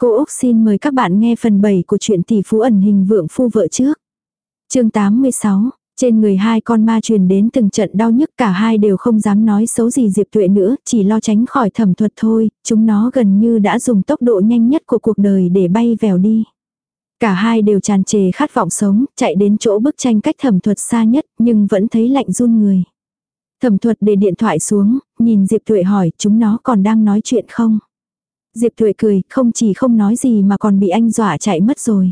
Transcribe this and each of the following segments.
Cô Úc xin mời các bạn nghe phần 7 của truyện tỷ phú ẩn hình vượng phu vợ trước. chương 86, trên người hai con ma truyền đến từng trận đau nhức cả hai đều không dám nói xấu gì Diệp Tuệ nữa, chỉ lo tránh khỏi thẩm thuật thôi, chúng nó gần như đã dùng tốc độ nhanh nhất của cuộc đời để bay vèo đi. Cả hai đều tràn trề khát vọng sống, chạy đến chỗ bức tranh cách thẩm thuật xa nhất, nhưng vẫn thấy lạnh run người. Thẩm thuật để điện thoại xuống, nhìn Diệp Tuệ hỏi chúng nó còn đang nói chuyện không? Diệp Thuệ cười, không chỉ không nói gì mà còn bị anh dọa chạy mất rồi.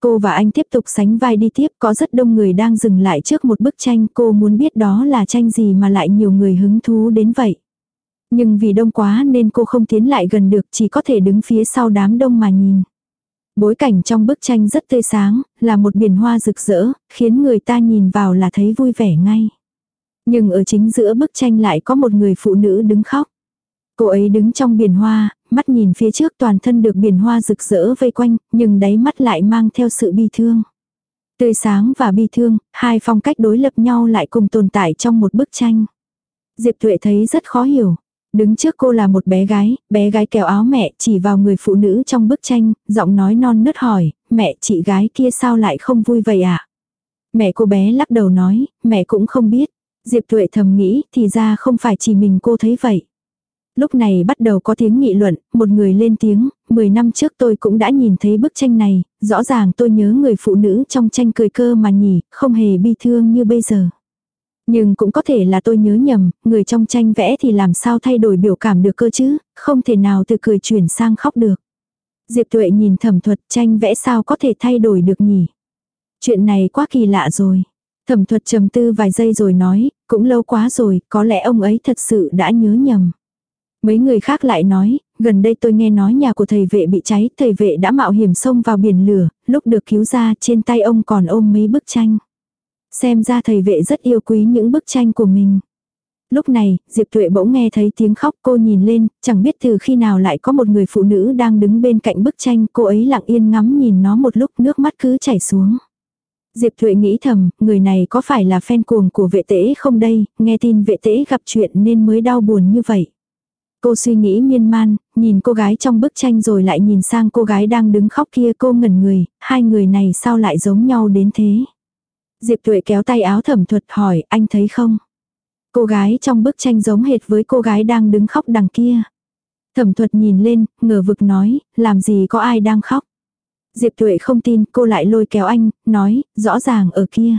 Cô và anh tiếp tục sánh vai đi tiếp, có rất đông người đang dừng lại trước một bức tranh, cô muốn biết đó là tranh gì mà lại nhiều người hứng thú đến vậy. Nhưng vì đông quá nên cô không tiến lại gần được, chỉ có thể đứng phía sau đám đông mà nhìn. Bối cảnh trong bức tranh rất tươi sáng, là một biển hoa rực rỡ, khiến người ta nhìn vào là thấy vui vẻ ngay. Nhưng ở chính giữa bức tranh lại có một người phụ nữ đứng khóc. Cô ấy đứng trong biển hoa, mắt nhìn phía trước toàn thân được biển hoa rực rỡ vây quanh, nhưng đáy mắt lại mang theo sự bi thương. Tươi sáng và bi thương, hai phong cách đối lập nhau lại cùng tồn tại trong một bức tranh. Diệp Thuệ thấy rất khó hiểu. Đứng trước cô là một bé gái, bé gái kéo áo mẹ chỉ vào người phụ nữ trong bức tranh, giọng nói non nớt hỏi, mẹ chị gái kia sao lại không vui vậy ạ? À? Mẹ cô bé lắc đầu nói, mẹ cũng không biết. Diệp Thuệ thầm nghĩ thì ra không phải chỉ mình cô thấy vậy. Lúc này bắt đầu có tiếng nghị luận, một người lên tiếng, 10 năm trước tôi cũng đã nhìn thấy bức tranh này, rõ ràng tôi nhớ người phụ nữ trong tranh cười cơ mà nhỉ, không hề bi thương như bây giờ. Nhưng cũng có thể là tôi nhớ nhầm, người trong tranh vẽ thì làm sao thay đổi biểu cảm được cơ chứ, không thể nào từ cười chuyển sang khóc được. Diệp Tuệ nhìn thẩm thuật tranh vẽ sao có thể thay đổi được nhỉ. Chuyện này quá kỳ lạ rồi. Thẩm thuật trầm tư vài giây rồi nói, cũng lâu quá rồi, có lẽ ông ấy thật sự đã nhớ nhầm. Mấy người khác lại nói, gần đây tôi nghe nói nhà của thầy vệ bị cháy, thầy vệ đã mạo hiểm xông vào biển lửa, lúc được cứu ra trên tay ông còn ôm mấy bức tranh. Xem ra thầy vệ rất yêu quý những bức tranh của mình. Lúc này, Diệp Tuệ bỗng nghe thấy tiếng khóc cô nhìn lên, chẳng biết từ khi nào lại có một người phụ nữ đang đứng bên cạnh bức tranh, cô ấy lặng yên ngắm nhìn nó một lúc nước mắt cứ chảy xuống. Diệp Thuệ nghĩ thầm, người này có phải là fan cuồng của vệ tế không đây, nghe tin vệ tế gặp chuyện nên mới đau buồn như vậy. Cô suy nghĩ miên man, nhìn cô gái trong bức tranh rồi lại nhìn sang cô gái đang đứng khóc kia cô ngẩn người, hai người này sao lại giống nhau đến thế. Diệp Tuệ kéo tay áo thẩm thuật hỏi, anh thấy không? Cô gái trong bức tranh giống hệt với cô gái đang đứng khóc đằng kia. Thẩm thuật nhìn lên, ngờ vực nói, làm gì có ai đang khóc. Diệp Tuệ không tin, cô lại lôi kéo anh, nói, rõ ràng ở kia.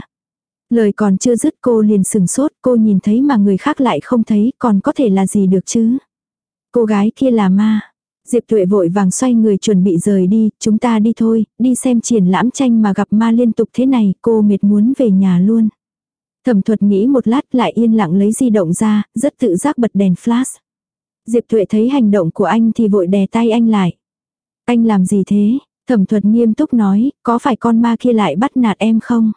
Lời còn chưa dứt cô liền sừng sốt, cô nhìn thấy mà người khác lại không thấy, còn có thể là gì được chứ. Cô gái kia là ma. Diệp Tuệ vội vàng xoay người chuẩn bị rời đi, chúng ta đi thôi, đi xem triển lãm tranh mà gặp ma liên tục thế này, cô mệt muốn về nhà luôn. Thẩm thuật nghĩ một lát lại yên lặng lấy di động ra, rất tự giác bật đèn flash. Diệp Tuệ thấy hành động của anh thì vội đè tay anh lại. Anh làm gì thế? Thẩm thuật nghiêm túc nói, có phải con ma kia lại bắt nạt em không?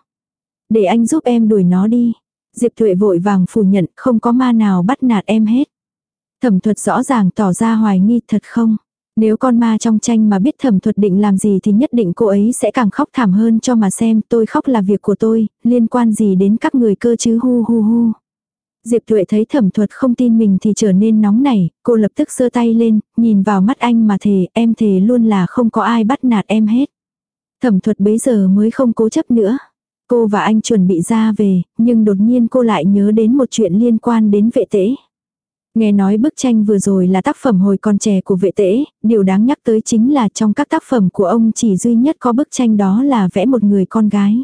Để anh giúp em đuổi nó đi. Diệp Tuệ vội vàng phủ nhận không có ma nào bắt nạt em hết. Thẩm thuật rõ ràng tỏ ra hoài nghi thật không? Nếu con ma trong tranh mà biết thẩm thuật định làm gì thì nhất định cô ấy sẽ càng khóc thảm hơn cho mà xem tôi khóc là việc của tôi, liên quan gì đến các người cơ chứ hu hu hu. Diệp Tuệ thấy thẩm thuật không tin mình thì trở nên nóng nảy, cô lập tức giơ tay lên, nhìn vào mắt anh mà thề, em thề luôn là không có ai bắt nạt em hết. Thẩm thuật bấy giờ mới không cố chấp nữa. Cô và anh chuẩn bị ra về, nhưng đột nhiên cô lại nhớ đến một chuyện liên quan đến vệ tễ. Nghe nói bức tranh vừa rồi là tác phẩm hồi con trẻ của vệ tễ, điều đáng nhắc tới chính là trong các tác phẩm của ông chỉ duy nhất có bức tranh đó là vẽ một người con gái.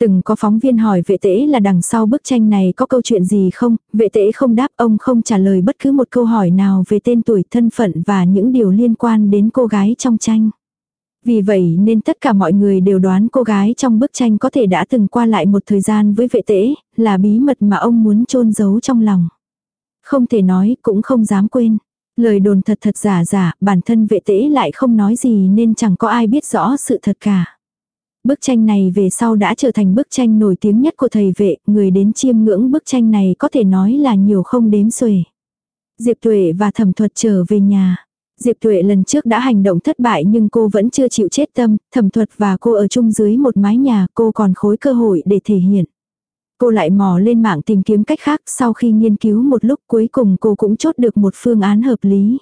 Từng có phóng viên hỏi vệ tễ là đằng sau bức tranh này có câu chuyện gì không, vệ tễ không đáp ông không trả lời bất cứ một câu hỏi nào về tên tuổi thân phận và những điều liên quan đến cô gái trong tranh. Vì vậy nên tất cả mọi người đều đoán cô gái trong bức tranh có thể đã từng qua lại một thời gian với vệ tễ, là bí mật mà ông muốn chôn giấu trong lòng. Không thể nói, cũng không dám quên. Lời đồn thật thật giả giả, bản thân vệ tế lại không nói gì nên chẳng có ai biết rõ sự thật cả. Bức tranh này về sau đã trở thành bức tranh nổi tiếng nhất của thầy vệ, người đến chiêm ngưỡng bức tranh này có thể nói là nhiều không đếm xuể. Diệp Tuệ và Thẩm Thuật trở về nhà. Diệp Tuệ lần trước đã hành động thất bại nhưng cô vẫn chưa chịu chết tâm, Thẩm Thuật và cô ở chung dưới một mái nhà, cô còn khối cơ hội để thể hiện. Cô lại mò lên mạng tìm kiếm cách khác sau khi nghiên cứu một lúc cuối cùng cô cũng chốt được một phương án hợp lý.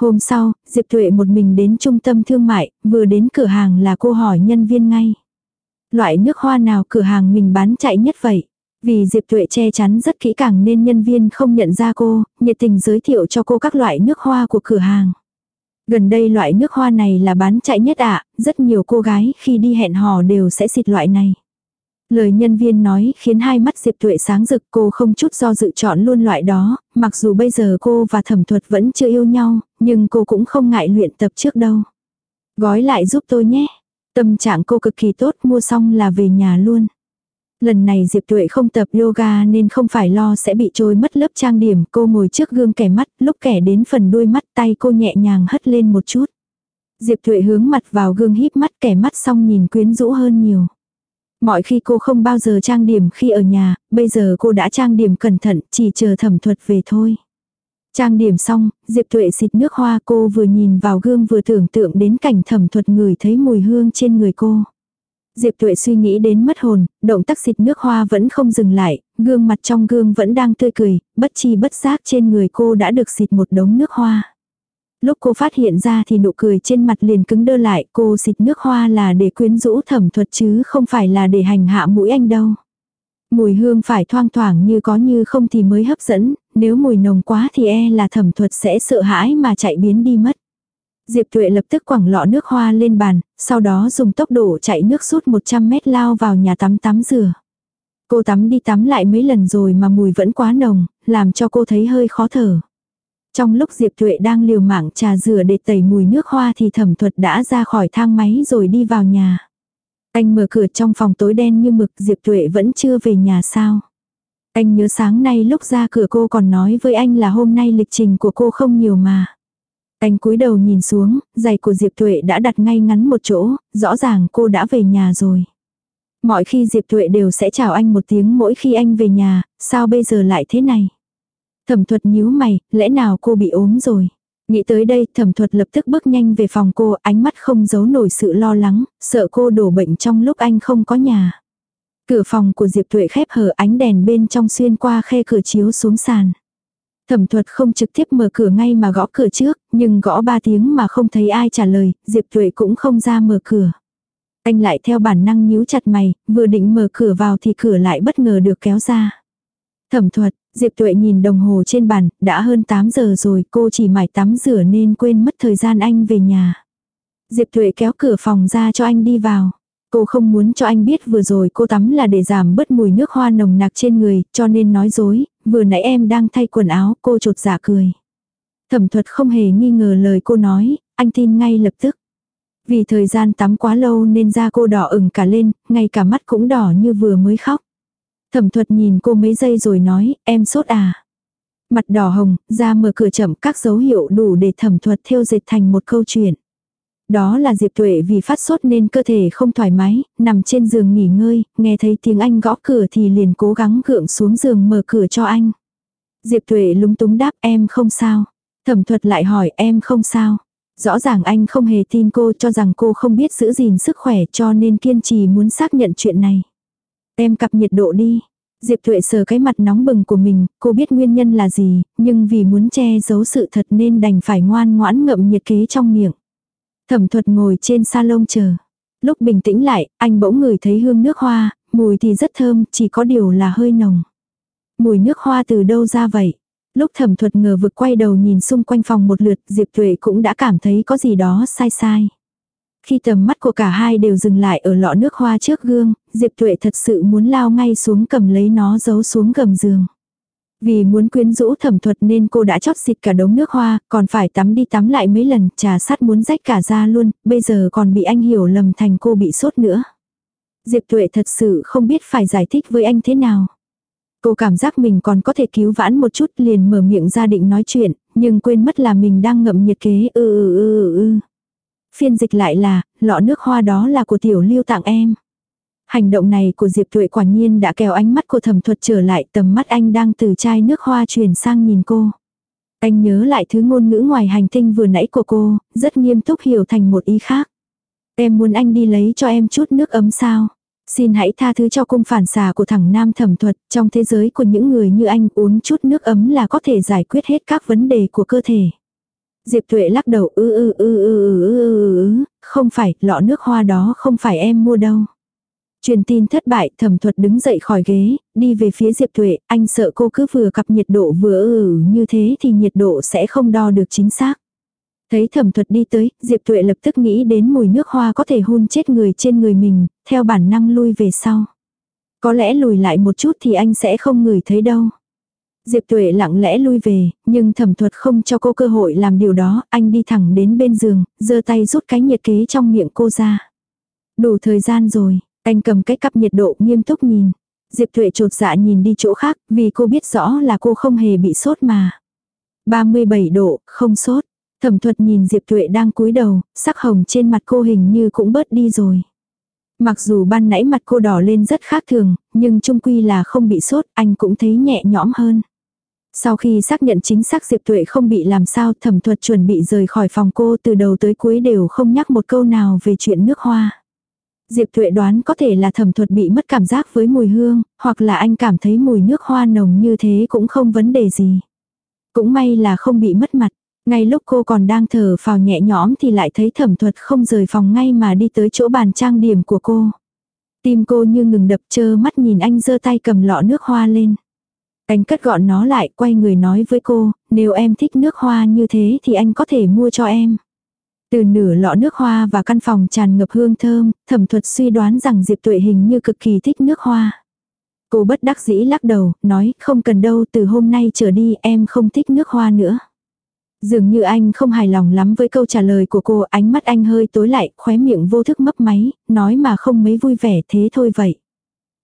Hôm sau, Diệp Tuệ một mình đến trung tâm thương mại, vừa đến cửa hàng là cô hỏi nhân viên ngay. Loại nước hoa nào cửa hàng mình bán chạy nhất vậy? Vì Diệp Tuệ che chắn rất kỹ càng nên nhân viên không nhận ra cô, nhiệt tình giới thiệu cho cô các loại nước hoa của cửa hàng. Gần đây loại nước hoa này là bán chạy nhất ạ, rất nhiều cô gái khi đi hẹn hò đều sẽ xịt loại này. Lời nhân viên nói khiến hai mắt Diệp Tuệ sáng rực cô không chút do dự chọn luôn loại đó, mặc dù bây giờ cô và thẩm thuật vẫn chưa yêu nhau, nhưng cô cũng không ngại luyện tập trước đâu. Gói lại giúp tôi nhé. Tâm trạng cô cực kỳ tốt mua xong là về nhà luôn. Lần này Diệp Tuệ không tập yoga nên không phải lo sẽ bị trôi mất lớp trang điểm. Cô ngồi trước gương kẻ mắt, lúc kẻ đến phần đuôi mắt tay cô nhẹ nhàng hất lên một chút. Diệp Tuệ hướng mặt vào gương híp mắt kẻ mắt xong nhìn quyến rũ hơn nhiều. Mọi khi cô không bao giờ trang điểm khi ở nhà, bây giờ cô đã trang điểm cẩn thận, chỉ chờ thẩm thuật về thôi. Trang điểm xong, Diệp Tuệ xịt nước hoa cô vừa nhìn vào gương vừa tưởng tượng đến cảnh thẩm thuật người thấy mùi hương trên người cô. Diệp Tuệ suy nghĩ đến mất hồn, động tác xịt nước hoa vẫn không dừng lại, gương mặt trong gương vẫn đang tươi cười, bất chi bất giác trên người cô đã được xịt một đống nước hoa. Lúc cô phát hiện ra thì nụ cười trên mặt liền cứng đơ lại, cô xịt nước hoa là để quyến rũ thẩm thuật chứ không phải là để hành hạ mũi anh đâu. Mùi hương phải thoang thoảng như có như không thì mới hấp dẫn, nếu mùi nồng quá thì e là thẩm thuật sẽ sợ hãi mà chạy biến đi mất. Diệp Tuệ lập tức quẳng lọ nước hoa lên bàn, sau đó dùng tốc độ chạy nước suốt 100 mét lao vào nhà tắm tắm rửa. Cô tắm đi tắm lại mấy lần rồi mà mùi vẫn quá nồng, làm cho cô thấy hơi khó thở. Trong lúc Diệp Tuệ đang liều mạng trà rửa để tẩy mùi nước hoa thì thẩm thuật đã ra khỏi thang máy rồi đi vào nhà. Anh mở cửa trong phòng tối đen như mực Diệp Tuệ vẫn chưa về nhà sao. Anh nhớ sáng nay lúc ra cửa cô còn nói với anh là hôm nay lịch trình của cô không nhiều mà. Anh cúi đầu nhìn xuống, giày của Diệp Tuệ đã đặt ngay ngắn một chỗ, rõ ràng cô đã về nhà rồi. Mọi khi Diệp Tuệ đều sẽ chào anh một tiếng mỗi khi anh về nhà, sao bây giờ lại thế này? Thẩm thuật nhíu mày, lẽ nào cô bị ốm rồi? Nghĩ tới đây, thẩm thuật lập tức bước nhanh về phòng cô, ánh mắt không giấu nổi sự lo lắng, sợ cô đổ bệnh trong lúc anh không có nhà. Cửa phòng của Diệp Tuệ khép hở ánh đèn bên trong xuyên qua khe cửa chiếu xuống sàn. Thẩm thuật không trực tiếp mở cửa ngay mà gõ cửa trước, nhưng gõ ba tiếng mà không thấy ai trả lời, Diệp Tuệ cũng không ra mở cửa. Anh lại theo bản năng nhíu chặt mày, vừa định mở cửa vào thì cửa lại bất ngờ được kéo ra. Thẩm thuật, Diệp Tuệ nhìn đồng hồ trên bàn, đã hơn 8 giờ rồi, cô chỉ mải tắm rửa nên quên mất thời gian anh về nhà. Diệp Tuệ kéo cửa phòng ra cho anh đi vào. Cô không muốn cho anh biết vừa rồi cô tắm là để giảm bớt mùi nước hoa nồng nặc trên người, cho nên nói dối, vừa nãy em đang thay quần áo, cô trột dạ cười. Thẩm thuật không hề nghi ngờ lời cô nói, anh tin ngay lập tức. Vì thời gian tắm quá lâu nên da cô đỏ ửng cả lên, ngay cả mắt cũng đỏ như vừa mới khóc. Thẩm thuật nhìn cô mấy giây rồi nói, em sốt à. Mặt đỏ hồng, ra mở cửa chậm các dấu hiệu đủ để thẩm thuật theo dệt thành một câu chuyện. Đó là Diệp Tuệ vì phát sốt nên cơ thể không thoải mái, nằm trên giường nghỉ ngơi, nghe thấy tiếng anh gõ cửa thì liền cố gắng gượng xuống giường mở cửa cho anh. Diệp Tuệ lúng túng đáp em không sao. Thẩm thuật lại hỏi em không sao. Rõ ràng anh không hề tin cô cho rằng cô không biết giữ gìn sức khỏe cho nên kiên trì muốn xác nhận chuyện này. Em cặp nhiệt độ đi. Diệp Thuệ sờ cái mặt nóng bừng của mình, cô biết nguyên nhân là gì, nhưng vì muốn che giấu sự thật nên đành phải ngoan ngoãn ngậm nhiệt kế trong miệng. Thẩm thuật ngồi trên salon chờ. Lúc bình tĩnh lại, anh bỗng ngửi thấy hương nước hoa, mùi thì rất thơm, chỉ có điều là hơi nồng. Mùi nước hoa từ đâu ra vậy? Lúc thẩm thuật ngờ vực quay đầu nhìn xung quanh phòng một lượt, Diệp Thuệ cũng đã cảm thấy có gì đó sai sai. Khi tầm mắt của cả hai đều dừng lại ở lọ nước hoa trước gương, Diệp Tuệ thật sự muốn lao ngay xuống cầm lấy nó giấu xuống gầm giường. Vì muốn quyến rũ thẩm thuật nên cô đã chót xịt cả đống nước hoa, còn phải tắm đi tắm lại mấy lần, trà sát muốn rách cả da luôn, bây giờ còn bị anh hiểu lầm thành cô bị sốt nữa. Diệp Tuệ thật sự không biết phải giải thích với anh thế nào. Cô cảm giác mình còn có thể cứu vãn một chút liền mở miệng ra định nói chuyện, nhưng quên mất là mình đang ngậm nhiệt kế ư ư ư ư. Phiên dịch lại là, lọ nước hoa đó là của tiểu lưu tặng em. Hành động này của Diệp Tuệ quả nhiên đã kéo ánh mắt của thẩm thuật trở lại tầm mắt anh đang từ chai nước hoa chuyển sang nhìn cô. Anh nhớ lại thứ ngôn ngữ ngoài hành tinh vừa nãy của cô, rất nghiêm túc hiểu thành một ý khác. Em muốn anh đi lấy cho em chút nước ấm sao? Xin hãy tha thứ cho cung phản xà của thằng nam thẩm thuật, trong thế giới của những người như anh uống chút nước ấm là có thể giải quyết hết các vấn đề của cơ thể. Diệp Tuệ lắc đầu ư ư ư ư ư ư ư ư, không phải, lọ nước hoa đó không phải em mua đâu. Truyền tin thất bại, thẩm thuật đứng dậy khỏi ghế, đi về phía Diệp Tuệ, anh sợ cô cứ vừa cặp nhiệt độ vừa ừ như thế thì nhiệt độ sẽ không đo được chính xác. Thấy thẩm thuật đi tới, Diệp Tuệ lập tức nghĩ đến mùi nước hoa có thể hôn chết người trên người mình, theo bản năng lui về sau. Có lẽ lùi lại một chút thì anh sẽ không ngửi thấy đâu. Diệp Tuệ lặng lẽ lui về, nhưng thẩm thuật không cho cô cơ hội làm điều đó, anh đi thẳng đến bên giường, giơ tay rút cái nhiệt kế trong miệng cô ra. Đủ thời gian rồi, anh cầm cái cặp nhiệt độ nghiêm túc nhìn. Diệp Tuệ trột dạ nhìn đi chỗ khác, vì cô biết rõ là cô không hề bị sốt mà. 37 độ, không sốt. Thẩm thuật nhìn Diệp Tuệ đang cúi đầu, sắc hồng trên mặt cô hình như cũng bớt đi rồi. Mặc dù ban nãy mặt cô đỏ lên rất khác thường, nhưng trung quy là không bị sốt, anh cũng thấy nhẹ nhõm hơn. Sau khi xác nhận chính xác Diệp Tuệ không bị làm sao thẩm thuật chuẩn bị rời khỏi phòng cô từ đầu tới cuối đều không nhắc một câu nào về chuyện nước hoa. Diệp Tuệ đoán có thể là thẩm thuật bị mất cảm giác với mùi hương, hoặc là anh cảm thấy mùi nước hoa nồng như thế cũng không vấn đề gì. Cũng may là không bị mất mặt. Ngay lúc cô còn đang thở phào nhẹ nhõm thì lại thấy thẩm thuật không rời phòng ngay mà đi tới chỗ bàn trang điểm của cô. Tim cô như ngừng đập chơ mắt nhìn anh giơ tay cầm lọ nước hoa lên. Anh cất gọn nó lại quay người nói với cô, nếu em thích nước hoa như thế thì anh có thể mua cho em. Từ nửa lọ nước hoa và căn phòng tràn ngập hương thơm, thẩm thuật suy đoán rằng Diệp Tuệ hình như cực kỳ thích nước hoa. Cô bất đắc dĩ lắc đầu, nói không cần đâu từ hôm nay trở đi em không thích nước hoa nữa. Dường như anh không hài lòng lắm với câu trả lời của cô, ánh mắt anh hơi tối lại, khóe miệng vô thức mấp máy, nói mà không mấy vui vẻ thế thôi vậy.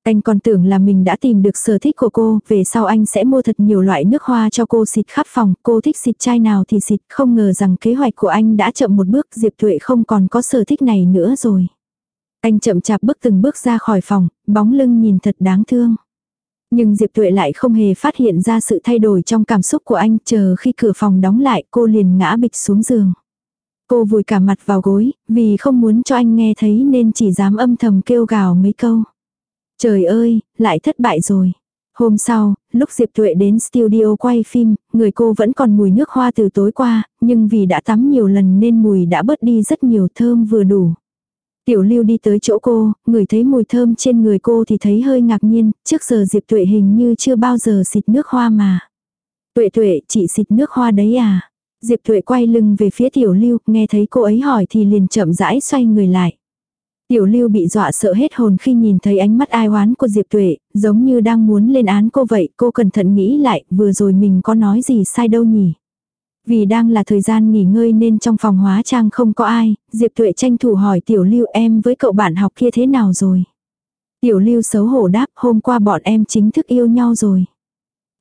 Anh còn tưởng là mình đã tìm được sở thích của cô, về sau anh sẽ mua thật nhiều loại nước hoa cho cô xịt khắp phòng, cô thích xịt chai nào thì xịt, không ngờ rằng kế hoạch của anh đã chậm một bước, Diệp Tuệ không còn có sở thích này nữa rồi. Anh chậm chạp bước từng bước ra khỏi phòng, bóng lưng nhìn thật đáng thương. Nhưng Diệp Tuệ lại không hề phát hiện ra sự thay đổi trong cảm xúc của anh, chờ khi cửa phòng đóng lại cô liền ngã bịch xuống giường. Cô vùi cả mặt vào gối, vì không muốn cho anh nghe thấy nên chỉ dám âm thầm kêu gào mấy câu. Trời ơi, lại thất bại rồi. Hôm sau, lúc Diệp Tuệ đến studio quay phim, người cô vẫn còn mùi nước hoa từ tối qua, nhưng vì đã tắm nhiều lần nên mùi đã bớt đi rất nhiều thơm vừa đủ. Tiểu lưu đi tới chỗ cô, người thấy mùi thơm trên người cô thì thấy hơi ngạc nhiên, trước giờ Diệp Tuệ hình như chưa bao giờ xịt nước hoa mà. Tuệ tuệ, chị xịt nước hoa đấy à? Diệp Tuệ quay lưng về phía tiểu lưu, nghe thấy cô ấy hỏi thì liền chậm rãi xoay người lại. Tiểu lưu bị dọa sợ hết hồn khi nhìn thấy ánh mắt ai oán của Diệp Tuệ, giống như đang muốn lên án cô vậy, cô cẩn thận nghĩ lại, vừa rồi mình có nói gì sai đâu nhỉ. Vì đang là thời gian nghỉ ngơi nên trong phòng hóa trang không có ai, Diệp Tuệ tranh thủ hỏi Tiểu Lưu em với cậu bạn học kia thế nào rồi. Tiểu Lưu xấu hổ đáp hôm qua bọn em chính thức yêu nhau rồi.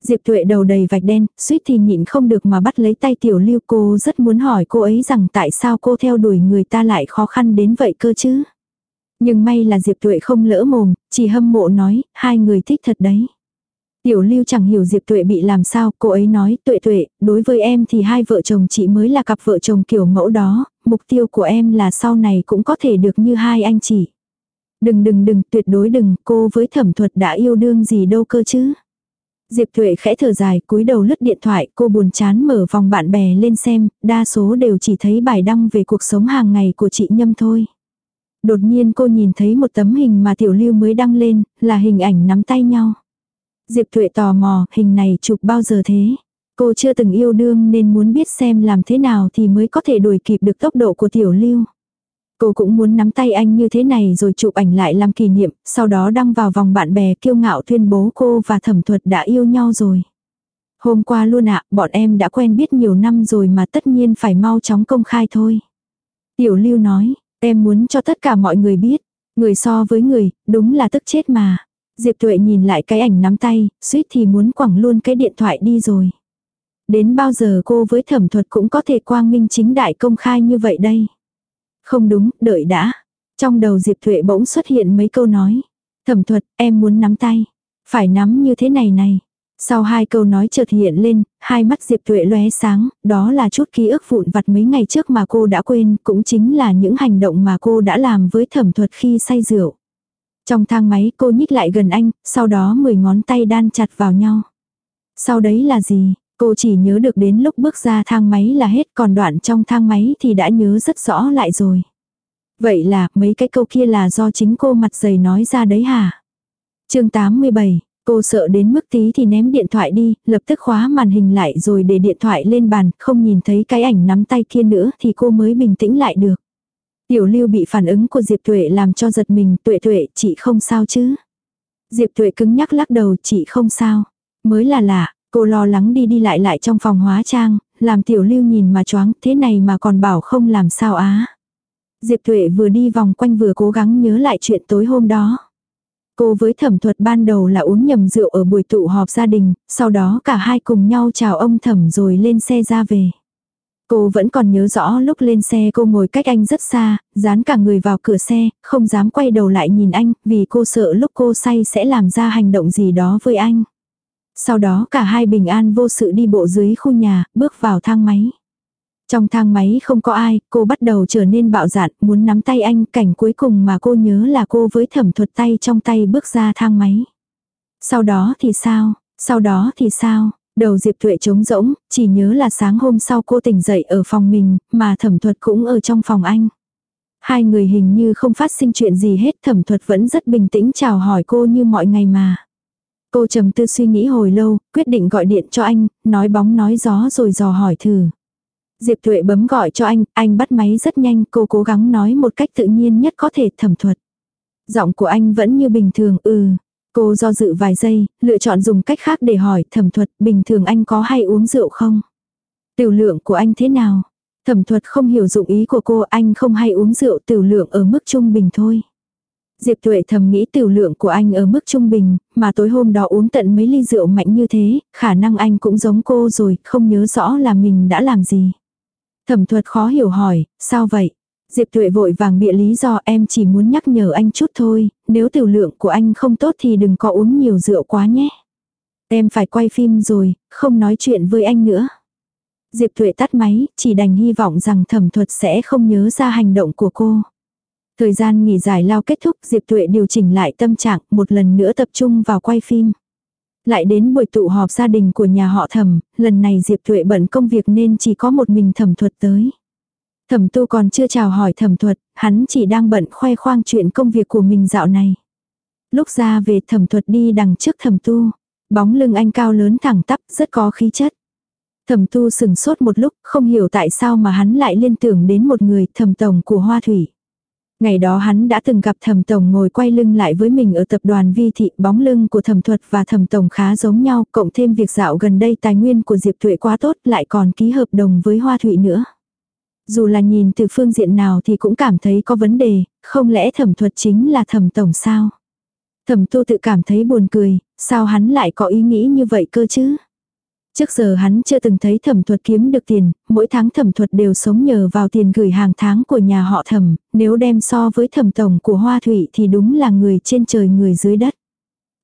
Diệp Tuệ đầu đầy vạch đen, suýt thì nhịn không được mà bắt lấy tay Tiểu Lưu cô rất muốn hỏi cô ấy rằng tại sao cô theo đuổi người ta lại khó khăn đến vậy cơ chứ. Nhưng may là Diệp Tuệ không lỡ mồm, chỉ hâm mộ nói, hai người thích thật đấy. Tiểu lưu chẳng hiểu Diệp Tuệ bị làm sao, cô ấy nói, Tuệ Tuệ, đối với em thì hai vợ chồng chị mới là cặp vợ chồng kiểu mẫu đó, mục tiêu của em là sau này cũng có thể được như hai anh chị. Đừng đừng đừng, tuyệt đối đừng, cô với thẩm thuật đã yêu đương gì đâu cơ chứ. Diệp Tuệ khẽ thở dài, cúi đầu lướt điện thoại, cô buồn chán mở vòng bạn bè lên xem, đa số đều chỉ thấy bài đăng về cuộc sống hàng ngày của chị Nhâm thôi. Đột nhiên cô nhìn thấy một tấm hình mà Tiểu Lưu mới đăng lên, là hình ảnh nắm tay nhau. Diệp Thuệ tò mò, hình này chụp bao giờ thế? Cô chưa từng yêu đương nên muốn biết xem làm thế nào thì mới có thể đuổi kịp được tốc độ của Tiểu Lưu. Cô cũng muốn nắm tay anh như thế này rồi chụp ảnh lại làm kỷ niệm, sau đó đăng vào vòng bạn bè kiêu ngạo tuyên bố cô và thẩm thuật đã yêu nhau rồi. Hôm qua luôn ạ, bọn em đã quen biết nhiều năm rồi mà tất nhiên phải mau chóng công khai thôi. Tiểu Lưu nói, em muốn cho tất cả mọi người biết, người so với người, đúng là tức chết mà. Diệp Tuệ nhìn lại cái ảnh nắm tay, suýt thì muốn quẳng luôn cái điện thoại đi rồi. Đến bao giờ cô với thẩm thuật cũng có thể quang minh chính đại công khai như vậy đây? Không đúng, đợi đã. Trong đầu Diệp Tuệ bỗng xuất hiện mấy câu nói. Thẩm thuật, em muốn nắm tay. Phải nắm như thế này này. Sau hai câu nói chợt hiện lên, hai mắt Diệp Tuệ lóe sáng, đó là chút ký ức vụn vặt mấy ngày trước mà cô đã quên, cũng chính là những hành động mà cô đã làm với thẩm thuật khi say rượu. Trong thang máy cô nhích lại gần anh, sau đó mười ngón tay đan chặt vào nhau. Sau đấy là gì? Cô chỉ nhớ được đến lúc bước ra thang máy là hết còn đoạn trong thang máy thì đã nhớ rất rõ lại rồi. Vậy là mấy cái câu kia là do chính cô mặt dày nói ra đấy hả? chương 87, cô sợ đến mức tí thì ném điện thoại đi, lập tức khóa màn hình lại rồi để điện thoại lên bàn, không nhìn thấy cái ảnh nắm tay kia nữa thì cô mới bình tĩnh lại được. Tiểu lưu bị phản ứng của Diệp Tuệ làm cho giật mình, Tuệ Tuệ, chị không sao chứ? Diệp Tuệ cứng nhắc lắc đầu, chị không sao. Mới là lạ, cô lo lắng đi đi lại lại trong phòng hóa trang, làm tiểu lưu nhìn mà choáng, thế này mà còn bảo không làm sao á. Diệp Tuệ vừa đi vòng quanh vừa cố gắng nhớ lại chuyện tối hôm đó. Cô với thẩm thuật ban đầu là uống nhầm rượu ở buổi tụ họp gia đình, sau đó cả hai cùng nhau chào ông thẩm rồi lên xe ra về. Cô vẫn còn nhớ rõ lúc lên xe cô ngồi cách anh rất xa, dán cả người vào cửa xe, không dám quay đầu lại nhìn anh, vì cô sợ lúc cô say sẽ làm ra hành động gì đó với anh. Sau đó cả hai bình an vô sự đi bộ dưới khu nhà, bước vào thang máy. Trong thang máy không có ai, cô bắt đầu trở nên bạo dạn, muốn nắm tay anh, cảnh cuối cùng mà cô nhớ là cô với thẩm thuật tay trong tay bước ra thang máy. Sau đó thì sao, sau đó thì sao, đầu Diệp Thuệ trống rỗng, chỉ nhớ là sáng hôm sau cô tỉnh dậy ở phòng mình, mà thẩm thuật cũng ở trong phòng anh. Hai người hình như không phát sinh chuyện gì hết, thẩm thuật vẫn rất bình tĩnh chào hỏi cô như mọi ngày mà. Cô trầm tư suy nghĩ hồi lâu, quyết định gọi điện cho anh, nói bóng nói gió rồi dò hỏi thử. Diệp Thuệ bấm gọi cho anh, anh bắt máy rất nhanh, cô cố gắng nói một cách tự nhiên nhất có thể thẩm thuật. Giọng của anh vẫn như bình thường, ừ. Cô do dự vài giây, lựa chọn dùng cách khác để hỏi thẩm thuật, bình thường anh có hay uống rượu không? Tiểu lượng của anh thế nào? Thẩm thuật không hiểu dụng ý của cô, anh không hay uống rượu tiểu lượng ở mức trung bình thôi. Diệp Tuệ thầm nghĩ tiểu lượng của anh ở mức trung bình, mà tối hôm đó uống tận mấy ly rượu mạnh như thế, khả năng anh cũng giống cô rồi, không nhớ rõ là mình đã làm gì. Thẩm thuật khó hiểu hỏi, sao vậy? Diệp Tuệ vội vàng bịa lý do em chỉ muốn nhắc nhở anh chút thôi, nếu tiểu lượng của anh không tốt thì đừng có uống nhiều rượu quá nhé. Em phải quay phim rồi, không nói chuyện với anh nữa. Diệp Tuệ tắt máy, chỉ đành hy vọng rằng thẩm thuật sẽ không nhớ ra hành động của cô. Thời gian nghỉ giải lao kết thúc, Diệp Tuệ điều chỉnh lại tâm trạng, một lần nữa tập trung vào quay phim. Lại đến buổi tụ họp gia đình của nhà họ thẩm, lần này Diệp Tuệ bận công việc nên chỉ có một mình thẩm thuật tới. Thẩm tu còn chưa chào hỏi thẩm thuật, hắn chỉ đang bận khoe khoang chuyện công việc của mình dạo này. Lúc ra về thẩm thuật đi đằng trước thẩm tu. Bóng lưng anh cao lớn thẳng tắp, rất có khí chất. Thẩm tu sừng sốt một lúc, không hiểu tại sao mà hắn lại liên tưởng đến một người thẩm tổng của Hoa Thủy. Ngày đó hắn đã từng gặp thẩm tổng ngồi quay lưng lại với mình ở tập đoàn vi thị, bóng lưng của thẩm thuật và thẩm tổng khá giống nhau, cộng thêm việc dạo gần đây tài nguyên của Diệp Thuệ quá tốt lại còn ký hợp đồng với Hoa Thụy nữa. Dù là nhìn từ phương diện nào thì cũng cảm thấy có vấn đề, không lẽ thẩm thuật chính là thẩm tổng sao? Thẩm tu tự cảm thấy buồn cười, sao hắn lại có ý nghĩ như vậy cơ chứ? Trước giờ hắn chưa từng thấy thẩm thuật kiếm được tiền, mỗi tháng thẩm thuật đều sống nhờ vào tiền gửi hàng tháng của nhà họ thẩm, nếu đem so với thẩm tổng của Hoa Thủy thì đúng là người trên trời người dưới đất.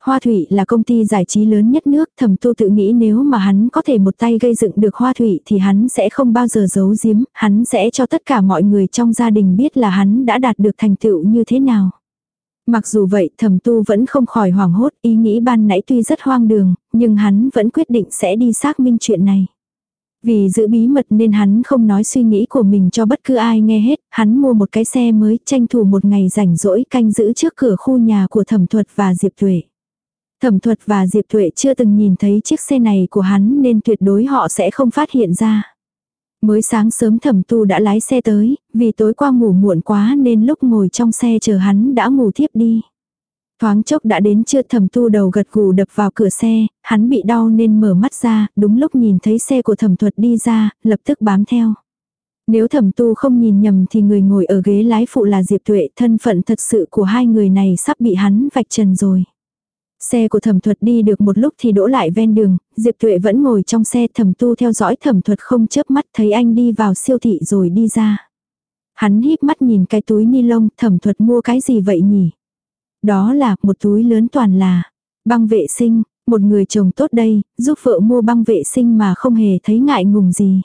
Hoa Thủy là công ty giải trí lớn nhất nước, thẩm tu tự nghĩ nếu mà hắn có thể một tay gây dựng được Hoa Thủy thì hắn sẽ không bao giờ giấu giếm, hắn sẽ cho tất cả mọi người trong gia đình biết là hắn đã đạt được thành tựu như thế nào. Mặc dù vậy thẩm tu vẫn không khỏi hoảng hốt, ý nghĩ ban nãy tuy rất hoang đường, nhưng hắn vẫn quyết định sẽ đi xác minh chuyện này. Vì giữ bí mật nên hắn không nói suy nghĩ của mình cho bất cứ ai nghe hết, hắn mua một cái xe mới tranh thủ một ngày rảnh rỗi canh giữ trước cửa khu nhà của thẩm thuật và Diệp Tuệ. Thẩm thuật và Diệp Tuệ chưa từng nhìn thấy chiếc xe này của hắn nên tuyệt đối họ sẽ không phát hiện ra. Mới sáng sớm thẩm tu đã lái xe tới, vì tối qua ngủ muộn quá nên lúc ngồi trong xe chờ hắn đã ngủ thiếp đi. Thoáng chốc đã đến chưa thẩm tu đầu gật gù đập vào cửa xe, hắn bị đau nên mở mắt ra, đúng lúc nhìn thấy xe của thẩm thuật đi ra, lập tức bám theo. Nếu thẩm tu không nhìn nhầm thì người ngồi ở ghế lái phụ là Diệp Tuệ, thân phận thật sự của hai người này sắp bị hắn vạch trần rồi. Xe của thẩm thuật đi được một lúc thì đỗ lại ven đường, Diệp Tuệ vẫn ngồi trong xe thẩm tu theo dõi thẩm thuật không chớp mắt thấy anh đi vào siêu thị rồi đi ra. Hắn híp mắt nhìn cái túi ni lông thẩm thuật mua cái gì vậy nhỉ? Đó là một túi lớn toàn là băng vệ sinh, một người chồng tốt đây, giúp vợ mua băng vệ sinh mà không hề thấy ngại ngùng gì.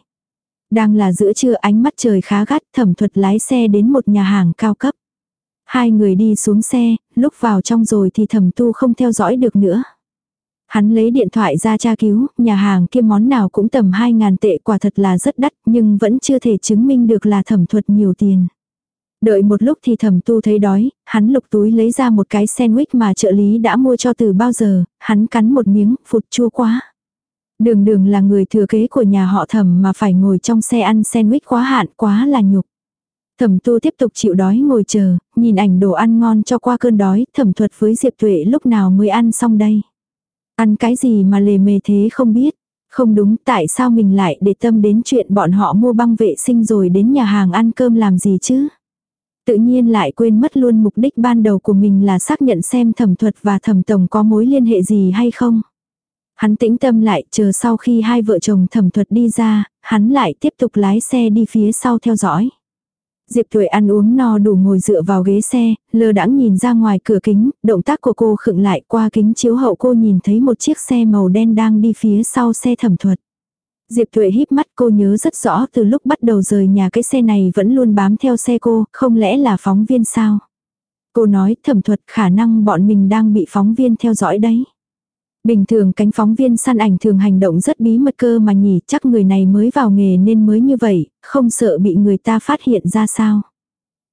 Đang là giữa trưa ánh mắt trời khá gắt thẩm thuật lái xe đến một nhà hàng cao cấp. Hai người đi xuống xe, lúc vào trong rồi thì thẩm tu không theo dõi được nữa. Hắn lấy điện thoại ra tra cứu, nhà hàng kia món nào cũng tầm 2.000 tệ quả thật là rất đắt, nhưng vẫn chưa thể chứng minh được là thẩm thuật nhiều tiền. Đợi một lúc thì thẩm tu thấy đói, hắn lục túi lấy ra một cái sandwich mà trợ lý đã mua cho từ bao giờ, hắn cắn một miếng, phụt chua quá. Đường đường là người thừa kế của nhà họ thẩm mà phải ngồi trong xe ăn sandwich quá hạn quá là nhục. Thẩm tu tiếp tục chịu đói ngồi chờ, nhìn ảnh đồ ăn ngon cho qua cơn đói, thẩm thuật với Diệp Tuệ lúc nào mới ăn xong đây. Ăn cái gì mà lề mề thế không biết. Không đúng tại sao mình lại để tâm đến chuyện bọn họ mua băng vệ sinh rồi đến nhà hàng ăn cơm làm gì chứ. Tự nhiên lại quên mất luôn mục đích ban đầu của mình là xác nhận xem thẩm thuật và thẩm tổng có mối liên hệ gì hay không. Hắn tĩnh tâm lại chờ sau khi hai vợ chồng thẩm thuật đi ra, hắn lại tiếp tục lái xe đi phía sau theo dõi. Diệp tuổi ăn uống no đủ ngồi dựa vào ghế xe, lơ đãng nhìn ra ngoài cửa kính, động tác của cô khựng lại qua kính chiếu hậu cô nhìn thấy một chiếc xe màu đen đang đi phía sau xe thẩm thuật. Diệp Thuệ híp mắt cô nhớ rất rõ từ lúc bắt đầu rời nhà cái xe này vẫn luôn bám theo xe cô, không lẽ là phóng viên sao? Cô nói thẩm thuật khả năng bọn mình đang bị phóng viên theo dõi đấy. Bình thường cánh phóng viên săn ảnh thường hành động rất bí mật cơ mà nhỉ, chắc người này mới vào nghề nên mới như vậy, không sợ bị người ta phát hiện ra sao.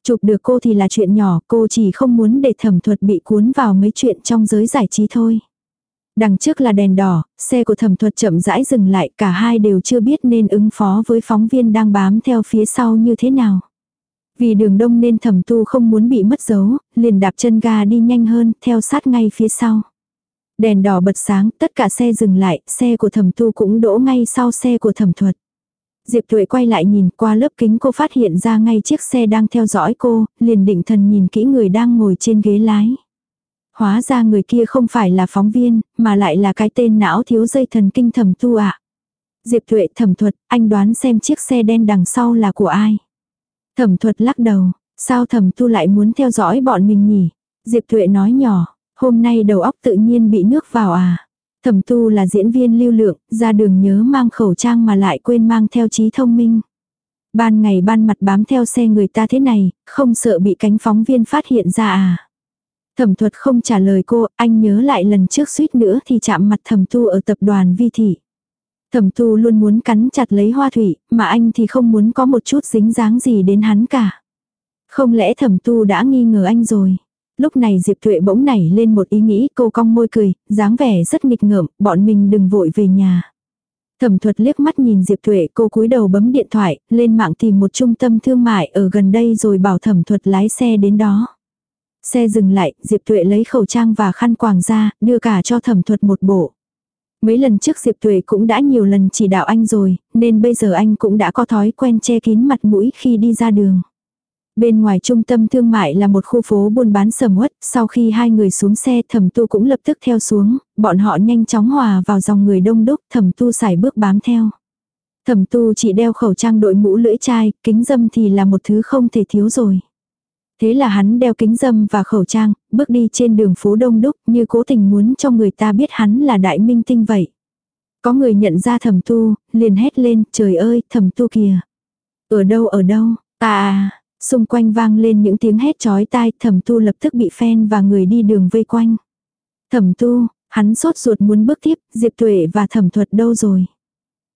Chụp được cô thì là chuyện nhỏ, cô chỉ không muốn để thẩm thuật bị cuốn vào mấy chuyện trong giới giải trí thôi. Đằng trước là đèn đỏ, xe của thẩm thuật chậm rãi dừng lại, cả hai đều chưa biết nên ứng phó với phóng viên đang bám theo phía sau như thế nào. Vì đường đông nên thẩm tu không muốn bị mất dấu, liền đạp chân ga đi nhanh hơn, theo sát ngay phía sau. Đèn đỏ bật sáng, tất cả xe dừng lại, xe của thẩm tu cũng đỗ ngay sau xe của thẩm thuật. Diệp Tuệ quay lại nhìn qua lớp kính cô phát hiện ra ngay chiếc xe đang theo dõi cô, liền định thần nhìn kỹ người đang ngồi trên ghế lái. Hóa ra người kia không phải là phóng viên, mà lại là cái tên não thiếu dây thần kinh thẩm tu ạ. Diệp Tuệ thẩm thuật, anh đoán xem chiếc xe đen đằng sau là của ai. Thẩm thuật lắc đầu, sao thẩm tu lại muốn theo dõi bọn mình nhỉ? Diệp Tuệ nói nhỏ, Hôm nay đầu óc tự nhiên bị nước vào à. Thẩm tu là diễn viên lưu lượng, ra đường nhớ mang khẩu trang mà lại quên mang theo trí thông minh. Ban ngày ban mặt bám theo xe người ta thế này, không sợ bị cánh phóng viên phát hiện ra à. Thẩm thuật không trả lời cô, anh nhớ lại lần trước suýt nữa thì chạm mặt thẩm tu ở tập đoàn vi thị. Thẩm tu luôn muốn cắn chặt lấy hoa thủy, mà anh thì không muốn có một chút dính dáng gì đến hắn cả. Không lẽ thẩm tu đã nghi ngờ anh rồi. Lúc này Diệp Thuệ bỗng nảy lên một ý nghĩ cô cong môi cười, dáng vẻ rất nghịch ngợm, bọn mình đừng vội về nhà. Thẩm thuật liếc mắt nhìn Diệp Thuệ cô cúi đầu bấm điện thoại, lên mạng tìm một trung tâm thương mại ở gần đây rồi bảo thẩm thuật lái xe đến đó. Xe dừng lại, Diệp Tuệ lấy khẩu trang và khăn quàng ra, đưa cả cho thẩm thuật một bộ. Mấy lần trước Diệp Tuệ cũng đã nhiều lần chỉ đạo anh rồi, nên bây giờ anh cũng đã có thói quen che kín mặt mũi khi đi ra đường. Bên ngoài trung tâm thương mại là một khu phố buôn bán sầm uất, sau khi hai người xuống xe thẩm tu cũng lập tức theo xuống, bọn họ nhanh chóng hòa vào dòng người đông đúc, thẩm tu xài bước bám theo. Thẩm tu chỉ đeo khẩu trang đội mũ lưỡi chai, kính dâm thì là một thứ không thể thiếu rồi. Thế là hắn đeo kính dâm và khẩu trang, bước đi trên đường phố đông đúc như cố tình muốn cho người ta biết hắn là đại minh tinh vậy. Có người nhận ra thẩm tu, liền hét lên, trời ơi, thẩm tu kìa. Ở đâu ở đâu, à, Xung quanh vang lên những tiếng hét chói tai, thẩm tu lập tức bị phen và người đi đường vây quanh. Thẩm tu, hắn sốt ruột muốn bước tiếp, Diệp Tuệ và thẩm thuật đâu rồi?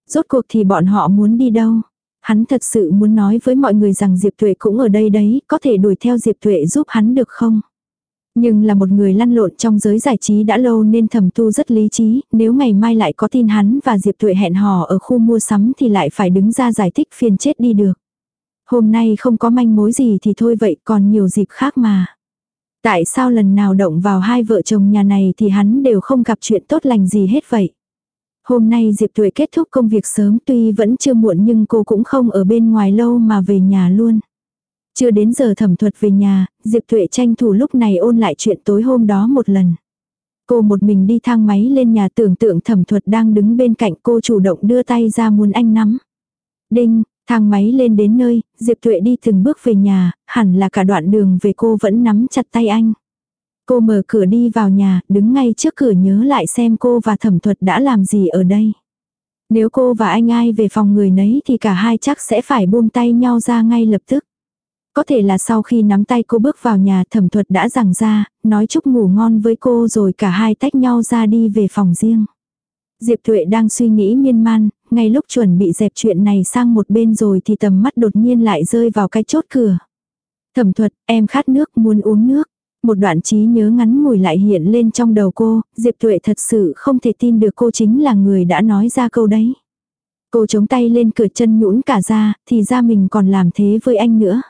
Rốt cuộc thì bọn họ muốn đi đâu? Hắn thật sự muốn nói với mọi người rằng Diệp Tuệ cũng ở đây đấy, có thể đuổi theo Diệp Tuệ giúp hắn được không? Nhưng là một người lăn lộn trong giới giải trí đã lâu nên thẩm tu rất lý trí, nếu ngày mai lại có tin hắn và Diệp Tuệ hẹn hò ở khu mua sắm thì lại phải đứng ra giải thích phiền chết đi được. Hôm nay không có manh mối gì thì thôi vậy còn nhiều dịp khác mà. Tại sao lần nào động vào hai vợ chồng nhà này thì hắn đều không gặp chuyện tốt lành gì hết vậy. Hôm nay Diệp Tuệ kết thúc công việc sớm tuy vẫn chưa muộn nhưng cô cũng không ở bên ngoài lâu mà về nhà luôn. Chưa đến giờ thẩm thuật về nhà, Diệp Tuệ tranh thủ lúc này ôn lại chuyện tối hôm đó một lần. Cô một mình đi thang máy lên nhà tưởng tượng thẩm thuật đang đứng bên cạnh cô chủ động đưa tay ra muốn anh nắm. Đinh, Thang máy lên đến nơi, Diệp Tuệ đi từng bước về nhà, hẳn là cả đoạn đường về cô vẫn nắm chặt tay anh. Cô mở cửa đi vào nhà, đứng ngay trước cửa nhớ lại xem cô và thẩm thuật đã làm gì ở đây. Nếu cô và anh ai về phòng người nấy thì cả hai chắc sẽ phải buông tay nhau ra ngay lập tức. Có thể là sau khi nắm tay cô bước vào nhà thẩm thuật đã rằng ra, nói chúc ngủ ngon với cô rồi cả hai tách nhau ra đi về phòng riêng. Diệp Tuệ đang suy nghĩ miên man, ngay lúc chuẩn bị dẹp chuyện này sang một bên rồi thì tầm mắt đột nhiên lại rơi vào cái chốt cửa. Thẩm thuật, em khát nước muốn uống nước. Một đoạn trí nhớ ngắn ngủi lại hiện lên trong đầu cô, Diệp Tuệ thật sự không thể tin được cô chính là người đã nói ra câu đấy. Cô chống tay lên cửa chân nhũn cả ra, thì ra mình còn làm thế với anh nữa.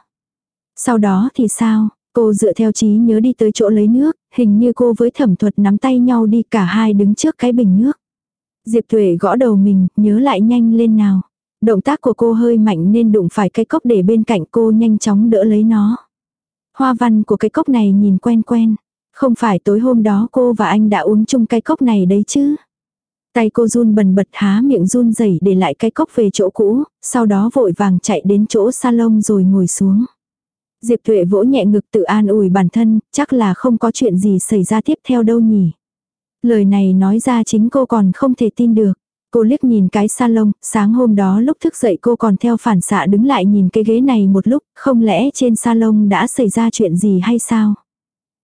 Sau đó thì sao? Cô dựa theo trí nhớ đi tới chỗ lấy nước, hình như cô với thẩm thuật nắm tay nhau đi cả hai đứng trước cái bình nước. Diệp Tuệ gõ đầu mình, nhớ lại nhanh lên nào. Động tác của cô hơi mạnh nên đụng phải cái cốc để bên cạnh cô nhanh chóng đỡ lấy nó. Hoa văn của cái cốc này nhìn quen quen. Không phải tối hôm đó cô và anh đã uống chung cái cốc này đấy chứ. Tay cô run bần bật há miệng run rẩy để lại cái cốc về chỗ cũ, sau đó vội vàng chạy đến chỗ salon rồi ngồi xuống. Diệp Thụy vỗ nhẹ ngực tự an ủi bản thân, chắc là không có chuyện gì xảy ra tiếp theo đâu nhỉ. Lời này nói ra chính cô còn không thể tin được. Cô liếc nhìn cái salon, sáng hôm đó lúc thức dậy cô còn theo phản xạ đứng lại nhìn cái ghế này một lúc, không lẽ trên salon đã xảy ra chuyện gì hay sao?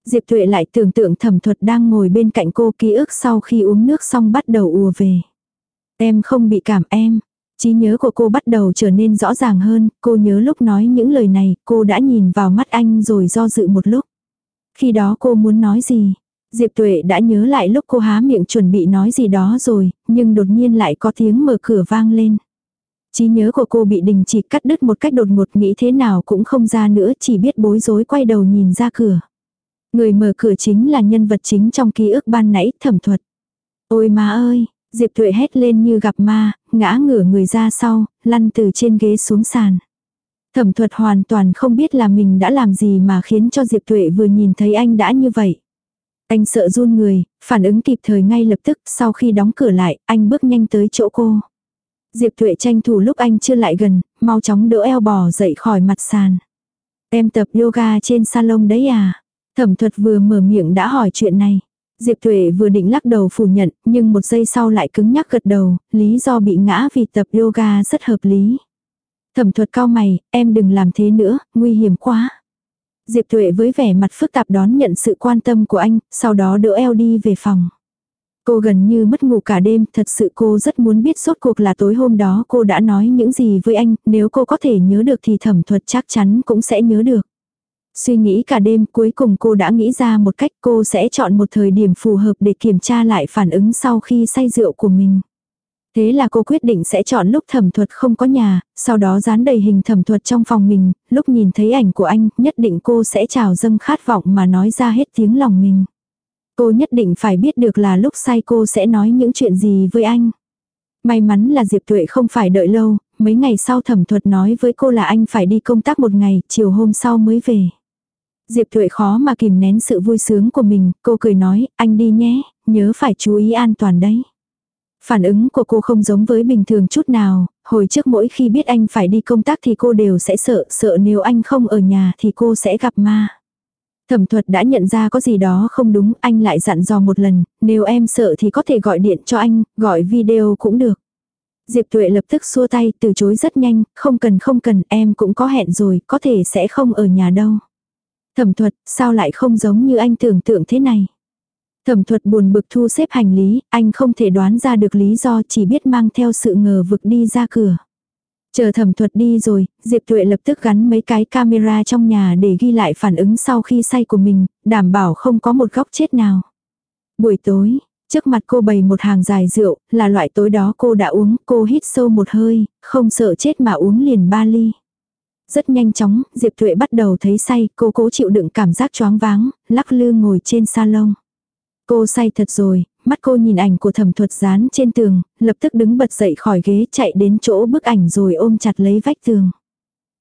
Diệp Tuệ lại tưởng tượng thẩm thuật đang ngồi bên cạnh cô ký ức sau khi uống nước xong bắt đầu ùa về. Em không bị cảm em. trí nhớ của cô bắt đầu trở nên rõ ràng hơn, cô nhớ lúc nói những lời này, cô đã nhìn vào mắt anh rồi do dự một lúc. Khi đó cô muốn nói gì? Diệp Tuệ đã nhớ lại lúc cô há miệng chuẩn bị nói gì đó rồi, nhưng đột nhiên lại có tiếng mở cửa vang lên. trí nhớ của cô bị đình chỉ cắt đứt một cách đột ngột nghĩ thế nào cũng không ra nữa chỉ biết bối rối quay đầu nhìn ra cửa. Người mở cửa chính là nhân vật chính trong ký ức ban nãy thẩm thuật. Ôi má ơi, Diệp Tuệ hét lên như gặp ma, ngã ngửa người ra sau, lăn từ trên ghế xuống sàn. Thẩm thuật hoàn toàn không biết là mình đã làm gì mà khiến cho Diệp Tuệ vừa nhìn thấy anh đã như vậy. Anh sợ run người, phản ứng kịp thời ngay lập tức, sau khi đóng cửa lại, anh bước nhanh tới chỗ cô. Diệp Tuệ tranh thủ lúc anh chưa lại gần, mau chóng đỡ eo bò dậy khỏi mặt sàn. Em tập yoga trên salon đấy à? Thẩm thuật vừa mở miệng đã hỏi chuyện này. Diệp Tuệ vừa định lắc đầu phủ nhận, nhưng một giây sau lại cứng nhắc gật đầu, lý do bị ngã vì tập yoga rất hợp lý. Thẩm thuật cao mày, em đừng làm thế nữa, nguy hiểm quá. Diệp Tuệ với vẻ mặt phức tạp đón nhận sự quan tâm của anh, sau đó đỡ eo đi về phòng. Cô gần như mất ngủ cả đêm, thật sự cô rất muốn biết sốt cuộc là tối hôm đó cô đã nói những gì với anh, nếu cô có thể nhớ được thì thẩm thuật chắc chắn cũng sẽ nhớ được. Suy nghĩ cả đêm cuối cùng cô đã nghĩ ra một cách cô sẽ chọn một thời điểm phù hợp để kiểm tra lại phản ứng sau khi say rượu của mình. Thế là cô quyết định sẽ chọn lúc thẩm thuật không có nhà, sau đó dán đầy hình thẩm thuật trong phòng mình, lúc nhìn thấy ảnh của anh, nhất định cô sẽ trào dâng khát vọng mà nói ra hết tiếng lòng mình. Cô nhất định phải biết được là lúc say cô sẽ nói những chuyện gì với anh. May mắn là Diệp Tuệ không phải đợi lâu, mấy ngày sau thẩm thuật nói với cô là anh phải đi công tác một ngày, chiều hôm sau mới về. Diệp Tuệ khó mà kìm nén sự vui sướng của mình, cô cười nói, anh đi nhé, nhớ phải chú ý an toàn đấy. Phản ứng của cô không giống với bình thường chút nào, hồi trước mỗi khi biết anh phải đi công tác thì cô đều sẽ sợ, sợ nếu anh không ở nhà thì cô sẽ gặp ma. Thẩm thuật đã nhận ra có gì đó không đúng, anh lại dặn dò một lần, nếu em sợ thì có thể gọi điện cho anh, gọi video cũng được. Diệp Tuệ lập tức xua tay, từ chối rất nhanh, không cần không cần, em cũng có hẹn rồi, có thể sẽ không ở nhà đâu. Thẩm thuật, sao lại không giống như anh tưởng tượng thế này? Thẩm thuật buồn bực thu xếp hành lý, anh không thể đoán ra được lý do chỉ biết mang theo sự ngờ vực đi ra cửa. Chờ thẩm thuật đi rồi, Diệp Tuệ lập tức gắn mấy cái camera trong nhà để ghi lại phản ứng sau khi say của mình, đảm bảo không có một góc chết nào. Buổi tối, trước mặt cô bày một hàng dài rượu, là loại tối đó cô đã uống, cô hít sâu một hơi, không sợ chết mà uống liền ba ly. Rất nhanh chóng, Diệp Tuệ bắt đầu thấy say, cô cố chịu đựng cảm giác choáng váng, lắc lư ngồi trên salon. Cô say thật rồi, mắt cô nhìn ảnh của thẩm thuật dán trên tường, lập tức đứng bật dậy khỏi ghế chạy đến chỗ bức ảnh rồi ôm chặt lấy vách tường.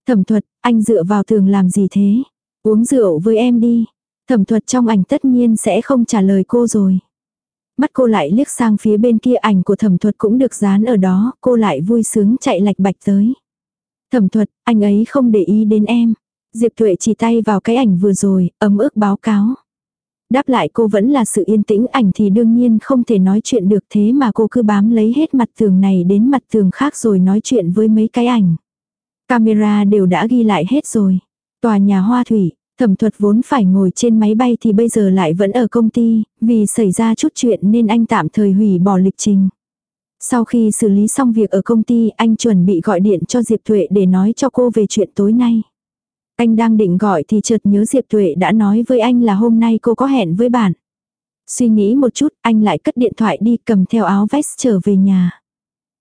Thẩm thuật, anh dựa vào tường làm gì thế? Uống rượu với em đi. Thẩm thuật trong ảnh tất nhiên sẽ không trả lời cô rồi. Mắt cô lại liếc sang phía bên kia ảnh của thẩm thuật cũng được dán ở đó, cô lại vui sướng chạy lạch bạch tới. Thẩm thuật, anh ấy không để ý đến em. Diệp Tuệ chỉ tay vào cái ảnh vừa rồi, ấm ức báo cáo. Đáp lại cô vẫn là sự yên tĩnh ảnh thì đương nhiên không thể nói chuyện được thế mà cô cứ bám lấy hết mặt tường này đến mặt tường khác rồi nói chuyện với mấy cái ảnh. Camera đều đã ghi lại hết rồi. Tòa nhà hoa thủy, thẩm thuật vốn phải ngồi trên máy bay thì bây giờ lại vẫn ở công ty, vì xảy ra chút chuyện nên anh tạm thời hủy bỏ lịch trình. Sau khi xử lý xong việc ở công ty, anh chuẩn bị gọi điện cho Diệp thuệ để nói cho cô về chuyện tối nay. Anh đang định gọi thì chợt nhớ Diệp Tuệ đã nói với anh là hôm nay cô có hẹn với bạn. Suy nghĩ một chút, anh lại cất điện thoại đi cầm theo áo vest trở về nhà.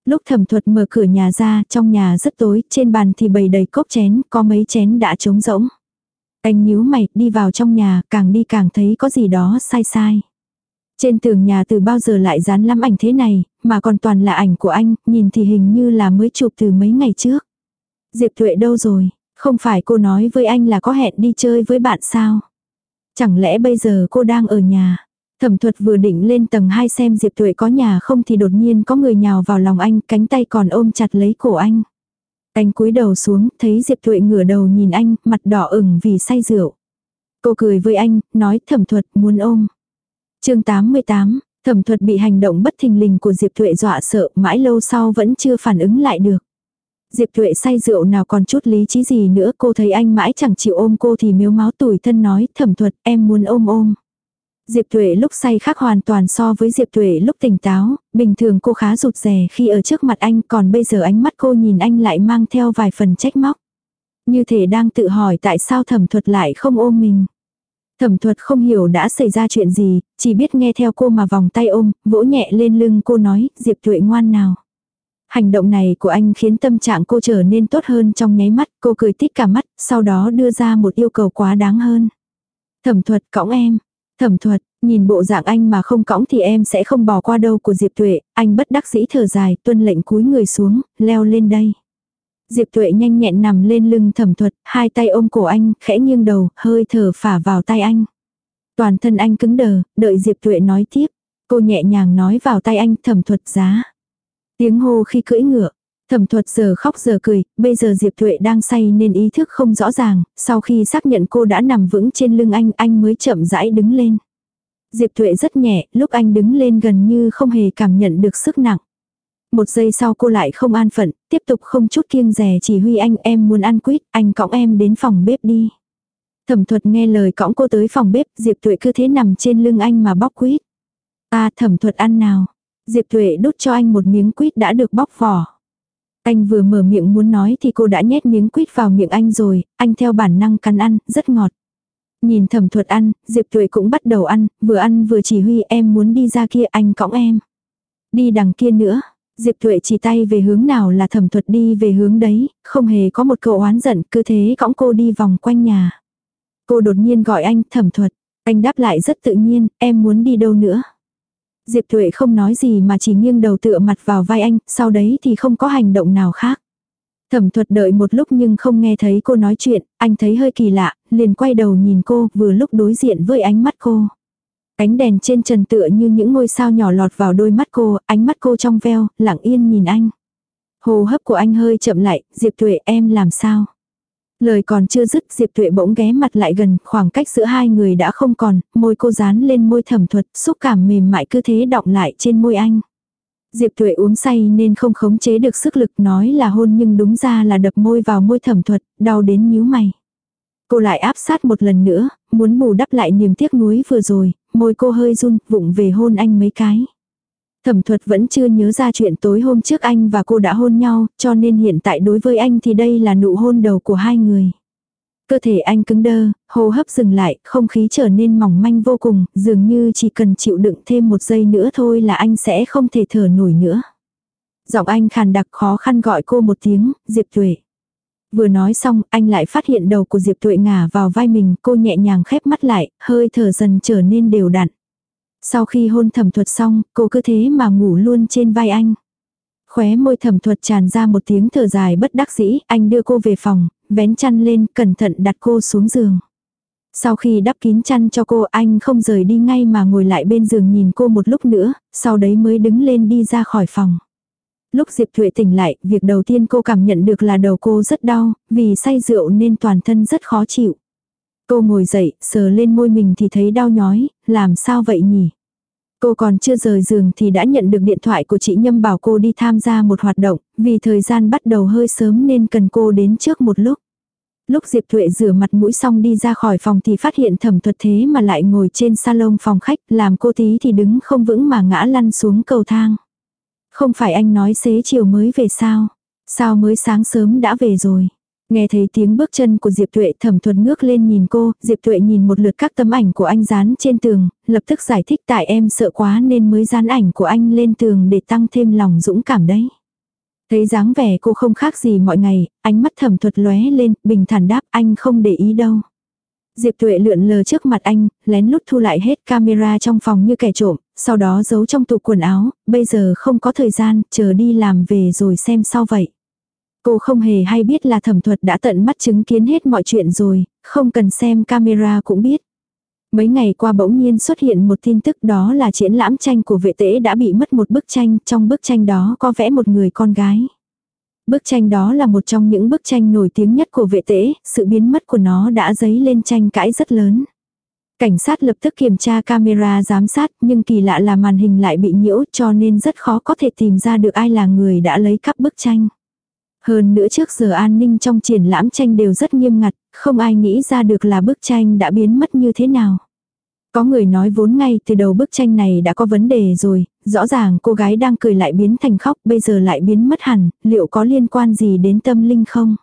Lúc thẩm thuật mở cửa nhà ra, trong nhà rất tối, trên bàn thì bày đầy cốc chén, có mấy chén đã trống rỗng. Anh nhíu mày, đi vào trong nhà, càng đi càng thấy có gì đó sai sai. Trên tường nhà từ bao giờ lại dán lắm ảnh thế này, mà còn toàn là ảnh của anh, nhìn thì hình như là mới chụp từ mấy ngày trước. Diệp Tuệ đâu rồi? Không phải cô nói với anh là có hẹn đi chơi với bạn sao? Chẳng lẽ bây giờ cô đang ở nhà? Thẩm thuật vừa định lên tầng 2 xem Diệp Tuệ có nhà không thì đột nhiên có người nhào vào lòng anh, cánh tay còn ôm chặt lấy cổ anh. Anh cúi đầu xuống, thấy Diệp Tuệ ngửa đầu nhìn anh, mặt đỏ ửng vì say rượu. Cô cười với anh, nói thẩm thuật muốn ôm. chương 88, thẩm thuật bị hành động bất thình lình của Diệp Tuệ dọa sợ, mãi lâu sau vẫn chưa phản ứng lại được. Diệp Thuệ say rượu nào còn chút lý trí gì nữa, cô thấy anh mãi chẳng chịu ôm cô thì miếu máu tủi thân nói, thẩm thuật, em muốn ôm ôm. Diệp Thuệ lúc say khác hoàn toàn so với Diệp Thuệ lúc tỉnh táo, bình thường cô khá rụt rè khi ở trước mặt anh còn bây giờ ánh mắt cô nhìn anh lại mang theo vài phần trách móc. Như thể đang tự hỏi tại sao thẩm thuật lại không ôm mình. Thẩm thuật không hiểu đã xảy ra chuyện gì, chỉ biết nghe theo cô mà vòng tay ôm, vỗ nhẹ lên lưng cô nói, Diệp Thuệ ngoan nào. Hành động này của anh khiến tâm trạng cô trở nên tốt hơn trong nháy mắt, cô cười tít cả mắt, sau đó đưa ra một yêu cầu quá đáng hơn. Thẩm thuật cõng em, Thẩm thuật, nhìn bộ dạng anh mà không cõng thì em sẽ không bỏ qua đâu của Diệp Tuệ, anh bất đắc dĩ thở dài, tuân lệnh cúi người xuống, leo lên đây. Diệp Tuệ nhanh nhẹn nằm lên lưng thẩm thuật, hai tay ôm cổ anh, khẽ nghiêng đầu, hơi thở phả vào tay anh. Toàn thân anh cứng đờ, đợi Diệp Tuệ nói tiếp. Cô nhẹ nhàng nói vào tay anh thẩm thuật giá. Tiếng hô khi cưỡi ngựa, Thẩm thuật giờ khóc giờ cười, bây giờ Diệp Thuệ đang say nên ý thức không rõ ràng, sau khi xác nhận cô đã nằm vững trên lưng anh, anh mới chậm rãi đứng lên. Diệp Thuệ rất nhẹ, lúc anh đứng lên gần như không hề cảm nhận được sức nặng. Một giây sau cô lại không an phận, tiếp tục không chút kiêng rè chỉ huy anh em muốn ăn quýt, anh cõng em đến phòng bếp đi. Thẩm thuật nghe lời cõng cô tới phòng bếp, Diệp Thuệ cứ thế nằm trên lưng anh mà bóc quýt. À thẩm thuật ăn nào. Diệp Thuệ đút cho anh một miếng quýt đã được bóc vỏ. Anh vừa mở miệng muốn nói thì cô đã nhét miếng quýt vào miệng anh rồi, anh theo bản năng cắn ăn, rất ngọt. Nhìn thẩm thuật ăn, Diệp Thuệ cũng bắt đầu ăn, vừa ăn vừa chỉ huy em muốn đi ra kia anh cõng em. Đi đằng kia nữa. Diệp Thuệ chỉ tay về hướng nào là thẩm thuật đi về hướng đấy, không hề có một cậu oán giận, cứ thế cõng cô đi vòng quanh nhà. Cô đột nhiên gọi anh thẩm thuật, anh đáp lại rất tự nhiên, em muốn đi đâu nữa. Diệp Thuệ không nói gì mà chỉ nghiêng đầu tựa mặt vào vai anh, sau đấy thì không có hành động nào khác. Thẩm thuật đợi một lúc nhưng không nghe thấy cô nói chuyện, anh thấy hơi kỳ lạ, liền quay đầu nhìn cô vừa lúc đối diện với ánh mắt cô. Ánh đèn trên trần tựa như những ngôi sao nhỏ lọt vào đôi mắt cô, ánh mắt cô trong veo, lặng yên nhìn anh. Hồ hấp của anh hơi chậm lại, Diệp Tuệ em làm sao? Lời còn chưa dứt Diệp Tuệ bỗng ghé mặt lại gần, khoảng cách giữa hai người đã không còn, môi cô dán lên môi thẩm thuật, xúc cảm mềm mại cứ thế động lại trên môi anh. Diệp Tuệ uống say nên không khống chế được sức lực nói là hôn nhưng đúng ra là đập môi vào môi thẩm thuật, đau đến nhíu mày. Cô lại áp sát một lần nữa, muốn bù đắp lại niềm tiếc nuối vừa rồi, môi cô hơi run, vụng về hôn anh mấy cái. Thẩm thuật vẫn chưa nhớ ra chuyện tối hôm trước anh và cô đã hôn nhau, cho nên hiện tại đối với anh thì đây là nụ hôn đầu của hai người. Cơ thể anh cứng đơ, hô hấp dừng lại, không khí trở nên mỏng manh vô cùng, dường như chỉ cần chịu đựng thêm một giây nữa thôi là anh sẽ không thể thở nổi nữa. Giọng anh khàn đặc khó khăn gọi cô một tiếng, Diệp Tuệ. Vừa nói xong, anh lại phát hiện đầu của Diệp Tuệ ngả vào vai mình, cô nhẹ nhàng khép mắt lại, hơi thở dần trở nên đều đặn. Sau khi hôn thẩm thuật xong, cô cứ thế mà ngủ luôn trên vai anh. Khóe môi thẩm thuật tràn ra một tiếng thở dài bất đắc dĩ, anh đưa cô về phòng, vén chăn lên, cẩn thận đặt cô xuống giường. Sau khi đắp kín chăn cho cô anh không rời đi ngay mà ngồi lại bên giường nhìn cô một lúc nữa, sau đấy mới đứng lên đi ra khỏi phòng. Lúc Diệp Thuệ tỉnh lại, việc đầu tiên cô cảm nhận được là đầu cô rất đau, vì say rượu nên toàn thân rất khó chịu. Cô ngồi dậy, sờ lên môi mình thì thấy đau nhói, làm sao vậy nhỉ? Cô còn chưa rời giường thì đã nhận được điện thoại của chị Nhâm bảo cô đi tham gia một hoạt động, vì thời gian bắt đầu hơi sớm nên cần cô đến trước một lúc. Lúc Diệp Thuệ rửa mặt mũi xong đi ra khỏi phòng thì phát hiện thẩm thuật thế mà lại ngồi trên salon phòng khách, làm cô tí thì đứng không vững mà ngã lăn xuống cầu thang. Không phải anh nói xế chiều mới về sao? Sao mới sáng sớm đã về rồi? Nghe thấy tiếng bước chân của Diệp Tuệ thẩm thuật ngước lên nhìn cô, Diệp Tuệ nhìn một lượt các tấm ảnh của anh dán trên tường, lập tức giải thích tại em sợ quá nên mới dán ảnh của anh lên tường để tăng thêm lòng dũng cảm đấy. Thấy dáng vẻ cô không khác gì mọi ngày, ánh mắt thẩm thuật lóe lên, bình thản đáp anh không để ý đâu. Diệp Tuệ lượn lờ trước mặt anh, lén lút thu lại hết camera trong phòng như kẻ trộm, sau đó giấu trong tủ quần áo, bây giờ không có thời gian, chờ đi làm về rồi xem sau vậy. Cô không hề hay biết là thẩm thuật đã tận mắt chứng kiến hết mọi chuyện rồi, không cần xem camera cũng biết. Mấy ngày qua bỗng nhiên xuất hiện một tin tức đó là triển lãm tranh của vệ tế đã bị mất một bức tranh, trong bức tranh đó có vẽ một người con gái. Bức tranh đó là một trong những bức tranh nổi tiếng nhất của vệ tế, sự biến mất của nó đã dấy lên tranh cãi rất lớn. Cảnh sát lập tức kiểm tra camera giám sát nhưng kỳ lạ là màn hình lại bị nhiễu cho nên rất khó có thể tìm ra được ai là người đã lấy cắp bức tranh. Hơn nữa trước giờ an ninh trong triển lãm tranh đều rất nghiêm ngặt, không ai nghĩ ra được là bức tranh đã biến mất như thế nào. Có người nói vốn ngay từ đầu bức tranh này đã có vấn đề rồi, rõ ràng cô gái đang cười lại biến thành khóc bây giờ lại biến mất hẳn, liệu có liên quan gì đến tâm linh không?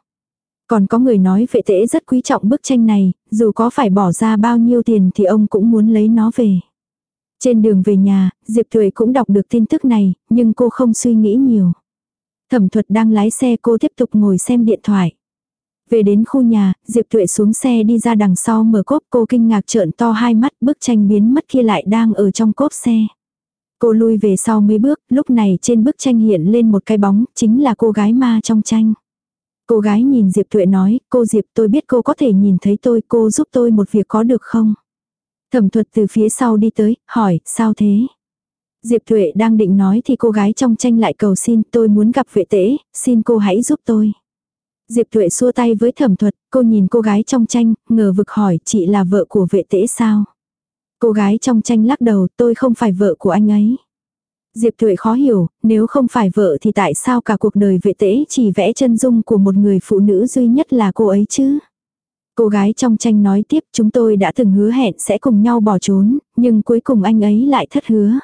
Còn có người nói vệ tễ rất quý trọng bức tranh này, dù có phải bỏ ra bao nhiêu tiền thì ông cũng muốn lấy nó về. Trên đường về nhà, Diệp Thuệ cũng đọc được tin tức này, nhưng cô không suy nghĩ nhiều. Thẩm thuật đang lái xe cô tiếp tục ngồi xem điện thoại. Về đến khu nhà, Diệp Tuệ xuống xe đi ra đằng sau mở cốp cô kinh ngạc trợn to hai mắt bức tranh biến mất kia lại đang ở trong cốp xe. Cô lui về sau mấy bước, lúc này trên bức tranh hiện lên một cái bóng, chính là cô gái ma trong tranh. Cô gái nhìn Diệp Tuệ nói, cô Diệp tôi biết cô có thể nhìn thấy tôi, cô giúp tôi một việc có được không? Thẩm thuật từ phía sau đi tới, hỏi, sao thế? Diệp Thuệ đang định nói thì cô gái trong tranh lại cầu xin tôi muốn gặp vệ tễ, xin cô hãy giúp tôi. Diệp Thuệ xua tay với thẩm thuật, cô nhìn cô gái trong tranh, ngờ vực hỏi chị là vợ của vệ tễ sao? Cô gái trong tranh lắc đầu tôi không phải vợ của anh ấy. Diệp Thuệ khó hiểu, nếu không phải vợ thì tại sao cả cuộc đời vệ tễ chỉ vẽ chân dung của một người phụ nữ duy nhất là cô ấy chứ? Cô gái trong tranh nói tiếp chúng tôi đã từng hứa hẹn sẽ cùng nhau bỏ trốn, nhưng cuối cùng anh ấy lại thất hứa.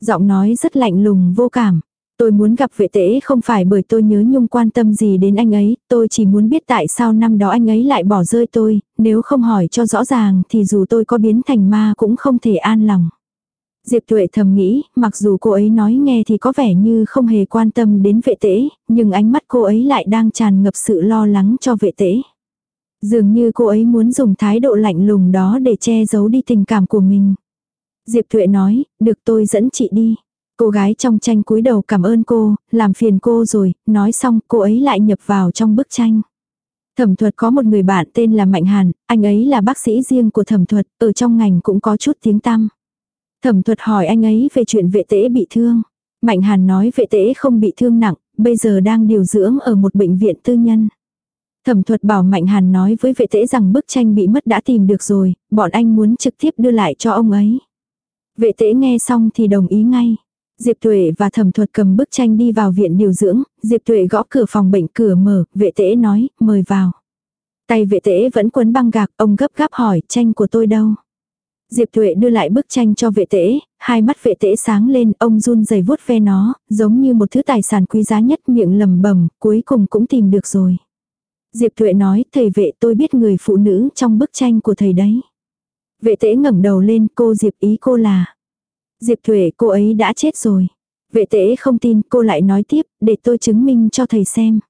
Giọng nói rất lạnh lùng vô cảm. Tôi muốn gặp vệ tễ không phải bởi tôi nhớ nhung quan tâm gì đến anh ấy, tôi chỉ muốn biết tại sao năm đó anh ấy lại bỏ rơi tôi, nếu không hỏi cho rõ ràng thì dù tôi có biến thành ma cũng không thể an lòng. Diệp Tuệ thầm nghĩ, mặc dù cô ấy nói nghe thì có vẻ như không hề quan tâm đến vệ tễ, nhưng ánh mắt cô ấy lại đang tràn ngập sự lo lắng cho vệ tễ. Dường như cô ấy muốn dùng thái độ lạnh lùng đó để che giấu đi tình cảm của mình. Diệp Thuệ nói, được tôi dẫn chị đi. Cô gái trong tranh cúi đầu cảm ơn cô, làm phiền cô rồi, nói xong cô ấy lại nhập vào trong bức tranh. Thẩm thuật có một người bạn tên là Mạnh Hàn, anh ấy là bác sĩ riêng của thẩm thuật, ở trong ngành cũng có chút tiếng tăm. Thẩm thuật hỏi anh ấy về chuyện vệ tễ bị thương. Mạnh Hàn nói vệ tễ không bị thương nặng, bây giờ đang điều dưỡng ở một bệnh viện tư nhân. Thẩm thuật bảo Mạnh Hàn nói với vệ tễ rằng bức tranh bị mất đã tìm được rồi, bọn anh muốn trực tiếp đưa lại cho ông ấy. Vệ tễ nghe xong thì đồng ý ngay. Diệp Tuệ và thẩm thuật cầm bức tranh đi vào viện điều dưỡng, Diệp Tuệ gõ cửa phòng bệnh cửa mở, vệ tễ nói, mời vào. Tay vệ tễ vẫn quấn băng gạc, ông gấp gáp hỏi, tranh của tôi đâu? Diệp Tuệ đưa lại bức tranh cho vệ tễ, hai mắt vệ tễ sáng lên, ông run rẩy vuốt ve nó, giống như một thứ tài sản quý giá nhất miệng lầm bẩm, cuối cùng cũng tìm được rồi. Diệp Tuệ nói, thầy vệ tôi biết người phụ nữ trong bức tranh của thầy đấy. Vệ tễ ngẩng đầu lên, cô Diệp ý cô là. Diệp Thuệ cô ấy đã chết rồi. Vệ tễ không tin cô lại nói tiếp, để tôi chứng minh cho thầy xem.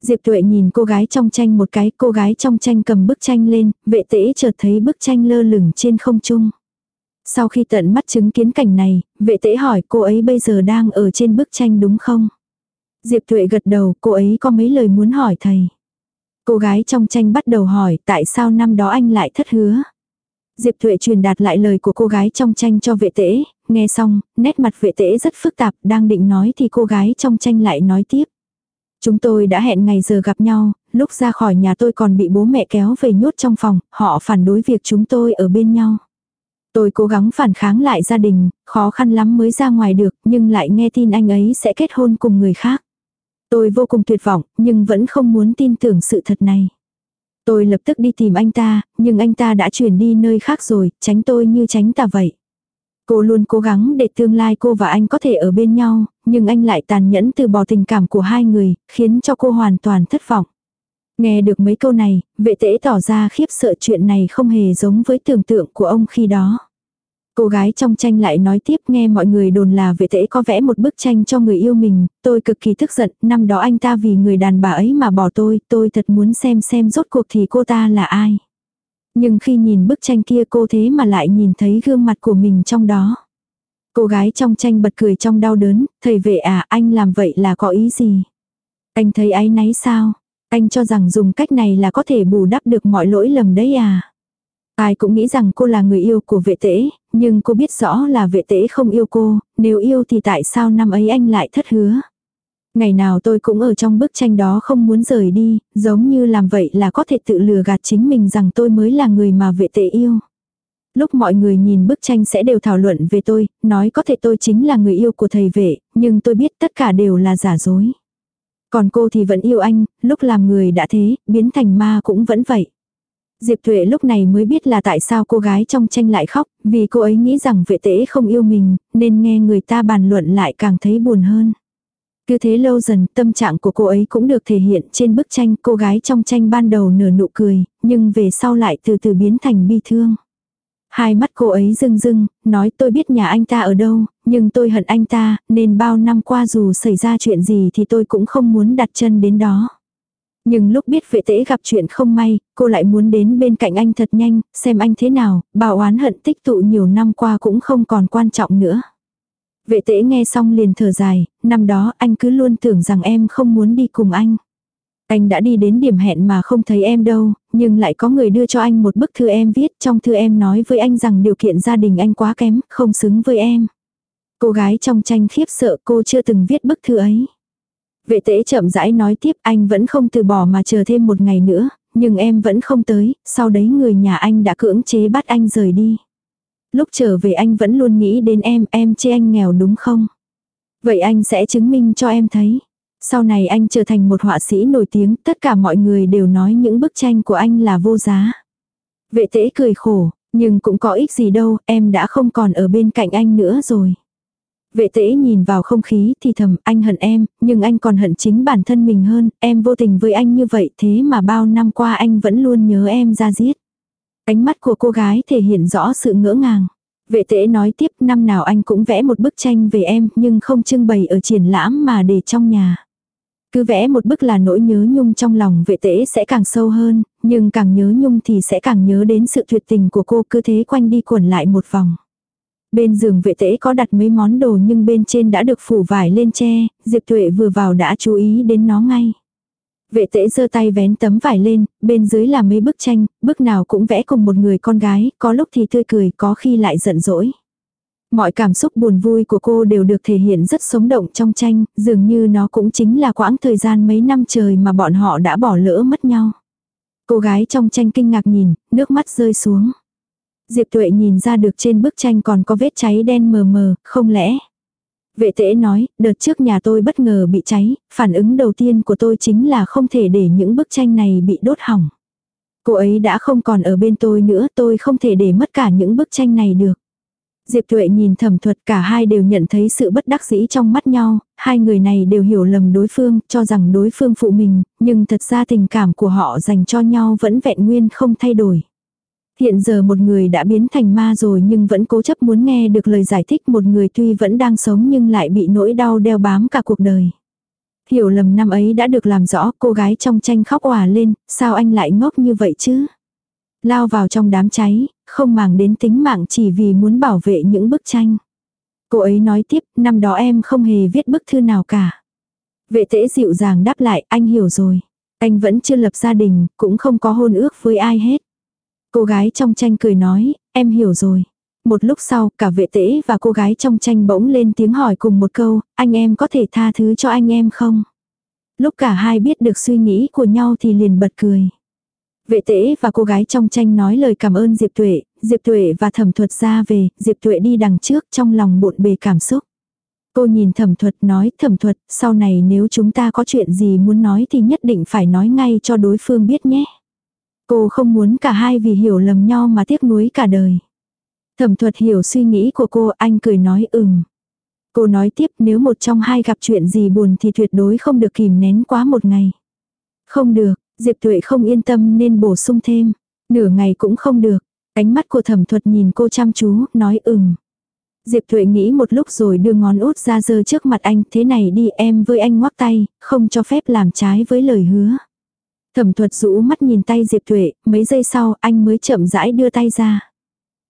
Diệp Tuệ nhìn cô gái trong tranh một cái, cô gái trong tranh cầm bức tranh lên, vệ tễ chợt thấy bức tranh lơ lửng trên không trung. Sau khi tận mắt chứng kiến cảnh này, vệ tễ hỏi cô ấy bây giờ đang ở trên bức tranh đúng không? Diệp Tuệ gật đầu, cô ấy có mấy lời muốn hỏi thầy. Cô gái trong tranh bắt đầu hỏi tại sao năm đó anh lại thất hứa. Diệp Thuệ truyền đạt lại lời của cô gái trong tranh cho vệ tễ, nghe xong, nét mặt vệ tễ rất phức tạp, đang định nói thì cô gái trong tranh lại nói tiếp. Chúng tôi đã hẹn ngày giờ gặp nhau, lúc ra khỏi nhà tôi còn bị bố mẹ kéo về nhốt trong phòng, họ phản đối việc chúng tôi ở bên nhau. Tôi cố gắng phản kháng lại gia đình, khó khăn lắm mới ra ngoài được, nhưng lại nghe tin anh ấy sẽ kết hôn cùng người khác. Tôi vô cùng tuyệt vọng, nhưng vẫn không muốn tin tưởng sự thật này. Tôi lập tức đi tìm anh ta, nhưng anh ta đã chuyển đi nơi khác rồi, tránh tôi như tránh ta vậy. Cô luôn cố gắng để tương lai cô và anh có thể ở bên nhau, nhưng anh lại tàn nhẫn từ bỏ tình cảm của hai người, khiến cho cô hoàn toàn thất vọng. Nghe được mấy câu này, vệ tễ tỏ ra khiếp sợ chuyện này không hề giống với tưởng tượng của ông khi đó. Cô gái trong tranh lại nói tiếp nghe mọi người đồn là vệ tễ có vẽ một bức tranh cho người yêu mình, tôi cực kỳ tức giận, năm đó anh ta vì người đàn bà ấy mà bỏ tôi, tôi thật muốn xem xem rốt cuộc thì cô ta là ai. Nhưng khi nhìn bức tranh kia cô thế mà lại nhìn thấy gương mặt của mình trong đó. Cô gái trong tranh bật cười trong đau đớn, thầy vệ à anh làm vậy là có ý gì? Anh thấy ái náy sao? Anh cho rằng dùng cách này là có thể bù đắp được mọi lỗi lầm đấy à? Ai cũng nghĩ rằng cô là người yêu của vệ tễ, nhưng cô biết rõ là vệ tễ không yêu cô, nếu yêu thì tại sao năm ấy anh lại thất hứa. Ngày nào tôi cũng ở trong bức tranh đó không muốn rời đi, giống như làm vậy là có thể tự lừa gạt chính mình rằng tôi mới là người mà vệ tệ yêu. Lúc mọi người nhìn bức tranh sẽ đều thảo luận về tôi, nói có thể tôi chính là người yêu của thầy vệ, nhưng tôi biết tất cả đều là giả dối. Còn cô thì vẫn yêu anh, lúc làm người đã thế, biến thành ma cũng vẫn vậy. Diệp Thuệ lúc này mới biết là tại sao cô gái trong tranh lại khóc, vì cô ấy nghĩ rằng vệ tế không yêu mình, nên nghe người ta bàn luận lại càng thấy buồn hơn. Cứ thế lâu dần tâm trạng của cô ấy cũng được thể hiện trên bức tranh cô gái trong tranh ban đầu nở nụ cười, nhưng về sau lại từ từ biến thành bi thương. Hai mắt cô ấy rưng rưng, nói tôi biết nhà anh ta ở đâu, nhưng tôi hận anh ta, nên bao năm qua dù xảy ra chuyện gì thì tôi cũng không muốn đặt chân đến đó. Nhưng lúc biết vệ tễ gặp chuyện không may, cô lại muốn đến bên cạnh anh thật nhanh, xem anh thế nào, bảo oán hận tích tụ nhiều năm qua cũng không còn quan trọng nữa. Vệ tễ nghe xong liền thở dài, năm đó anh cứ luôn tưởng rằng em không muốn đi cùng anh. Anh đã đi đến điểm hẹn mà không thấy em đâu, nhưng lại có người đưa cho anh một bức thư em viết, trong thư em nói với anh rằng điều kiện gia đình anh quá kém, không xứng với em. Cô gái trong tranh khiếp sợ cô chưa từng viết bức thư ấy. Vệ tễ chậm rãi nói tiếp anh vẫn không từ bỏ mà chờ thêm một ngày nữa, nhưng em vẫn không tới, sau đấy người nhà anh đã cưỡng chế bắt anh rời đi. Lúc trở về anh vẫn luôn nghĩ đến em, em chê anh nghèo đúng không? Vậy anh sẽ chứng minh cho em thấy. Sau này anh trở thành một họa sĩ nổi tiếng, tất cả mọi người đều nói những bức tranh của anh là vô giá. Vệ tễ cười khổ, nhưng cũng có ích gì đâu, em đã không còn ở bên cạnh anh nữa rồi. Vệ tễ nhìn vào không khí thì thầm anh hận em, nhưng anh còn hận chính bản thân mình hơn, em vô tình với anh như vậy thế mà bao năm qua anh vẫn luôn nhớ em ra giết. Ánh mắt của cô gái thể hiện rõ sự ngỡ ngàng. Vệ tễ nói tiếp năm nào anh cũng vẽ một bức tranh về em nhưng không trưng bày ở triển lãm mà để trong nhà. Cứ vẽ một bức là nỗi nhớ nhung trong lòng vệ tễ sẽ càng sâu hơn, nhưng càng nhớ nhung thì sẽ càng nhớ đến sự tuyệt tình của cô cứ thế quanh đi quẩn lại một vòng. Bên giường vệ tễ có đặt mấy món đồ nhưng bên trên đã được phủ vải lên che, Diệp Tuệ vừa vào đã chú ý đến nó ngay. Vệ tễ giơ tay vén tấm vải lên, bên dưới là mấy bức tranh, bức nào cũng vẽ cùng một người con gái, có lúc thì tươi cười, có khi lại giận dỗi. Mọi cảm xúc buồn vui của cô đều được thể hiện rất sống động trong tranh, dường như nó cũng chính là quãng thời gian mấy năm trời mà bọn họ đã bỏ lỡ mất nhau. Cô gái trong tranh kinh ngạc nhìn, nước mắt rơi xuống. Diệp Tuệ nhìn ra được trên bức tranh còn có vết cháy đen mờ mờ, không lẽ. Vệ tễ nói, đợt trước nhà tôi bất ngờ bị cháy, phản ứng đầu tiên của tôi chính là không thể để những bức tranh này bị đốt hỏng. Cô ấy đã không còn ở bên tôi nữa, tôi không thể để mất cả những bức tranh này được. Diệp Tuệ nhìn thẩm thuật cả hai đều nhận thấy sự bất đắc dĩ trong mắt nhau, hai người này đều hiểu lầm đối phương, cho rằng đối phương phụ mình, nhưng thật ra tình cảm của họ dành cho nhau vẫn vẹn nguyên không thay đổi. Hiện giờ một người đã biến thành ma rồi nhưng vẫn cố chấp muốn nghe được lời giải thích một người tuy vẫn đang sống nhưng lại bị nỗi đau đeo bám cả cuộc đời. Hiểu lầm năm ấy đã được làm rõ cô gái trong tranh khóc òa lên, sao anh lại ngốc như vậy chứ? Lao vào trong đám cháy, không màng đến tính mạng chỉ vì muốn bảo vệ những bức tranh. Cô ấy nói tiếp, năm đó em không hề viết bức thư nào cả. Vệ tễ dịu dàng đáp lại, anh hiểu rồi. Anh vẫn chưa lập gia đình, cũng không có hôn ước với ai hết. Cô gái trong tranh cười nói, em hiểu rồi. Một lúc sau, cả vệ tễ và cô gái trong tranh bỗng lên tiếng hỏi cùng một câu, anh em có thể tha thứ cho anh em không? Lúc cả hai biết được suy nghĩ của nhau thì liền bật cười. Vệ tễ và cô gái trong tranh nói lời cảm ơn Diệp Tuệ, Diệp Tuệ và thẩm thuật ra về, Diệp Tuệ đi đằng trước trong lòng bộn bề cảm xúc. Cô nhìn thẩm thuật nói thẩm thuật, sau này nếu chúng ta có chuyện gì muốn nói thì nhất định phải nói ngay cho đối phương biết nhé. Cô không muốn cả hai vì hiểu lầm nhau mà tiếc nuối cả đời. Thẩm thuật hiểu suy nghĩ của cô, anh cười nói ừm. Cô nói tiếp nếu một trong hai gặp chuyện gì buồn thì tuyệt đối không được kìm nén quá một ngày. Không được, Diệp Tuệ không yên tâm nên bổ sung thêm. Nửa ngày cũng không được. Ánh mắt của thẩm thuật nhìn cô chăm chú, nói ừm. Diệp Tuệ nghĩ một lúc rồi đưa ngón út ra giơ trước mặt anh, thế này đi em với anh ngoắc tay, không cho phép làm trái với lời hứa. Thẩm thuật rũ mắt nhìn tay Diệp Tuệ, mấy giây sau anh mới chậm rãi đưa tay ra.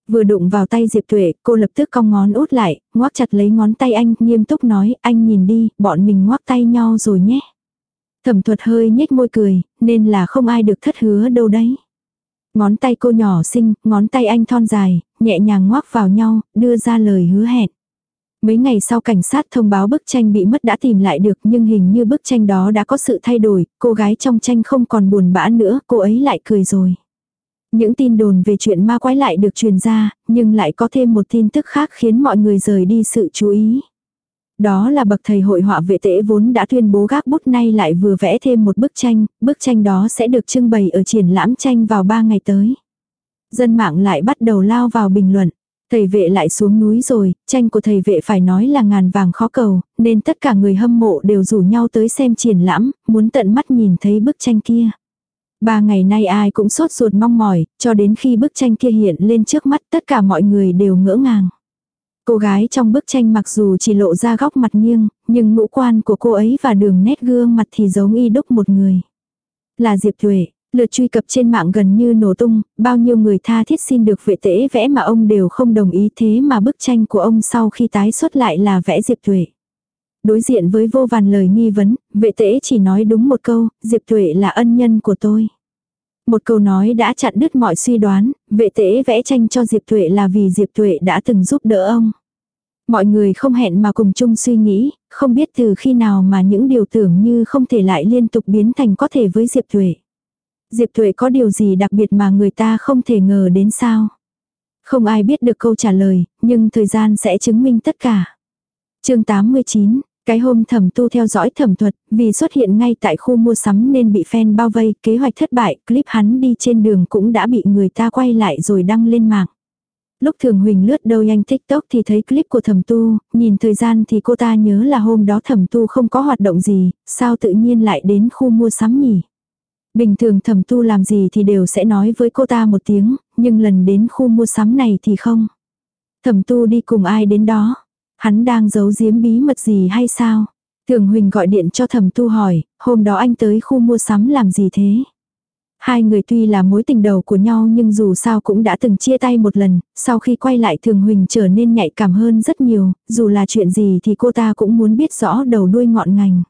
Vừa đụng vào tay Diệp Tuệ, cô lập tức cong ngón út lại, ngoắc chặt lấy ngón tay anh, nghiêm túc nói, anh nhìn đi, bọn mình ngoắc tay nhau rồi nhé. Thẩm thuật hơi nhếch môi cười, nên là không ai được thất hứa đâu đấy. Ngón tay cô nhỏ xinh, ngón tay anh thon dài, nhẹ nhàng ngoắc vào nhau, đưa ra lời hứa hẹn. Mấy ngày sau cảnh sát thông báo bức tranh bị mất đã tìm lại được nhưng hình như bức tranh đó đã có sự thay đổi, cô gái trong tranh không còn buồn bã nữa, cô ấy lại cười rồi. Những tin đồn về chuyện ma quái lại được truyền ra, nhưng lại có thêm một tin tức khác khiến mọi người rời đi sự chú ý. Đó là bậc thầy hội họa vệ tễ vốn đã tuyên bố gác bút nay lại vừa vẽ thêm một bức tranh, bức tranh đó sẽ được trưng bày ở triển lãm tranh vào 3 ngày tới. Dân mạng lại bắt đầu lao vào bình luận. Thầy vệ lại xuống núi rồi, tranh của thầy vệ phải nói là ngàn vàng khó cầu, nên tất cả người hâm mộ đều rủ nhau tới xem triển lãm, muốn tận mắt nhìn thấy bức tranh kia. Ba ngày nay ai cũng sốt ruột mong mỏi, cho đến khi bức tranh kia hiện lên trước mắt tất cả mọi người đều ngỡ ngàng. Cô gái trong bức tranh mặc dù chỉ lộ ra góc mặt nghiêng, nhưng ngũ quan của cô ấy và đường nét gương mặt thì giống y đúc một người. Là Diệp Thuệ, lượt truy cập trên mạng gần như nổ tung, bao nhiêu người tha thiết xin được vệ tễ vẽ mà ông đều không đồng ý thế mà bức tranh của ông sau khi tái xuất lại là vẽ Diệp Thuệ. Đối diện với vô vàn lời nghi vấn, vệ tễ chỉ nói đúng một câu, Diệp Thuệ là ân nhân của tôi. Một câu nói đã chặn đứt mọi suy đoán, vệ tễ vẽ tranh cho Diệp Thuệ là vì Diệp Thuệ đã từng giúp đỡ ông. Mọi người không hẹn mà cùng chung suy nghĩ, không biết từ khi nào mà những điều tưởng như không thể lại liên tục biến thành có thể với Diệp Thuệ. Diệp Thuệ có điều gì đặc biệt mà người ta không thể ngờ đến sao? Không ai biết được câu trả lời, nhưng thời gian sẽ chứng minh tất cả. chương 89, cái hôm thẩm tu theo dõi thẩm thuật, vì xuất hiện ngay tại khu mua sắm nên bị fan bao vây, kế hoạch thất bại, clip hắn đi trên đường cũng đã bị người ta quay lại rồi đăng lên mạng. Lúc thường Huỳnh lướt đâu nhanh TikTok thì thấy clip của thẩm tu, nhìn thời gian thì cô ta nhớ là hôm đó thẩm tu không có hoạt động gì, sao tự nhiên lại đến khu mua sắm nhỉ? Bình thường thẩm tu làm gì thì đều sẽ nói với cô ta một tiếng, nhưng lần đến khu mua sắm này thì không. Thẩm tu đi cùng ai đến đó? Hắn đang giấu giếm bí mật gì hay sao? Thường Huỳnh gọi điện cho thẩm tu hỏi, hôm đó anh tới khu mua sắm làm gì thế? Hai người tuy là mối tình đầu của nhau nhưng dù sao cũng đã từng chia tay một lần, sau khi quay lại Thường Huỳnh trở nên nhạy cảm hơn rất nhiều, dù là chuyện gì thì cô ta cũng muốn biết rõ đầu đuôi ngọn ngành.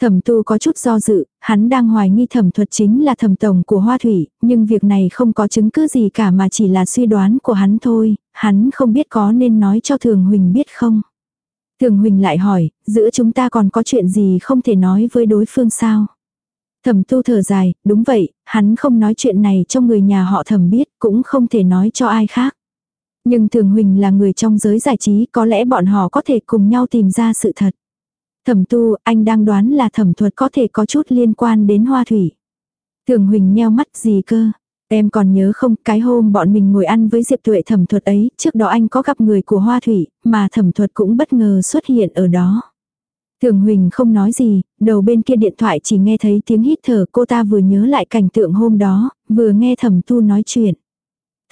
Thẩm tu có chút do dự, hắn đang hoài nghi thẩm thuật chính là thẩm tổng của Hoa Thủy, nhưng việc này không có chứng cứ gì cả mà chỉ là suy đoán của hắn thôi, hắn không biết có nên nói cho Thường Huỳnh biết không. Thường Huỳnh lại hỏi, giữa chúng ta còn có chuyện gì không thể nói với đối phương sao? Thẩm tu thở dài, đúng vậy, hắn không nói chuyện này cho người nhà họ thẩm biết, cũng không thể nói cho ai khác. Nhưng Thường Huỳnh là người trong giới giải trí, có lẽ bọn họ có thể cùng nhau tìm ra sự thật. Thẩm tu, anh đang đoán là thẩm thuật có thể có chút liên quan đến hoa thủy. Thường Huỳnh nheo mắt gì cơ. Em còn nhớ không, cái hôm bọn mình ngồi ăn với Diệp Tuệ thẩm thuật ấy, trước đó anh có gặp người của Hoa Thủy, mà thẩm thuật cũng bất ngờ xuất hiện ở đó. Thường Huỳnh không nói gì, đầu bên kia điện thoại chỉ nghe thấy tiếng hít thở cô ta vừa nhớ lại cảnh tượng hôm đó, vừa nghe thẩm tu nói chuyện.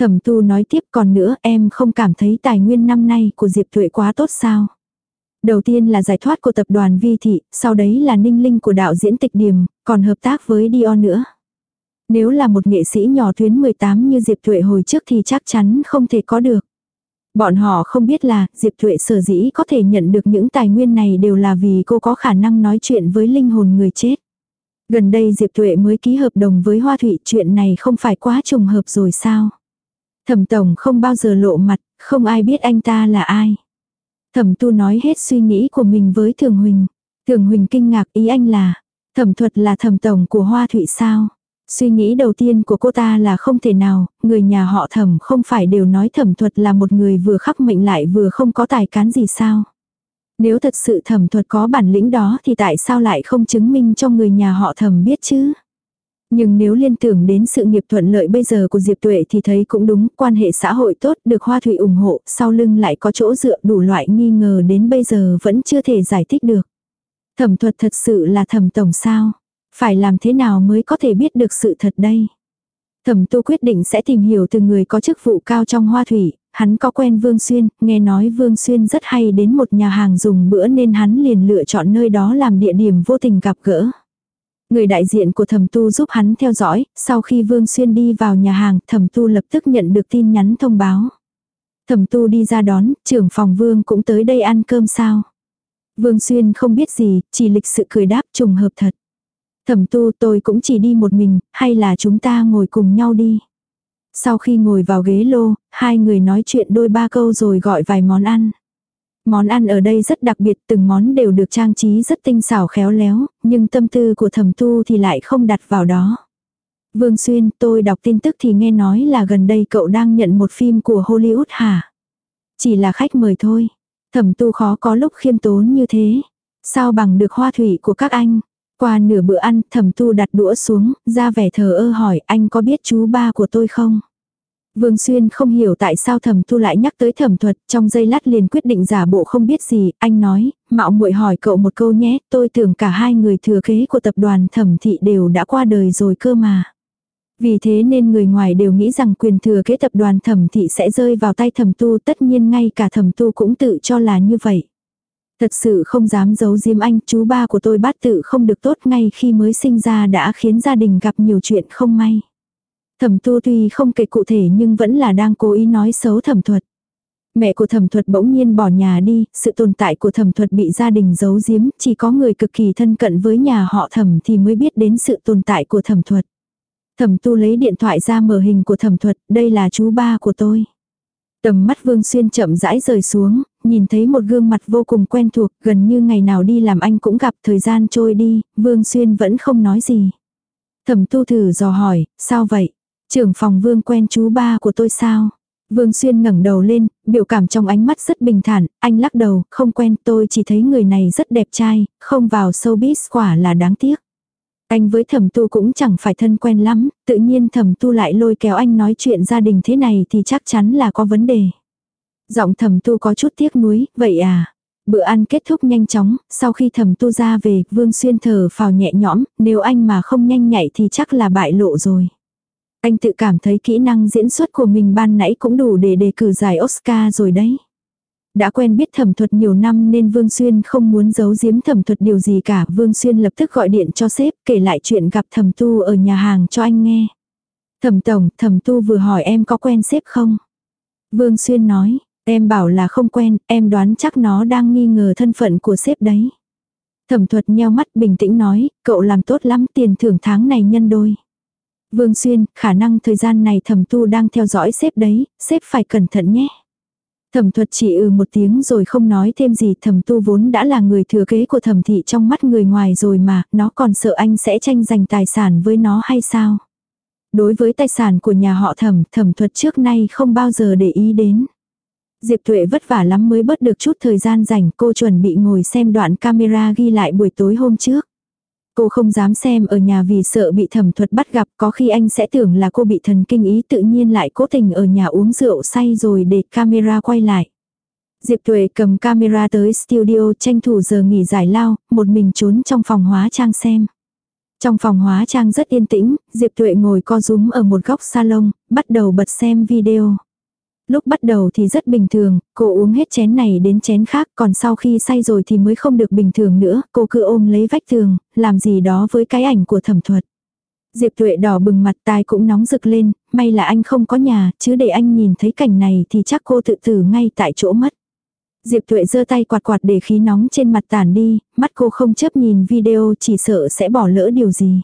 Thẩm tu nói tiếp còn nữa em không cảm thấy tài nguyên năm nay của Diệp Tuệ quá tốt sao. Đầu tiên là giải thoát của tập đoàn Vi Thị, sau đấy là ninh linh của đạo diễn tịch Điềm còn hợp tác với Dior nữa. Nếu là một nghệ sĩ nhỏ tuyến 18 như Diệp Thuệ hồi trước thì chắc chắn không thể có được. Bọn họ không biết là Diệp Thuệ sở dĩ có thể nhận được những tài nguyên này đều là vì cô có khả năng nói chuyện với linh hồn người chết. Gần đây Diệp Thuệ mới ký hợp đồng với Hoa Thụy chuyện này không phải quá trùng hợp rồi sao. Thẩm Tổng không bao giờ lộ mặt, không ai biết anh ta là ai. Thẩm Tu nói hết suy nghĩ của mình với Thường Huỳnh. Thường Huỳnh kinh ngạc ý anh là, thẩm thuật là thẩm tổng của Hoa Thụy sao? Suy nghĩ đầu tiên của cô ta là không thể nào, người nhà họ thẩm không phải đều nói thẩm thuật là một người vừa khắc mệnh lại vừa không có tài cán gì sao. Nếu thật sự thẩm thuật có bản lĩnh đó thì tại sao lại không chứng minh cho người nhà họ thẩm biết chứ? Nhưng nếu liên tưởng đến sự nghiệp thuận lợi bây giờ của Diệp Tuệ thì thấy cũng đúng, quan hệ xã hội tốt, được Hoa Thủy ủng hộ, sau lưng lại có chỗ dựa đủ loại nghi ngờ đến bây giờ vẫn chưa thể giải thích được. Thẩm thuật thật sự là thẩm tổng sao? Phải làm thế nào mới có thể biết được sự thật đây? Thẩm tu quyết định sẽ tìm hiểu từ người có chức vụ cao trong Hoa Thủy, hắn có quen Vương Xuyên, nghe nói Vương Xuyên rất hay đến một nhà hàng dùng bữa nên hắn liền lựa chọn nơi đó làm địa điểm vô tình gặp gỡ. Người đại diện của thẩm tu giúp hắn theo dõi, sau khi Vương Xuyên đi vào nhà hàng, thẩm tu lập tức nhận được tin nhắn thông báo. Thẩm tu đi ra đón, trưởng phòng Vương cũng tới đây ăn cơm sao. Vương Xuyên không biết gì, chỉ lịch sự cười đáp trùng hợp thật. Thẩm tu tôi cũng chỉ đi một mình, hay là chúng ta ngồi cùng nhau đi. Sau khi ngồi vào ghế lô, hai người nói chuyện đôi ba câu rồi gọi vài món ăn. Món ăn ở đây rất đặc biệt, từng món đều được trang trí rất tinh xảo khéo léo, nhưng tâm tư của thẩm tu thì lại không đặt vào đó. Vương Xuyên, tôi đọc tin tức thì nghe nói là gần đây cậu đang nhận một phim của Hollywood hả? Chỉ là khách mời thôi. Thẩm tu khó có lúc khiêm tốn như thế. Sao bằng được hoa thủy của các anh? Qua nửa bữa ăn, thẩm tu đặt đũa xuống, ra vẻ thờ ơ hỏi anh có biết chú ba của tôi không? Vương Xuyên không hiểu tại sao thẩm tu lại nhắc tới thẩm thuật, trong giây lát liền quyết định giả bộ không biết gì, anh nói, mạo muội hỏi cậu một câu nhé, tôi tưởng cả hai người thừa kế của tập đoàn thẩm thị đều đã qua đời rồi cơ mà. Vì thế nên người ngoài đều nghĩ rằng quyền thừa kế tập đoàn thẩm thị sẽ rơi vào tay thẩm tu tất nhiên ngay cả thẩm tu cũng tự cho là như vậy. Thật sự không dám giấu diếm anh, chú ba của tôi bát tự không được tốt ngay khi mới sinh ra đã khiến gia đình gặp nhiều chuyện không may. Thẩm tu tuy không kể cụ thể nhưng vẫn là đang cố ý nói xấu thẩm thuật. Mẹ của thẩm thuật bỗng nhiên bỏ nhà đi, sự tồn tại của thẩm thuật bị gia đình giấu giếm, chỉ có người cực kỳ thân cận với nhà họ thẩm thì mới biết đến sự tồn tại của thẩm thuật. Thẩm tu lấy điện thoại ra mở hình của thẩm thuật, đây là chú ba của tôi. Tầm mắt Vương Xuyên chậm rãi rời xuống, nhìn thấy một gương mặt vô cùng quen thuộc, gần như ngày nào đi làm anh cũng gặp thời gian trôi đi, Vương Xuyên vẫn không nói gì. Thẩm tu thử dò hỏi, sao vậy? Trưởng phòng Vương quen chú ba của tôi sao? Vương Xuyên ngẩng đầu lên, biểu cảm trong ánh mắt rất bình thản, anh lắc đầu, không quen tôi chỉ thấy người này rất đẹp trai, không vào showbiz quả là đáng tiếc. Anh với thẩm tu cũng chẳng phải thân quen lắm, tự nhiên thẩm tu lại lôi kéo anh nói chuyện gia đình thế này thì chắc chắn là có vấn đề. Giọng thẩm tu có chút tiếc nuối, vậy à? Bữa ăn kết thúc nhanh chóng, sau khi thẩm tu ra về, Vương Xuyên thở phào nhẹ nhõm, nếu anh mà không nhanh nhạy thì chắc là bại lộ rồi. Anh tự cảm thấy kỹ năng diễn xuất của mình ban nãy cũng đủ để đề cử giải Oscar rồi đấy. Đã quen biết thẩm thuật nhiều năm nên Vương Xuyên không muốn giấu giếm thẩm thuật điều gì cả. Vương Xuyên lập tức gọi điện cho sếp kể lại chuyện gặp thẩm tu ở nhà hàng cho anh nghe. Thẩm tổng, thẩm tu vừa hỏi em có quen sếp không? Vương Xuyên nói, em bảo là không quen, em đoán chắc nó đang nghi ngờ thân phận của sếp đấy. Thẩm thuật nheo mắt bình tĩnh nói, cậu làm tốt lắm tiền thưởng tháng này nhân đôi. Vương Xuyên, khả năng thời gian này thẩm tu đang theo dõi sếp đấy, sếp phải cẩn thận nhé. Thẩm thuật chỉ ừ một tiếng rồi không nói thêm gì thẩm tu vốn đã là người thừa kế của thẩm thị trong mắt người ngoài rồi mà, nó còn sợ anh sẽ tranh giành tài sản với nó hay sao? Đối với tài sản của nhà họ thẩm, thẩm thuật trước nay không bao giờ để ý đến. Diệp Tuệ vất vả lắm mới bớt được chút thời gian rảnh cô chuẩn bị ngồi xem đoạn camera ghi lại buổi tối hôm trước. Cô không dám xem ở nhà vì sợ bị thẩm thuật bắt gặp có khi anh sẽ tưởng là cô bị thần kinh ý tự nhiên lại cố tình ở nhà uống rượu say rồi để camera quay lại. Diệp Tuệ cầm camera tới studio tranh thủ giờ nghỉ giải lao, một mình trốn trong phòng hóa trang xem. Trong phòng hóa trang rất yên tĩnh, Diệp Tuệ ngồi co rúm ở một góc salon, bắt đầu bật xem video. Lúc bắt đầu thì rất bình thường, cô uống hết chén này đến chén khác, còn sau khi say rồi thì mới không được bình thường nữa, cô cứ ôm lấy vách tường, làm gì đó với cái ảnh của thẩm thuật. Diệp tuệ đỏ bừng mặt tai cũng nóng rực lên, may là anh không có nhà, chứ để anh nhìn thấy cảnh này thì chắc cô tự tử ngay tại chỗ mất. Diệp tuệ giơ tay quạt quạt để khí nóng trên mặt tản đi, mắt cô không chấp nhìn video chỉ sợ sẽ bỏ lỡ điều gì.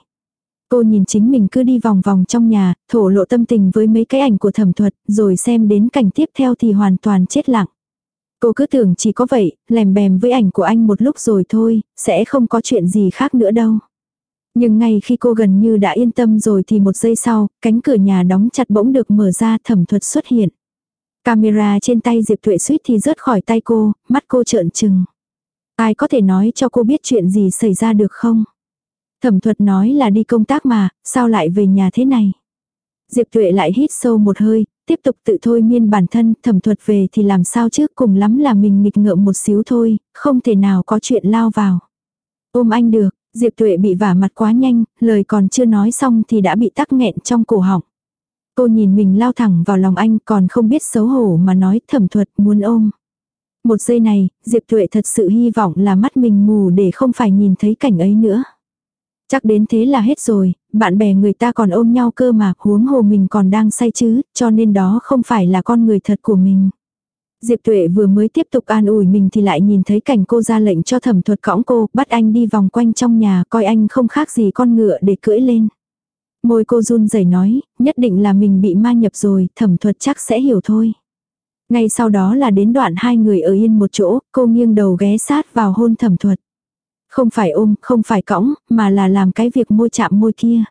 Cô nhìn chính mình cứ đi vòng vòng trong nhà, thổ lộ tâm tình với mấy cái ảnh của thẩm thuật, rồi xem đến cảnh tiếp theo thì hoàn toàn chết lặng. Cô cứ tưởng chỉ có vậy, lèm bèm với ảnh của anh một lúc rồi thôi, sẽ không có chuyện gì khác nữa đâu. Nhưng ngay khi cô gần như đã yên tâm rồi thì một giây sau, cánh cửa nhà đóng chặt bỗng được mở ra thẩm thuật xuất hiện. Camera trên tay Diệp Thuệ suýt thì rớt khỏi tay cô, mắt cô trợn trừng. Ai có thể nói cho cô biết chuyện gì xảy ra được không? Thẩm thuật nói là đi công tác mà, sao lại về nhà thế này? Diệp Tuệ lại hít sâu một hơi, tiếp tục tự thôi miên bản thân, thẩm thuật về thì làm sao chứ, cùng lắm là mình nghịch ngợm một xíu thôi, không thể nào có chuyện lao vào. Ôm anh được, Diệp Tuệ bị vả mặt quá nhanh, lời còn chưa nói xong thì đã bị tắc nghẹn trong cổ họng. Cô nhìn mình lao thẳng vào lòng anh còn không biết xấu hổ mà nói thẩm thuật muốn ôm. Một giây này, Diệp Tuệ thật sự hy vọng là mắt mình mù để không phải nhìn thấy cảnh ấy nữa. Chắc đến thế là hết rồi, bạn bè người ta còn ôm nhau cơ mà, huống hồ mình còn đang say chứ, cho nên đó không phải là con người thật của mình. Diệp Tuệ vừa mới tiếp tục an ủi mình thì lại nhìn thấy cảnh cô ra lệnh cho thẩm thuật cõng cô, bắt anh đi vòng quanh trong nhà, coi anh không khác gì con ngựa để cưỡi lên. Môi cô run rẩy nói, nhất định là mình bị ma nhập rồi, thẩm thuật chắc sẽ hiểu thôi. Ngay sau đó là đến đoạn hai người ở yên một chỗ, cô nghiêng đầu ghé sát vào hôn thẩm thuật. Không phải ôm, không phải cõng, mà là làm cái việc môi chạm môi kia.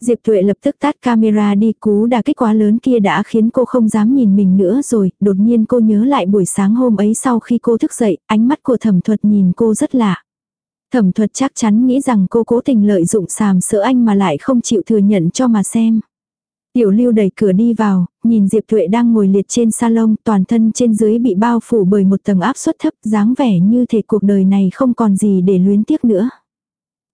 Diệp Tuệ lập tức tắt camera đi cú đà kích quá lớn kia đã khiến cô không dám nhìn mình nữa rồi, đột nhiên cô nhớ lại buổi sáng hôm ấy sau khi cô thức dậy, ánh mắt của thẩm thuật nhìn cô rất lạ. Thẩm thuật chắc chắn nghĩ rằng cô cố tình lợi dụng sàm sỡ anh mà lại không chịu thừa nhận cho mà xem. Tiểu lưu đẩy cửa đi vào, nhìn Diệp Thuệ đang ngồi liệt trên salon, toàn thân trên dưới bị bao phủ bởi một tầng áp suất thấp, dáng vẻ như thể cuộc đời này không còn gì để luyến tiếc nữa.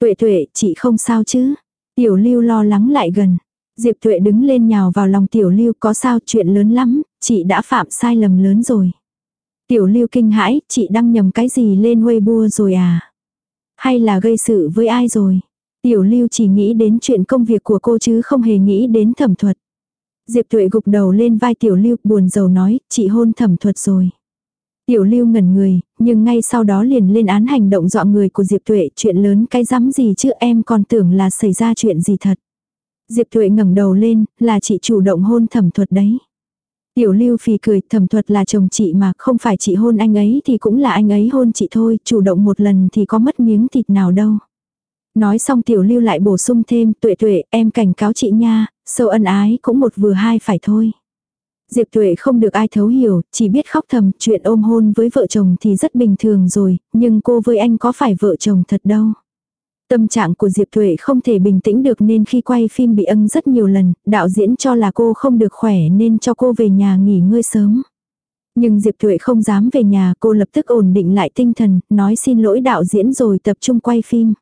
Tuệ tuệ, chị không sao chứ? Tiểu lưu lo lắng lại gần. Diệp Thuệ đứng lên nhào vào lòng tiểu lưu có sao chuyện lớn lắm, chị đã phạm sai lầm lớn rồi. Tiểu lưu kinh hãi, chị đăng nhầm cái gì lên Weibo rồi à? Hay là gây sự với ai rồi? Tiểu lưu chỉ nghĩ đến chuyện công việc của cô chứ không hề nghĩ đến thẩm thuật. Diệp tuệ gục đầu lên vai tiểu lưu buồn rầu nói, chị hôn thẩm thuật rồi. Tiểu lưu ngẩn người, nhưng ngay sau đó liền lên án hành động dọa người của Diệp tuệ, chuyện lớn cái rắm gì chứ em còn tưởng là xảy ra chuyện gì thật. Diệp tuệ ngẩng đầu lên, là chị chủ động hôn thẩm thuật đấy. Tiểu lưu phì cười, thẩm thuật là chồng chị mà, không phải chị hôn anh ấy thì cũng là anh ấy hôn chị thôi, chủ động một lần thì có mất miếng thịt nào đâu. Nói xong tiểu lưu lại bổ sung thêm, tuệ tuệ, em cảnh cáo chị nha, sâu ân ái cũng một vừa hai phải thôi. Diệp tuệ không được ai thấu hiểu, chỉ biết khóc thầm, chuyện ôm hôn với vợ chồng thì rất bình thường rồi, nhưng cô với anh có phải vợ chồng thật đâu. Tâm trạng của Diệp Tuệ không thể bình tĩnh được nên khi quay phim bị ân rất nhiều lần, đạo diễn cho là cô không được khỏe nên cho cô về nhà nghỉ ngơi sớm. Nhưng Diệp Tuệ không dám về nhà, cô lập tức ổn định lại tinh thần, nói xin lỗi đạo diễn rồi tập trung quay phim.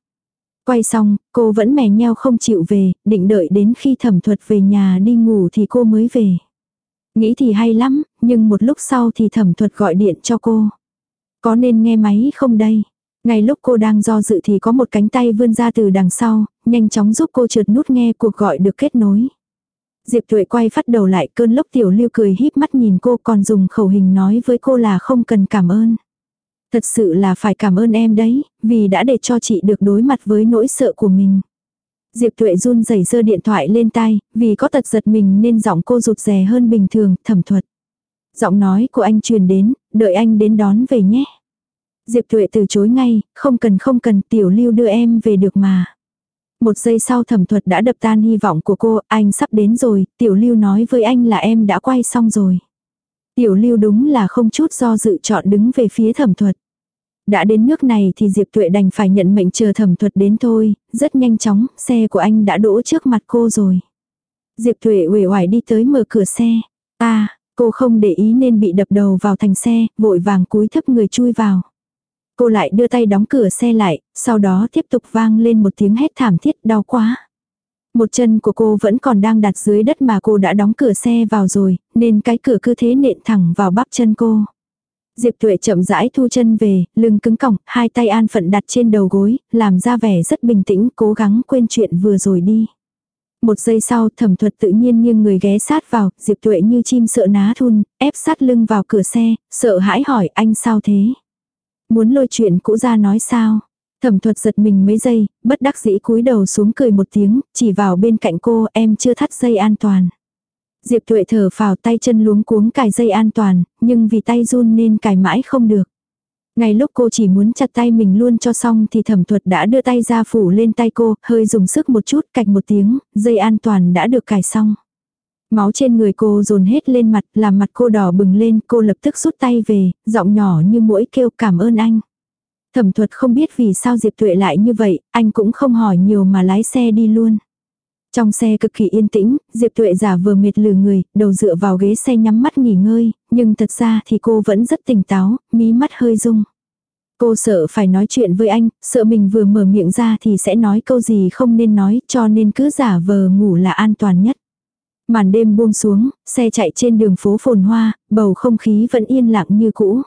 Quay xong, cô vẫn mè nheo không chịu về, định đợi đến khi thẩm thuật về nhà đi ngủ thì cô mới về. Nghĩ thì hay lắm, nhưng một lúc sau thì thẩm thuật gọi điện cho cô. Có nên nghe máy không đây? Ngay lúc cô đang do dự thì có một cánh tay vươn ra từ đằng sau, nhanh chóng giúp cô trượt nút nghe cuộc gọi được kết nối. Diệp Tuệ quay phát đầu lại cơn lốc tiểu lưu cười híp mắt nhìn cô còn dùng khẩu hình nói với cô là không cần cảm ơn. Thật sự là phải cảm ơn em đấy, vì đã để cho chị được đối mặt với nỗi sợ của mình. Diệp Tuệ run rẩy giơ điện thoại lên tai, vì có tật giật mình nên giọng cô rụt rè hơn bình thường, thẩm thuật. Giọng nói của anh truyền đến, đợi anh đến đón về nhé. Diệp Tuệ từ chối ngay, không cần không cần tiểu lưu đưa em về được mà. Một giây sau thẩm thuật đã đập tan hy vọng của cô, anh sắp đến rồi, tiểu lưu nói với anh là em đã quay xong rồi. Tiểu lưu đúng là không chút do dự chọn đứng về phía thẩm thuật. Đã đến nước này thì Diệp Tuệ đành phải nhận mệnh chờ thẩm thuật đến thôi, rất nhanh chóng, xe của anh đã đỗ trước mặt cô rồi. Diệp Tuệ uể oải đi tới mở cửa xe. À, cô không để ý nên bị đập đầu vào thành xe, vội vàng cúi thấp người chui vào. Cô lại đưa tay đóng cửa xe lại, sau đó tiếp tục vang lên một tiếng hét thảm thiết đau quá. Một chân của cô vẫn còn đang đặt dưới đất mà cô đã đóng cửa xe vào rồi, nên cái cửa cứ thế nện thẳng vào bắp chân cô. Diệp Tuệ chậm rãi thu chân về, lưng cứng cỏng, hai tay an phận đặt trên đầu gối, làm ra vẻ rất bình tĩnh, cố gắng quên chuyện vừa rồi đi. Một giây sau, thẩm thuật tự nhiên nghiêng người ghé sát vào, Diệp Tuệ như chim sợ ná thun, ép sát lưng vào cửa xe, sợ hãi hỏi anh sao thế? Muốn lôi chuyện cũ ra nói sao? Thẩm thuật giật mình mấy giây, bất đắc dĩ cúi đầu xuống cười một tiếng, chỉ vào bên cạnh cô em chưa thắt dây an toàn. Diệp Tuệ thở phào tay chân luống cuống cài dây an toàn, nhưng vì tay run nên cài mãi không được. Ngay lúc cô chỉ muốn chặt tay mình luôn cho xong thì thẩm thuật đã đưa tay ra phủ lên tay cô, hơi dùng sức một chút cạch một tiếng, dây an toàn đã được cài xong. Máu trên người cô dồn hết lên mặt, làm mặt cô đỏ bừng lên, cô lập tức rút tay về, giọng nhỏ như mũi kêu cảm ơn anh. Thẩm thuật không biết vì sao Diệp Tuệ lại như vậy, anh cũng không hỏi nhiều mà lái xe đi luôn. Trong xe cực kỳ yên tĩnh, Diệp Tuệ giả vừa mệt lử người, đầu dựa vào ghế xe nhắm mắt nghỉ ngơi, nhưng thật ra thì cô vẫn rất tỉnh táo, mí mắt hơi rung. Cô sợ phải nói chuyện với anh, sợ mình vừa mở miệng ra thì sẽ nói câu gì không nên nói, cho nên cứ giả vờ ngủ là an toàn nhất. Màn đêm buông xuống, xe chạy trên đường phố phồn hoa, bầu không khí vẫn yên lặng như cũ.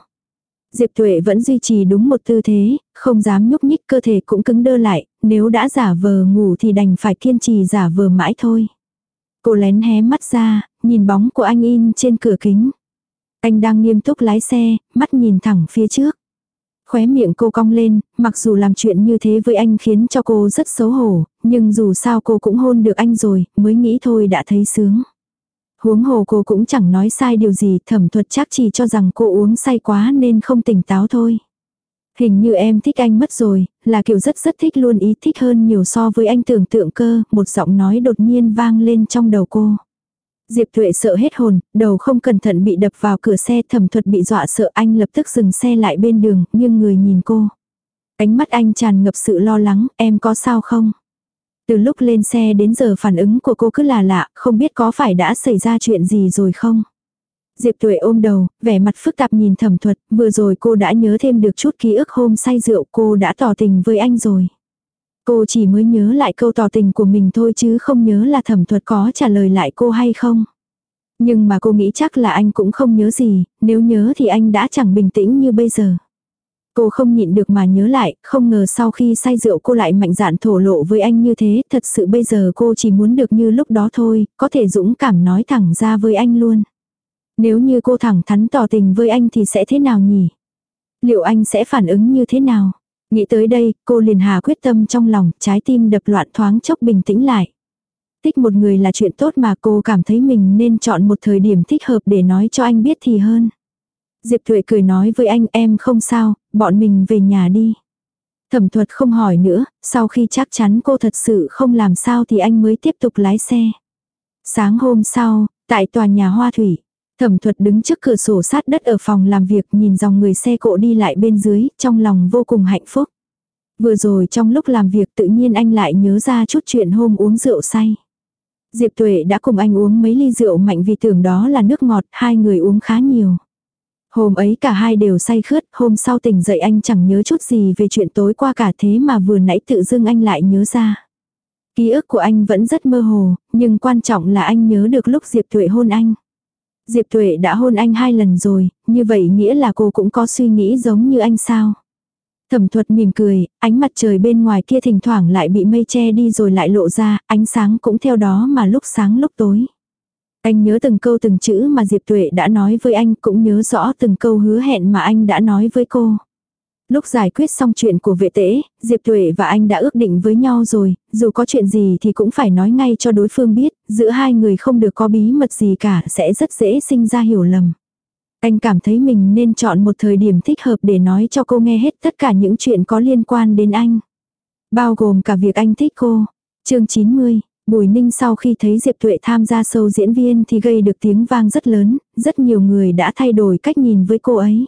Diệp Tuệ vẫn duy trì đúng một tư thế, không dám nhúc nhích cơ thể cũng cứng đơ lại, nếu đã giả vờ ngủ thì đành phải kiên trì giả vờ mãi thôi. Cô lén hé mắt ra, nhìn bóng của anh in trên cửa kính. Anh đang nghiêm túc lái xe, mắt nhìn thẳng phía trước. Khóe miệng cô cong lên, mặc dù làm chuyện như thế với anh khiến cho cô rất xấu hổ, nhưng dù sao cô cũng hôn được anh rồi, mới nghĩ thôi đã thấy sướng. Huống hồ cô cũng chẳng nói sai điều gì, thẩm thuật chắc chỉ cho rằng cô uống say quá nên không tỉnh táo thôi. Hình như em thích anh mất rồi, là kiểu rất rất thích luôn ý thích hơn nhiều so với anh tưởng tượng cơ, một giọng nói đột nhiên vang lên trong đầu cô. Diệp Thuệ sợ hết hồn, đầu không cẩn thận bị đập vào cửa xe thẩm thuật bị dọa sợ anh lập tức dừng xe lại bên đường, nhưng người nhìn cô. Ánh mắt anh tràn ngập sự lo lắng, em có sao không? Từ lúc lên xe đến giờ phản ứng của cô cứ là lạ, không biết có phải đã xảy ra chuyện gì rồi không? Diệp Tuệ ôm đầu, vẻ mặt phức tạp nhìn thẩm thuật, vừa rồi cô đã nhớ thêm được chút ký ức hôm say rượu cô đã tỏ tình với anh rồi. Cô chỉ mới nhớ lại câu tỏ tình của mình thôi chứ không nhớ là thẩm thuật có trả lời lại cô hay không. Nhưng mà cô nghĩ chắc là anh cũng không nhớ gì, nếu nhớ thì anh đã chẳng bình tĩnh như bây giờ. Cô không nhịn được mà nhớ lại, không ngờ sau khi say rượu cô lại mạnh dạn thổ lộ với anh như thế, thật sự bây giờ cô chỉ muốn được như lúc đó thôi, có thể dũng cảm nói thẳng ra với anh luôn. Nếu như cô thẳng thắn tỏ tình với anh thì sẽ thế nào nhỉ? Liệu anh sẽ phản ứng như thế nào? Nghĩ tới đây, cô liền hà quyết tâm trong lòng, trái tim đập loạn thoáng chốc bình tĩnh lại. Thích một người là chuyện tốt mà cô cảm thấy mình nên chọn một thời điểm thích hợp để nói cho anh biết thì hơn. Diệp Thuệ cười nói với anh em không sao, bọn mình về nhà đi. Thẩm thuật không hỏi nữa, sau khi chắc chắn cô thật sự không làm sao thì anh mới tiếp tục lái xe. Sáng hôm sau, tại tòa nhà Hoa Thủy, thẩm thuật đứng trước cửa sổ sát đất ở phòng làm việc nhìn dòng người xe cộ đi lại bên dưới, trong lòng vô cùng hạnh phúc. Vừa rồi trong lúc làm việc tự nhiên anh lại nhớ ra chút chuyện hôm uống rượu say. Diệp Tuệ đã cùng anh uống mấy ly rượu mạnh vì tưởng đó là nước ngọt, hai người uống khá nhiều. Hôm ấy cả hai đều say khướt, hôm sau tỉnh dậy anh chẳng nhớ chút gì về chuyện tối qua cả thế mà vừa nãy tự dưng anh lại nhớ ra. Ký ức của anh vẫn rất mơ hồ, nhưng quan trọng là anh nhớ được lúc Diệp Tuệ hôn anh. Diệp Tuệ đã hôn anh hai lần rồi, như vậy nghĩa là cô cũng có suy nghĩ giống như anh sao. Thẩm thuật mỉm cười, ánh mặt trời bên ngoài kia thỉnh thoảng lại bị mây che đi rồi lại lộ ra, ánh sáng cũng theo đó mà lúc sáng lúc tối. Anh nhớ từng câu từng chữ mà Diệp Tuệ đã nói với anh cũng nhớ rõ từng câu hứa hẹn mà anh đã nói với cô. Lúc giải quyết xong chuyện của vệ tế, Diệp Tuệ và anh đã ước định với nhau rồi, dù có chuyện gì thì cũng phải nói ngay cho đối phương biết, giữa hai người không được có bí mật gì cả sẽ rất dễ sinh ra hiểu lầm. Anh cảm thấy mình nên chọn một thời điểm thích hợp để nói cho cô nghe hết tất cả những chuyện có liên quan đến anh. Bao gồm cả việc anh thích cô. chương 90, Bùi Ninh sau khi thấy Diệp Tuệ tham gia sâu diễn viên thì gây được tiếng vang rất lớn, rất nhiều người đã thay đổi cách nhìn với cô ấy.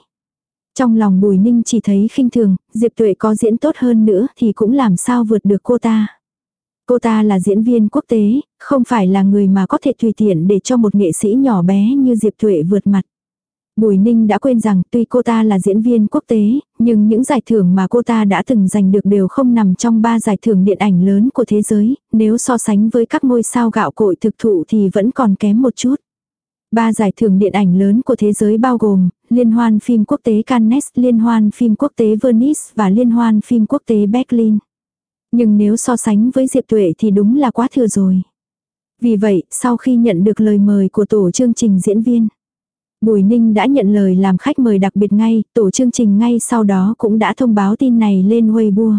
Trong lòng Bùi Ninh chỉ thấy khinh thường, Diệp Tuệ có diễn tốt hơn nữa thì cũng làm sao vượt được cô ta. Cô ta là diễn viên quốc tế, không phải là người mà có thể tùy tiện để cho một nghệ sĩ nhỏ bé như Diệp Thuệ vượt mặt. Bùi Ninh đã quên rằng tuy cô ta là diễn viên quốc tế, nhưng những giải thưởng mà cô ta đã từng giành được đều không nằm trong ba giải thưởng điện ảnh lớn của thế giới, nếu so sánh với các ngôi sao gạo cội thực thụ thì vẫn còn kém một chút. Ba giải thưởng điện ảnh lớn của thế giới bao gồm Liên hoan phim quốc tế Cannes, Liên hoan phim quốc tế Venice và Liên hoan phim quốc tế Berlin. Nhưng nếu so sánh với Diệp Tuệ thì đúng là quá thừa rồi. Vì vậy, sau khi nhận được lời mời của tổ chương trình diễn viên, Bùi Ninh đã nhận lời làm khách mời đặc biệt ngay, tổ chương trình ngay sau đó cũng đã thông báo tin này lên Weibo.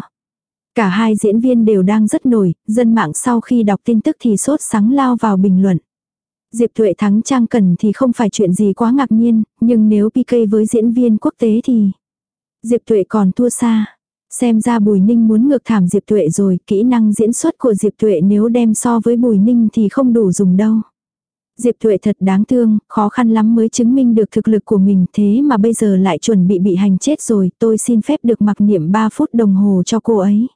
Cả hai diễn viên đều đang rất nổi, dân mạng sau khi đọc tin tức thì sốt sắng lao vào bình luận. Diệp Thuệ thắng Trang Cần thì không phải chuyện gì quá ngạc nhiên, nhưng nếu PK với diễn viên quốc tế thì Diệp Thuệ còn thua xa. Xem ra Bùi Ninh muốn ngược thảm Diệp Tuệ rồi, kỹ năng diễn xuất của Diệp Tuệ nếu đem so với Bùi Ninh thì không đủ dùng đâu. Diệp Tuệ thật đáng thương, khó khăn lắm mới chứng minh được thực lực của mình thế mà bây giờ lại chuẩn bị bị hành chết rồi, tôi xin phép được mặc niệm 3 phút đồng hồ cho cô ấy.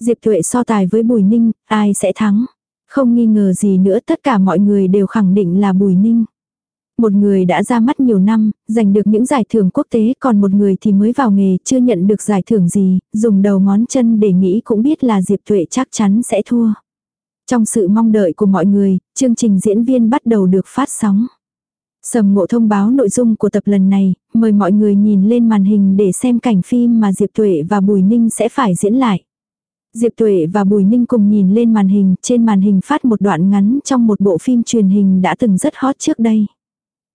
Diệp Tuệ so tài với Bùi Ninh, ai sẽ thắng? Không nghi ngờ gì nữa tất cả mọi người đều khẳng định là Bùi Ninh. Một người đã ra mắt nhiều năm, giành được những giải thưởng quốc tế, còn một người thì mới vào nghề, chưa nhận được giải thưởng gì, dùng đầu ngón chân để nghĩ cũng biết là Diệp Tuệ chắc chắn sẽ thua. Trong sự mong đợi của mọi người, chương trình diễn viên bắt đầu được phát sóng. Sầm ngộ thông báo nội dung của tập lần này, mời mọi người nhìn lên màn hình để xem cảnh phim mà Diệp Tuệ và Bùi Ninh sẽ phải diễn lại. Diệp Tuệ và Bùi Ninh cùng nhìn lên màn hình, trên màn hình phát một đoạn ngắn trong một bộ phim truyền hình đã từng rất hot trước đây.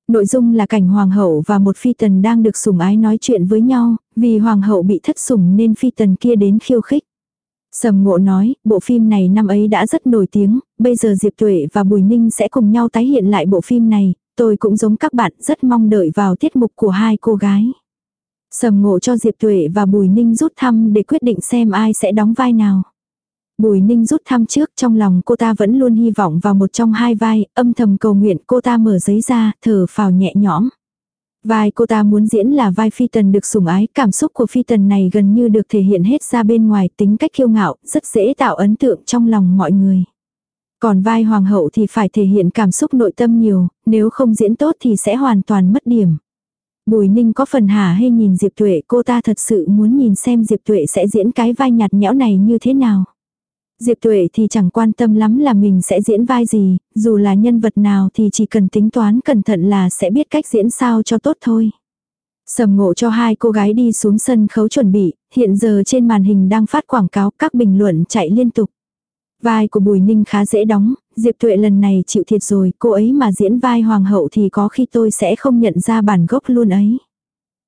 Nội dung là cảnh hoàng hậu và một phi tần đang được sủng ái nói chuyện với nhau, vì hoàng hậu bị thất sủng nên phi tần kia đến khiêu khích. Sầm ngộ nói, bộ phim này năm ấy đã rất nổi tiếng, bây giờ Diệp Tuệ và Bùi Ninh sẽ cùng nhau tái hiện lại bộ phim này, tôi cũng giống các bạn rất mong đợi vào tiết mục của hai cô gái. Sầm ngộ cho Diệp Tuệ và Bùi Ninh rút thăm để quyết định xem ai sẽ đóng vai nào. Bùi Ninh rút thăm trước trong lòng cô ta vẫn luôn hy vọng vào một trong hai vai, âm thầm cầu nguyện cô ta mở giấy ra, thở phào nhẹ nhõm. Vai cô ta muốn diễn là vai phi tần được sủng ái, cảm xúc của phi tần này gần như được thể hiện hết ra bên ngoài tính cách kiêu ngạo, rất dễ tạo ấn tượng trong lòng mọi người. Còn vai hoàng hậu thì phải thể hiện cảm xúc nội tâm nhiều, nếu không diễn tốt thì sẽ hoàn toàn mất điểm. Bùi ninh có phần hả hay nhìn Diệp Tuệ cô ta thật sự muốn nhìn xem Diệp Tuệ sẽ diễn cái vai nhạt nhẽo này như thế nào. Diệp Tuệ thì chẳng quan tâm lắm là mình sẽ diễn vai gì, dù là nhân vật nào thì chỉ cần tính toán cẩn thận là sẽ biết cách diễn sao cho tốt thôi. Sầm ngộ cho hai cô gái đi xuống sân khấu chuẩn bị, hiện giờ trên màn hình đang phát quảng cáo các bình luận chạy liên tục. Vai của Bùi Ninh khá dễ đóng, Diệp Tuệ lần này chịu thiệt rồi, cô ấy mà diễn vai hoàng hậu thì có khi tôi sẽ không nhận ra bản gốc luôn ấy.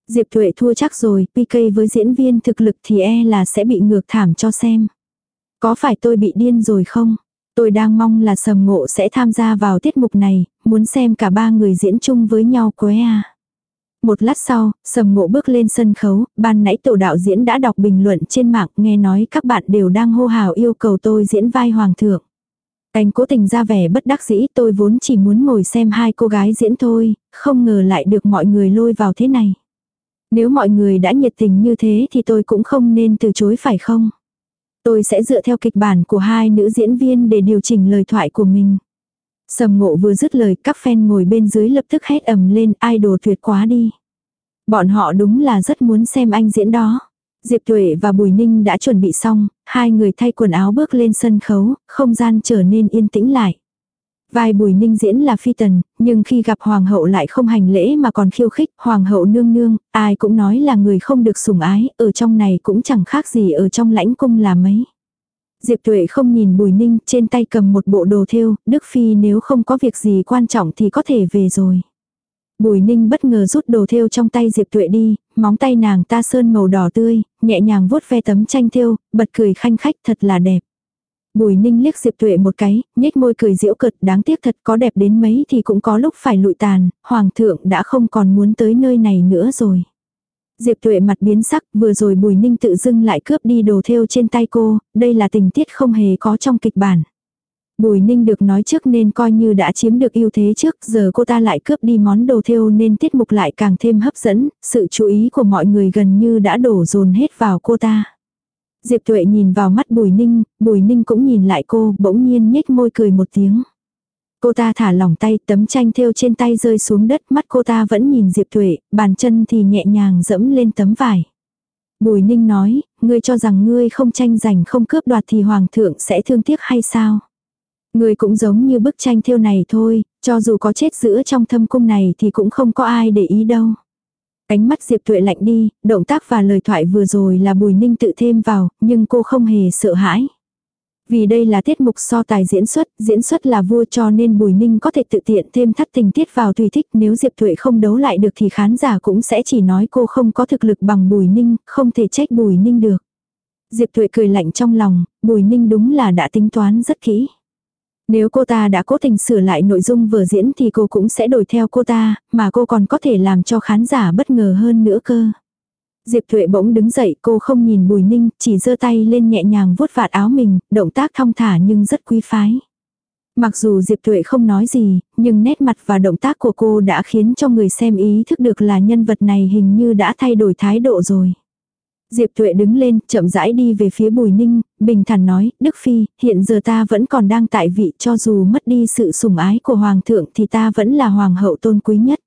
Diệp Tuệ thua chắc rồi, PK với diễn viên thực lực thì e là sẽ bị ngược thảm cho xem. Có phải tôi bị điên rồi không? Tôi đang mong là sầm ngộ sẽ tham gia vào tiết mục này, muốn xem cả ba người diễn chung với nhau quế à. Một lát sau, sầm ngộ bước lên sân khấu, ban nãy tổ đạo diễn đã đọc bình luận trên mạng nghe nói các bạn đều đang hô hào yêu cầu tôi diễn vai hoàng thượng. Anh cố tình ra vẻ bất đắc dĩ tôi vốn chỉ muốn ngồi xem hai cô gái diễn thôi, không ngờ lại được mọi người lôi vào thế này. Nếu mọi người đã nhiệt tình như thế thì tôi cũng không nên từ chối phải không? Tôi sẽ dựa theo kịch bản của hai nữ diễn viên để điều chỉnh lời thoại của mình. Sầm ngộ vừa dứt lời các fan ngồi bên dưới lập tức hét ầm lên idol tuyệt quá đi. Bọn họ đúng là rất muốn xem anh diễn đó. Diệp Tuệ và Bùi Ninh đã chuẩn bị xong, hai người thay quần áo bước lên sân khấu, không gian trở nên yên tĩnh lại. Vai Bùi Ninh diễn là phi tần, nhưng khi gặp hoàng hậu lại không hành lễ mà còn khiêu khích, hoàng hậu nương nương, ai cũng nói là người không được sủng ái, ở trong này cũng chẳng khác gì ở trong lãnh cung là mấy. Diệp Tuệ không nhìn Bùi Ninh, trên tay cầm một bộ đồ thêu, Đức Phi nếu không có việc gì quan trọng thì có thể về rồi. Bùi Ninh bất ngờ rút đồ thêu trong tay Diệp Tuệ đi, móng tay nàng ta sơn màu đỏ tươi, nhẹ nhàng vuốt ve tấm tranh thêu, bật cười khanh khách thật là đẹp. Bùi ninh liếc Diệp Tuệ một cái, nhếch môi cười giễu cợt đáng tiếc thật có đẹp đến mấy thì cũng có lúc phải lụi tàn, hoàng thượng đã không còn muốn tới nơi này nữa rồi. Diệp Tuệ mặt biến sắc, vừa rồi Bùi Ninh tự dưng lại cướp đi đồ thêu trên tay cô, đây là tình tiết không hề có trong kịch bản. Bùi Ninh được nói trước nên coi như đã chiếm được ưu thế trước, giờ cô ta lại cướp đi món đồ thêu nên tiết mục lại càng thêm hấp dẫn, sự chú ý của mọi người gần như đã đổ dồn hết vào cô ta. Diệp Tuệ nhìn vào mắt Bùi Ninh, Bùi Ninh cũng nhìn lại cô, bỗng nhiên nhếch môi cười một tiếng. Cô ta thả lỏng tay, tấm tranh thêu trên tay rơi xuống đất, mắt cô ta vẫn nhìn Diệp Tuệ, bàn chân thì nhẹ nhàng dẫm lên tấm vải. Bùi Ninh nói, ngươi cho rằng ngươi không tranh giành không cướp đoạt thì hoàng thượng sẽ thương tiếc hay sao? Ngươi cũng giống như bức tranh thêu này thôi, cho dù có chết giữa trong thâm cung này thì cũng không có ai để ý đâu. Ánh mắt Diệp Tuệ lạnh đi, động tác và lời thoại vừa rồi là Bùi Ninh tự thêm vào, nhưng cô không hề sợ hãi. Vì đây là tiết mục so tài diễn xuất, diễn xuất là vua cho nên Bùi Ninh có thể tự tiện thêm thắt tình tiết vào tùy thích nếu Diệp Tuệ không đấu lại được thì khán giả cũng sẽ chỉ nói cô không có thực lực bằng Bùi Ninh, không thể trách Bùi Ninh được. Diệp Tuệ cười lạnh trong lòng, Bùi Ninh đúng là đã tính toán rất kỹ. Nếu cô ta đã cố tình sửa lại nội dung vừa diễn thì cô cũng sẽ đổi theo cô ta, mà cô còn có thể làm cho khán giả bất ngờ hơn nữa cơ. Diệp Thuệ bỗng đứng dậy cô không nhìn Bùi Ninh, chỉ giơ tay lên nhẹ nhàng vuốt vạt áo mình, động tác thong thả nhưng rất quý phái. Mặc dù Diệp Tuệ không nói gì, nhưng nét mặt và động tác của cô đã khiến cho người xem ý thức được là nhân vật này hình như đã thay đổi thái độ rồi. Diệp Tuệ đứng lên, chậm rãi đi về phía Bùi Ninh, bình thản nói, Đức Phi, hiện giờ ta vẫn còn đang tại vị cho dù mất đi sự sủng ái của Hoàng thượng thì ta vẫn là Hoàng hậu tôn quý nhất.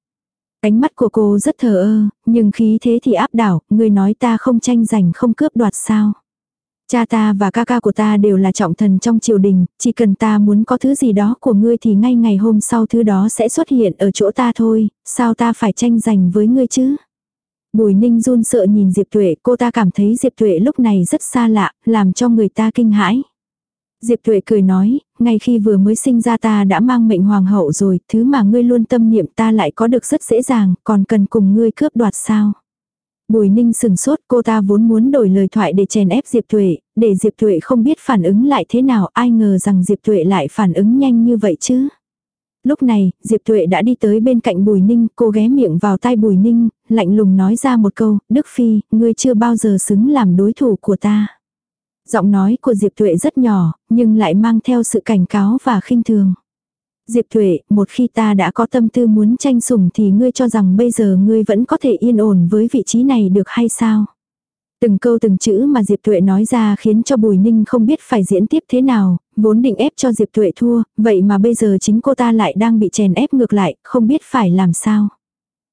Ánh mắt của cô rất thờ ơ, nhưng khí thế thì áp đảo, người nói ta không tranh giành không cướp đoạt sao. Cha ta và ca ca của ta đều là trọng thần trong triều đình, chỉ cần ta muốn có thứ gì đó của ngươi thì ngay ngày hôm sau thứ đó sẽ xuất hiện ở chỗ ta thôi, sao ta phải tranh giành với ngươi chứ? Bùi ninh run sợ nhìn Diệp Tuệ, cô ta cảm thấy Diệp Tuệ lúc này rất xa lạ, làm cho người ta kinh hãi. Diệp Tuệ cười nói, ngay khi vừa mới sinh ra ta đã mang mệnh hoàng hậu rồi, thứ mà ngươi luôn tâm niệm ta lại có được rất dễ dàng, còn cần cùng ngươi cướp đoạt sao. Bùi ninh sừng sốt cô ta vốn muốn đổi lời thoại để chèn ép Diệp Tuệ, để Diệp Tuệ không biết phản ứng lại thế nào ai ngờ rằng Diệp Tuệ lại phản ứng nhanh như vậy chứ. Lúc này, Diệp Tuệ đã đi tới bên cạnh Bùi Ninh, cô ghé miệng vào tai Bùi Ninh, lạnh lùng nói ra một câu, Đức Phi, ngươi chưa bao giờ xứng làm đối thủ của ta. Giọng nói của Diệp Tuệ rất nhỏ, nhưng lại mang theo sự cảnh cáo và khinh thường. Diệp Thuệ, một khi ta đã có tâm tư muốn tranh sủng thì ngươi cho rằng bây giờ ngươi vẫn có thể yên ổn với vị trí này được hay sao? Từng câu từng chữ mà Diệp Tuệ nói ra khiến cho Bùi Ninh không biết phải diễn tiếp thế nào, vốn định ép cho Diệp Tuệ thua, vậy mà bây giờ chính cô ta lại đang bị chèn ép ngược lại, không biết phải làm sao.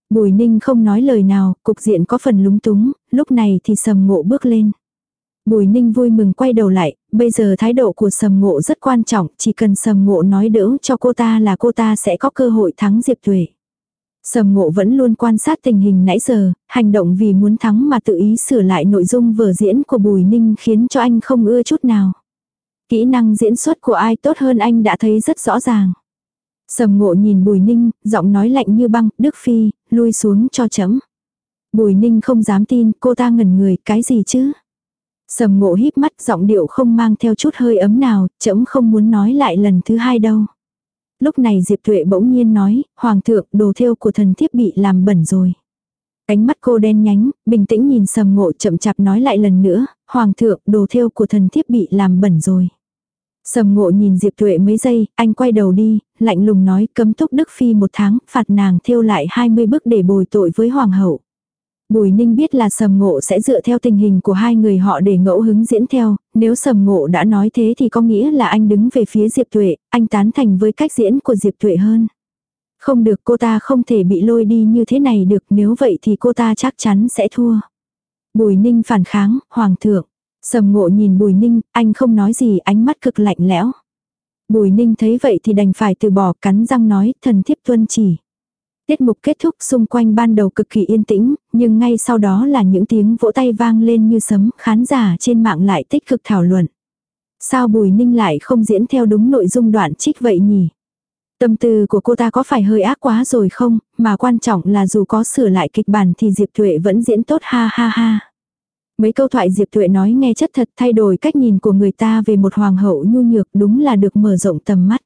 Bùi Ninh không nói lời nào, cục diện có phần lúng túng, lúc này thì sầm ngộ bước lên. Bùi Ninh vui mừng quay đầu lại, bây giờ thái độ của sầm ngộ rất quan trọng, chỉ cần sầm ngộ nói đỡ cho cô ta là cô ta sẽ có cơ hội thắng Diệp Tuệ. Sầm ngộ vẫn luôn quan sát tình hình nãy giờ, hành động vì muốn thắng mà tự ý sửa lại nội dung vở diễn của Bùi Ninh khiến cho anh không ưa chút nào. Kỹ năng diễn xuất của ai tốt hơn anh đã thấy rất rõ ràng. Sầm ngộ nhìn Bùi Ninh, giọng nói lạnh như băng, Đức Phi, lui xuống cho chấm. Bùi Ninh không dám tin, cô ta ngẩn người, cái gì chứ? Sầm ngộ híp mắt giọng điệu không mang theo chút hơi ấm nào, chấm không muốn nói lại lần thứ hai đâu. Lúc này Diệp Tuệ bỗng nhiên nói, Hoàng thượng, đồ thêu của thần thiếp bị làm bẩn rồi. Ánh mắt cô đen nhánh, bình tĩnh nhìn sầm ngộ chậm chạp nói lại lần nữa, Hoàng thượng, đồ thêu của thần thiếp bị làm bẩn rồi. Sầm ngộ nhìn Diệp Tuệ mấy giây, anh quay đầu đi, lạnh lùng nói cấm túc Đức Phi một tháng, phạt nàng thêu lại 20 bước để bồi tội với Hoàng hậu. Bùi Ninh biết là sầm ngộ sẽ dựa theo tình hình của hai người họ để ngẫu hứng diễn theo, nếu sầm ngộ đã nói thế thì có nghĩa là anh đứng về phía Diệp Tuệ, anh tán thành với cách diễn của Diệp Tuệ hơn. Không được cô ta không thể bị lôi đi như thế này được nếu vậy thì cô ta chắc chắn sẽ thua. Bùi Ninh phản kháng, Hoàng thượng. Sầm ngộ nhìn Bùi Ninh, anh không nói gì ánh mắt cực lạnh lẽo. Bùi Ninh thấy vậy thì đành phải từ bỏ cắn răng nói thần thiếp tuân chỉ. Tiết mục kết thúc xung quanh ban đầu cực kỳ yên tĩnh, nhưng ngay sau đó là những tiếng vỗ tay vang lên như sấm, khán giả trên mạng lại tích cực thảo luận. Sao Bùi Ninh lại không diễn theo đúng nội dung đoạn trích vậy nhỉ? Tâm tư của cô ta có phải hơi ác quá rồi không, mà quan trọng là dù có sửa lại kịch bản thì Diệp Thuệ vẫn diễn tốt ha ha ha. Mấy câu thoại Diệp Thuệ nói nghe chất thật thay đổi cách nhìn của người ta về một hoàng hậu nhu nhược đúng là được mở rộng tầm mắt.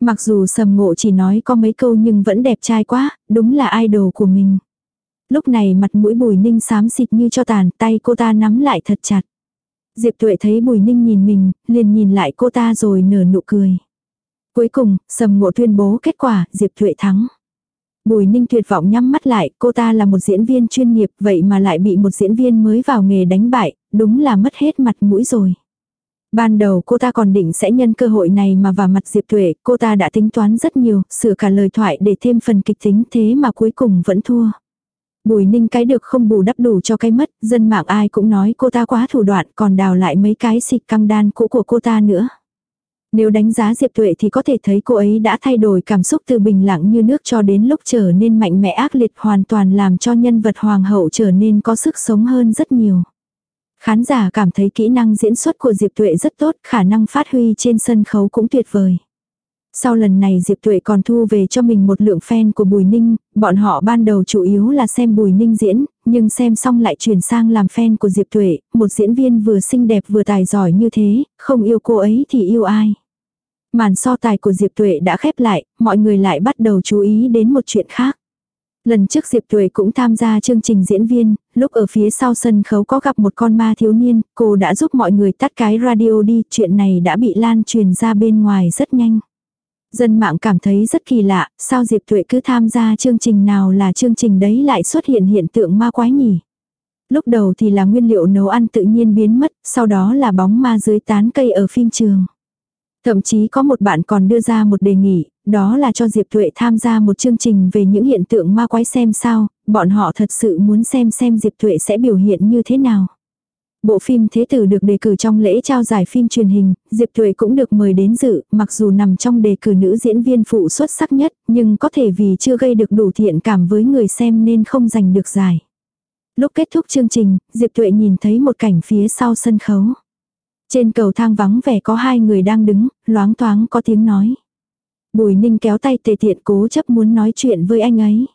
Mặc dù sầm ngộ chỉ nói có mấy câu nhưng vẫn đẹp trai quá, đúng là idol của mình. Lúc này mặt mũi bùi ninh xám xịt như cho tàn, tay cô ta nắm lại thật chặt. Diệp tuệ thấy bùi ninh nhìn mình, liền nhìn lại cô ta rồi nở nụ cười. Cuối cùng, sầm ngộ tuyên bố kết quả, Diệp tuệ thắng. Bùi ninh tuyệt vọng nhắm mắt lại, cô ta là một diễn viên chuyên nghiệp vậy mà lại bị một diễn viên mới vào nghề đánh bại, đúng là mất hết mặt mũi rồi. Ban đầu cô ta còn định sẽ nhân cơ hội này mà vào mặt Diệp Tuệ, cô ta đã tính toán rất nhiều, sửa cả lời thoại để thêm phần kịch tính thế mà cuối cùng vẫn thua. Bùi ninh cái được không bù đắp đủ cho cái mất, dân mạng ai cũng nói cô ta quá thủ đoạn còn đào lại mấy cái xịt căng đan cũ của cô ta nữa. Nếu đánh giá Diệp Tuệ thì có thể thấy cô ấy đã thay đổi cảm xúc từ bình lặng như nước cho đến lúc trở nên mạnh mẽ ác liệt hoàn toàn làm cho nhân vật hoàng hậu trở nên có sức sống hơn rất nhiều. Khán giả cảm thấy kỹ năng diễn xuất của Diệp Tuệ rất tốt, khả năng phát huy trên sân khấu cũng tuyệt vời. Sau lần này Diệp Tuệ còn thu về cho mình một lượng fan của Bùi Ninh, bọn họ ban đầu chủ yếu là xem Bùi Ninh diễn, nhưng xem xong lại chuyển sang làm fan của Diệp Tuệ, một diễn viên vừa xinh đẹp vừa tài giỏi như thế, không yêu cô ấy thì yêu ai. Màn so tài của Diệp Tuệ đã khép lại, mọi người lại bắt đầu chú ý đến một chuyện khác. Lần trước Diệp Tuệ cũng tham gia chương trình diễn viên, lúc ở phía sau sân khấu có gặp một con ma thiếu niên, cô đã giúp mọi người tắt cái radio đi, chuyện này đã bị lan truyền ra bên ngoài rất nhanh. Dân mạng cảm thấy rất kỳ lạ, sao Diệp Tuệ cứ tham gia chương trình nào là chương trình đấy lại xuất hiện hiện tượng ma quái nhỉ? Lúc đầu thì là nguyên liệu nấu ăn tự nhiên biến mất, sau đó là bóng ma dưới tán cây ở phim trường. Thậm chí có một bạn còn đưa ra một đề nghị, đó là cho Diệp Tuệ tham gia một chương trình về những hiện tượng ma quái xem sao, bọn họ thật sự muốn xem xem Diệp Tuệ sẽ biểu hiện như thế nào. Bộ phim Thế tử được đề cử trong lễ trao giải phim truyền hình, Diệp Tuệ cũng được mời đến dự, mặc dù nằm trong đề cử nữ diễn viên phụ xuất sắc nhất, nhưng có thể vì chưa gây được đủ thiện cảm với người xem nên không giành được giải. Lúc kết thúc chương trình, Diệp Tuệ nhìn thấy một cảnh phía sau sân khấu. Trên cầu thang vắng vẻ có hai người đang đứng, loáng thoáng có tiếng nói. Bùi ninh kéo tay tề tiện cố chấp muốn nói chuyện với anh ấy.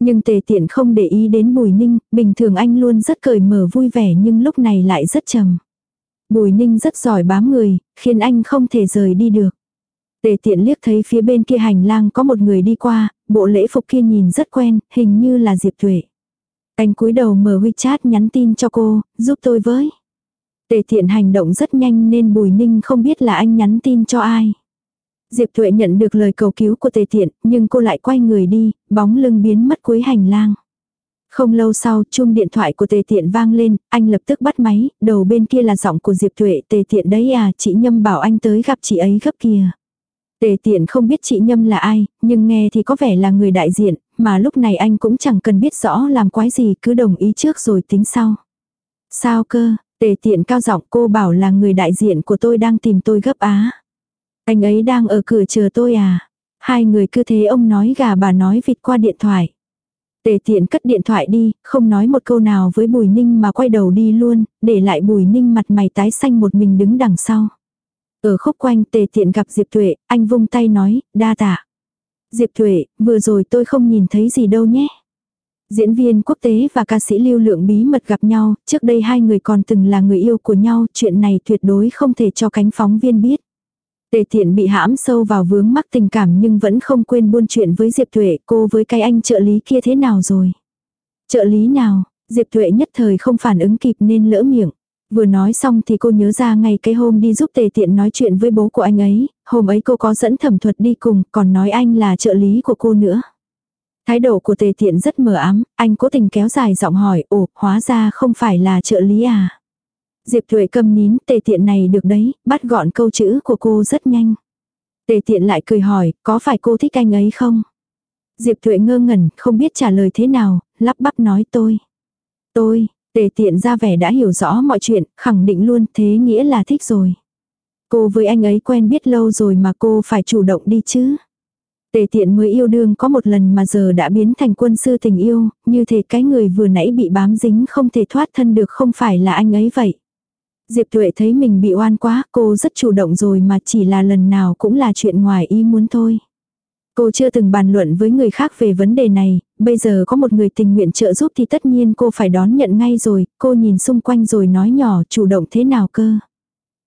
Nhưng tề tiện không để ý đến bùi ninh, bình thường anh luôn rất cởi mở vui vẻ nhưng lúc này lại rất trầm. Bùi ninh rất giỏi bám người, khiến anh không thể rời đi được. Tề tiện liếc thấy phía bên kia hành lang có một người đi qua, bộ lễ phục kia nhìn rất quen, hình như là Diệp Tuệ. Anh cúi đầu mở WeChat nhắn tin cho cô, giúp tôi với. Tề thiện hành động rất nhanh nên Bùi Ninh không biết là anh nhắn tin cho ai. Diệp Thuệ nhận được lời cầu cứu của Tề Thiện, nhưng cô lại quay người đi, bóng lưng biến mất cuối hành lang. Không lâu sau, chuông điện thoại của Tề Thiện vang lên, anh lập tức bắt máy, đầu bên kia là giọng của Diệp Thuệ. Tề Thiện đấy à, chị Nhâm bảo anh tới gặp chị ấy gấp kìa. Tề Thiện không biết chị Nhâm là ai, nhưng nghe thì có vẻ là người đại diện, mà lúc này anh cũng chẳng cần biết rõ làm quái gì, cứ đồng ý trước rồi tính sau. Sao cơ, Tề Tiện cao giọng cô bảo là người đại diện của tôi đang tìm tôi gấp á. Anh ấy đang ở cửa chờ tôi à? Hai người cứ thế ông nói gà bà nói vịt qua điện thoại. Tề tiện cất điện thoại đi, không nói một câu nào với Bùi Ninh mà quay đầu đi luôn, để lại Bùi Ninh mặt mày tái xanh một mình đứng đằng sau. Ở khúc quanh tề tiện gặp Diệp Tuệ, anh vung tay nói, đa tạ. Diệp Tuệ, vừa rồi tôi không nhìn thấy gì đâu nhé. Diễn viên quốc tế và ca sĩ lưu lượng bí mật gặp nhau, trước đây hai người còn từng là người yêu của nhau, chuyện này tuyệt đối không thể cho cánh phóng viên biết. Tề thiện bị hãm sâu vào vướng mắc tình cảm nhưng vẫn không quên buôn chuyện với Diệp thuệ cô với cái anh trợ lý kia thế nào rồi. Trợ lý nào, Diệp thuệ nhất thời không phản ứng kịp nên lỡ miệng. Vừa nói xong thì cô nhớ ra ngày cái hôm đi giúp tề tiện nói chuyện với bố của anh ấy, hôm ấy cô có dẫn thẩm thuật đi cùng, còn nói anh là trợ lý của cô nữa. Thái độ của tề tiện rất mờ ám, anh cố tình kéo dài giọng hỏi, ồ, hóa ra không phải là trợ lý à. Diệp Thuệ cầm nín, tề tiện này được đấy, bắt gọn câu chữ của cô rất nhanh. Tề tiện lại cười hỏi, có phải cô thích anh ấy không? Diệp Thuệ ngơ ngẩn, không biết trả lời thế nào, lắp bắp nói tôi. Tôi, tề tiện ra vẻ đã hiểu rõ mọi chuyện, khẳng định luôn thế nghĩa là thích rồi. Cô với anh ấy quen biết lâu rồi mà cô phải chủ động đi chứ. Tề tiện mới yêu đương có một lần mà giờ đã biến thành quân sư tình yêu, như thể cái người vừa nãy bị bám dính không thể thoát thân được không phải là anh ấy vậy. Diệp Tuệ thấy mình bị oan quá, cô rất chủ động rồi mà chỉ là lần nào cũng là chuyện ngoài ý muốn thôi. Cô chưa từng bàn luận với người khác về vấn đề này, bây giờ có một người tình nguyện trợ giúp thì tất nhiên cô phải đón nhận ngay rồi, cô nhìn xung quanh rồi nói nhỏ chủ động thế nào cơ.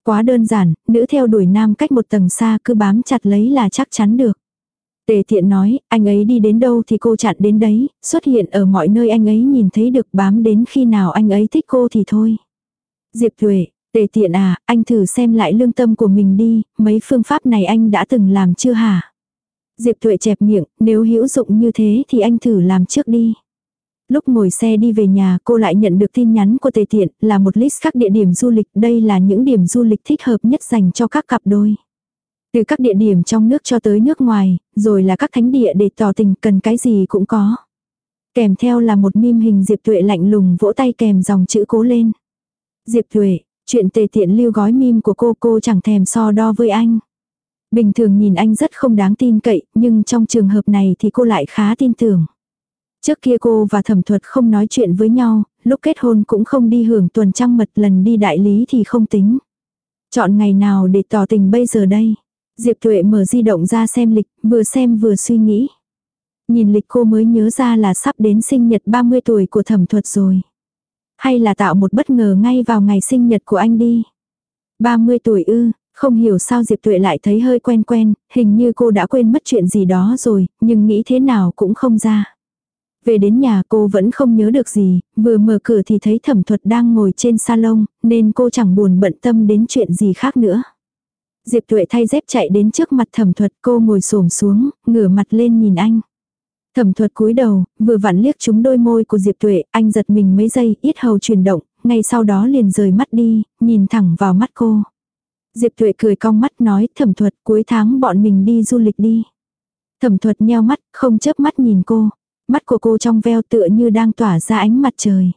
Quá đơn giản, nữ theo đuổi nam cách một tầng xa cứ bám chặt lấy là chắc chắn được. Tề thiện nói, anh ấy đi đến đâu thì cô chặn đến đấy, xuất hiện ở mọi nơi anh ấy nhìn thấy được bám đến khi nào anh ấy thích cô thì thôi. Diệp Thuệ, tề Thiện à, anh thử xem lại lương tâm của mình đi, mấy phương pháp này anh đã từng làm chưa hả? Diệp Thuệ chẹp miệng, nếu hữu dụng như thế thì anh thử làm trước đi. Lúc ngồi xe đi về nhà cô lại nhận được tin nhắn của tề tiện là một list các địa điểm du lịch. Đây là những điểm du lịch thích hợp nhất dành cho các cặp đôi. Từ các địa điểm trong nước cho tới nước ngoài, rồi là các thánh địa để tỏ tình cần cái gì cũng có. Kèm theo là một mim hình Diệp Tuệ lạnh lùng vỗ tay kèm dòng chữ cố lên. Diệp Tuệ, chuyện tề tiện lưu gói mim của cô cô chẳng thèm so đo với anh. Bình thường nhìn anh rất không đáng tin cậy, nhưng trong trường hợp này thì cô lại khá tin tưởng. Trước kia cô và thẩm thuật không nói chuyện với nhau, lúc kết hôn cũng không đi hưởng tuần trăng mật lần đi đại lý thì không tính. Chọn ngày nào để tỏ tình bây giờ đây? Diệp Tuệ mở di động ra xem lịch, vừa xem vừa suy nghĩ. Nhìn lịch cô mới nhớ ra là sắp đến sinh nhật 30 tuổi của thẩm thuật rồi. Hay là tạo một bất ngờ ngay vào ngày sinh nhật của anh đi. 30 tuổi ư, không hiểu sao Diệp Tuệ lại thấy hơi quen quen, hình như cô đã quên mất chuyện gì đó rồi, nhưng nghĩ thế nào cũng không ra. Về đến nhà cô vẫn không nhớ được gì, vừa mở cửa thì thấy thẩm thuật đang ngồi trên salon, nên cô chẳng buồn bận tâm đến chuyện gì khác nữa. Diệp Tuệ thay dép chạy đến trước mặt thẩm thuật cô ngồi xổm xuống, ngửa mặt lên nhìn anh. Thẩm thuật cúi đầu, vừa vặn liếc trúng đôi môi của Diệp Tuệ, anh giật mình mấy giây, ít hầu chuyển động, ngay sau đó liền rời mắt đi, nhìn thẳng vào mắt cô. Diệp Tuệ cười cong mắt nói thẩm thuật cuối tháng bọn mình đi du lịch đi. Thẩm thuật nheo mắt, không chớp mắt nhìn cô. Mắt của cô trong veo tựa như đang tỏa ra ánh mặt trời.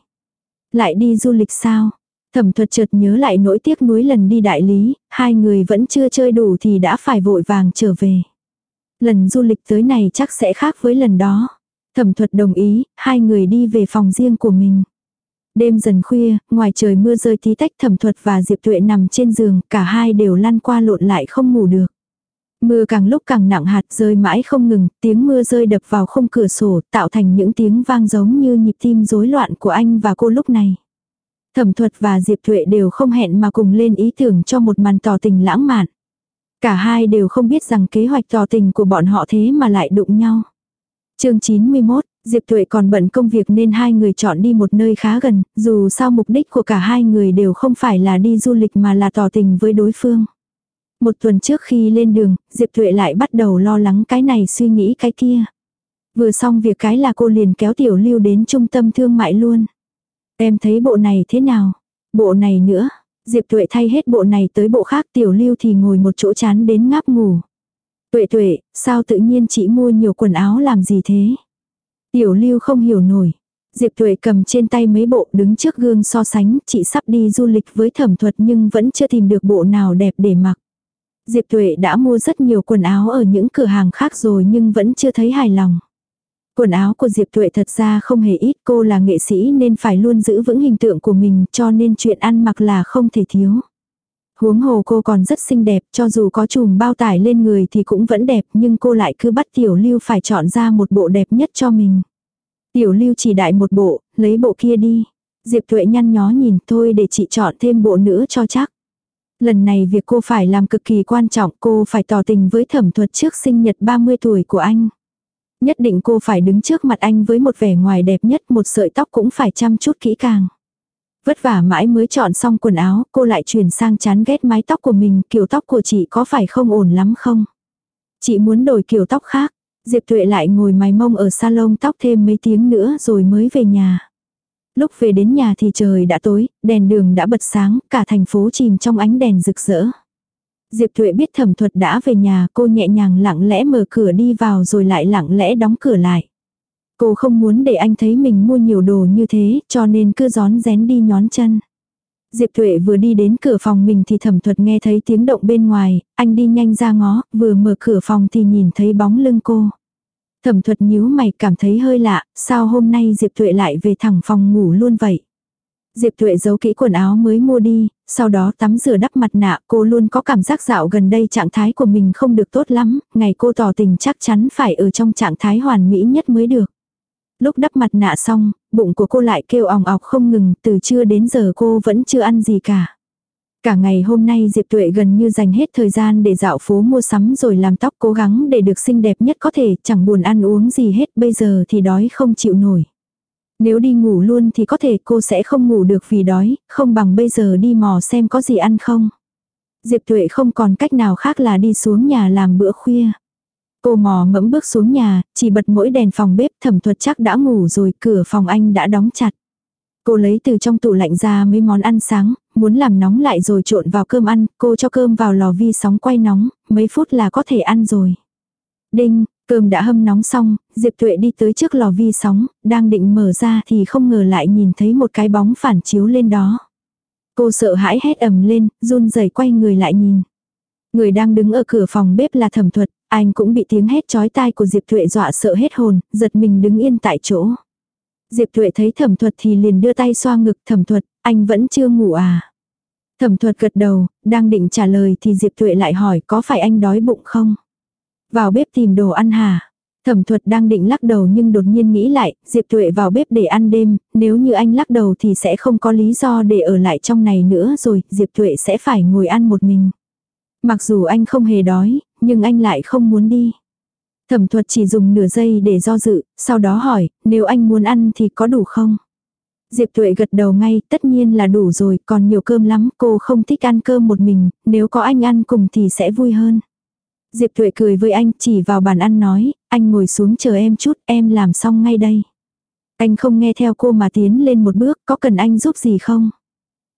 Lại đi du lịch sao? Thẩm thuật chợt nhớ lại nỗi tiếc nuối lần đi đại lý, hai người vẫn chưa chơi đủ thì đã phải vội vàng trở về. Lần du lịch tới này chắc sẽ khác với lần đó. Thẩm thuật đồng ý, hai người đi về phòng riêng của mình. Đêm dần khuya, ngoài trời mưa rơi tí tách thẩm thuật và Diệp Tuệ nằm trên giường, cả hai đều lăn qua lộn lại không ngủ được. Mưa càng lúc càng nặng hạt rơi mãi không ngừng, tiếng mưa rơi đập vào khung cửa sổ, tạo thành những tiếng vang giống như nhịp tim rối loạn của anh và cô lúc này. Thẩm thuật và Diệp Thuệ đều không hẹn mà cùng lên ý tưởng cho một màn tỏ tình lãng mạn. Cả hai đều không biết rằng kế hoạch tỏ tình của bọn họ thế mà lại đụng nhau. chương 91, Diệp Thuệ còn bận công việc nên hai người chọn đi một nơi khá gần, dù sao mục đích của cả hai người đều không phải là đi du lịch mà là tỏ tình với đối phương. Một tuần trước khi lên đường, Diệp Thuệ lại bắt đầu lo lắng cái này suy nghĩ cái kia. Vừa xong việc cái là cô liền kéo Tiểu Lưu đến trung tâm thương mại luôn. Em thấy bộ này thế nào? Bộ này nữa. Diệp Tuệ thay hết bộ này tới bộ khác Tiểu Lưu thì ngồi một chỗ chán đến ngáp ngủ. Tuệ Tuệ, sao tự nhiên chị mua nhiều quần áo làm gì thế? Tiểu Lưu không hiểu nổi. Diệp Tuệ cầm trên tay mấy bộ đứng trước gương so sánh, chị sắp đi du lịch với thẩm thuật nhưng vẫn chưa tìm được bộ nào đẹp để mặc. Diệp Tuệ đã mua rất nhiều quần áo ở những cửa hàng khác rồi nhưng vẫn chưa thấy hài lòng. Quần áo của Diệp Tuệ thật ra không hề ít cô là nghệ sĩ nên phải luôn giữ vững hình tượng của mình cho nên chuyện ăn mặc là không thể thiếu. Huống hồ cô còn rất xinh đẹp cho dù có chùm bao tải lên người thì cũng vẫn đẹp nhưng cô lại cứ bắt Tiểu Lưu phải chọn ra một bộ đẹp nhất cho mình. Tiểu Lưu chỉ đại một bộ, lấy bộ kia đi. Diệp Tuệ nhăn nhó nhìn thôi để chị chọn thêm bộ nữa cho chắc. Lần này việc cô phải làm cực kỳ quan trọng cô phải tỏ tình với thẩm thuật trước sinh nhật 30 tuổi của anh. Nhất định cô phải đứng trước mặt anh với một vẻ ngoài đẹp nhất một sợi tóc cũng phải chăm chút kỹ càng. Vất vả mãi mới chọn xong quần áo, cô lại chuyển sang chán ghét mái tóc của mình, kiểu tóc của chị có phải không ổn lắm không? Chị muốn đổi kiểu tóc khác. Diệp Tuệ lại ngồi mài mông ở salon tóc thêm mấy tiếng nữa rồi mới về nhà. Lúc về đến nhà thì trời đã tối, đèn đường đã bật sáng, cả thành phố chìm trong ánh đèn rực rỡ. Diệp Thuệ biết thẩm thuật đã về nhà, cô nhẹ nhàng lặng lẽ mở cửa đi vào rồi lại lặng lẽ đóng cửa lại. Cô không muốn để anh thấy mình mua nhiều đồ như thế, cho nên cứ gión rén đi nhón chân. Diệp Thuệ vừa đi đến cửa phòng mình thì thẩm thuật nghe thấy tiếng động bên ngoài, anh đi nhanh ra ngó, vừa mở cửa phòng thì nhìn thấy bóng lưng cô. Thẩm thuật nhíu mày cảm thấy hơi lạ, sao hôm nay Diệp Thuệ lại về thẳng phòng ngủ luôn vậy? Diệp Thuệ giấu kỹ quần áo mới mua đi, sau đó tắm rửa đắp mặt nạ, cô luôn có cảm giác dạo gần đây trạng thái của mình không được tốt lắm, ngày cô tỏ tình chắc chắn phải ở trong trạng thái hoàn mỹ nhất mới được. Lúc đắp mặt nạ xong, bụng của cô lại kêu ỏng ọc không ngừng, từ trưa đến giờ cô vẫn chưa ăn gì cả. Cả ngày hôm nay Diệp Tuệ gần như dành hết thời gian để dạo phố mua sắm rồi làm tóc cố gắng để được xinh đẹp nhất có thể, chẳng buồn ăn uống gì hết, bây giờ thì đói không chịu nổi. Nếu đi ngủ luôn thì có thể cô sẽ không ngủ được vì đói, không bằng bây giờ đi mò xem có gì ăn không. Diệp Tuệ không còn cách nào khác là đi xuống nhà làm bữa khuya. Cô mò mẫm bước xuống nhà, chỉ bật mỗi đèn phòng bếp thẩm thuật chắc đã ngủ rồi, cửa phòng anh đã đóng chặt. Cô lấy từ trong tủ lạnh ra mấy món ăn sáng, muốn làm nóng lại rồi trộn vào cơm ăn, cô cho cơm vào lò vi sóng quay nóng, mấy phút là có thể ăn rồi. Đinh, cơm đã hâm nóng xong, Diệp Tuệ đi tới trước lò vi sóng, đang định mở ra thì không ngờ lại nhìn thấy một cái bóng phản chiếu lên đó. Cô sợ hãi hét ầm lên, run rẩy quay người lại nhìn. Người đang đứng ở cửa phòng bếp là thẩm thuật, anh cũng bị tiếng hét chói tai của Diệp Tuệ dọa sợ hết hồn, giật mình đứng yên tại chỗ. Diệp Tuệ thấy thẩm thuật thì liền đưa tay xoa ngực thẩm thuật, anh vẫn chưa ngủ à. Thẩm thuật gật đầu, đang định trả lời thì Diệp Tuệ lại hỏi có phải anh đói bụng không? Vào bếp tìm đồ ăn hả? Thẩm thuật đang định lắc đầu nhưng đột nhiên nghĩ lại, Diệp Tuệ vào bếp để ăn đêm, nếu như anh lắc đầu thì sẽ không có lý do để ở lại trong này nữa rồi, Diệp Tuệ sẽ phải ngồi ăn một mình. Mặc dù anh không hề đói, nhưng anh lại không muốn đi. Thẩm thuật chỉ dùng nửa giây để do dự, sau đó hỏi, nếu anh muốn ăn thì có đủ không? Diệp Tuệ gật đầu ngay, tất nhiên là đủ rồi, còn nhiều cơm lắm, cô không thích ăn cơm một mình, nếu có anh ăn cùng thì sẽ vui hơn. Diệp Thuệ cười với anh, chỉ vào bàn ăn nói, anh ngồi xuống chờ em chút, em làm xong ngay đây. Anh không nghe theo cô mà tiến lên một bước, có cần anh giúp gì không?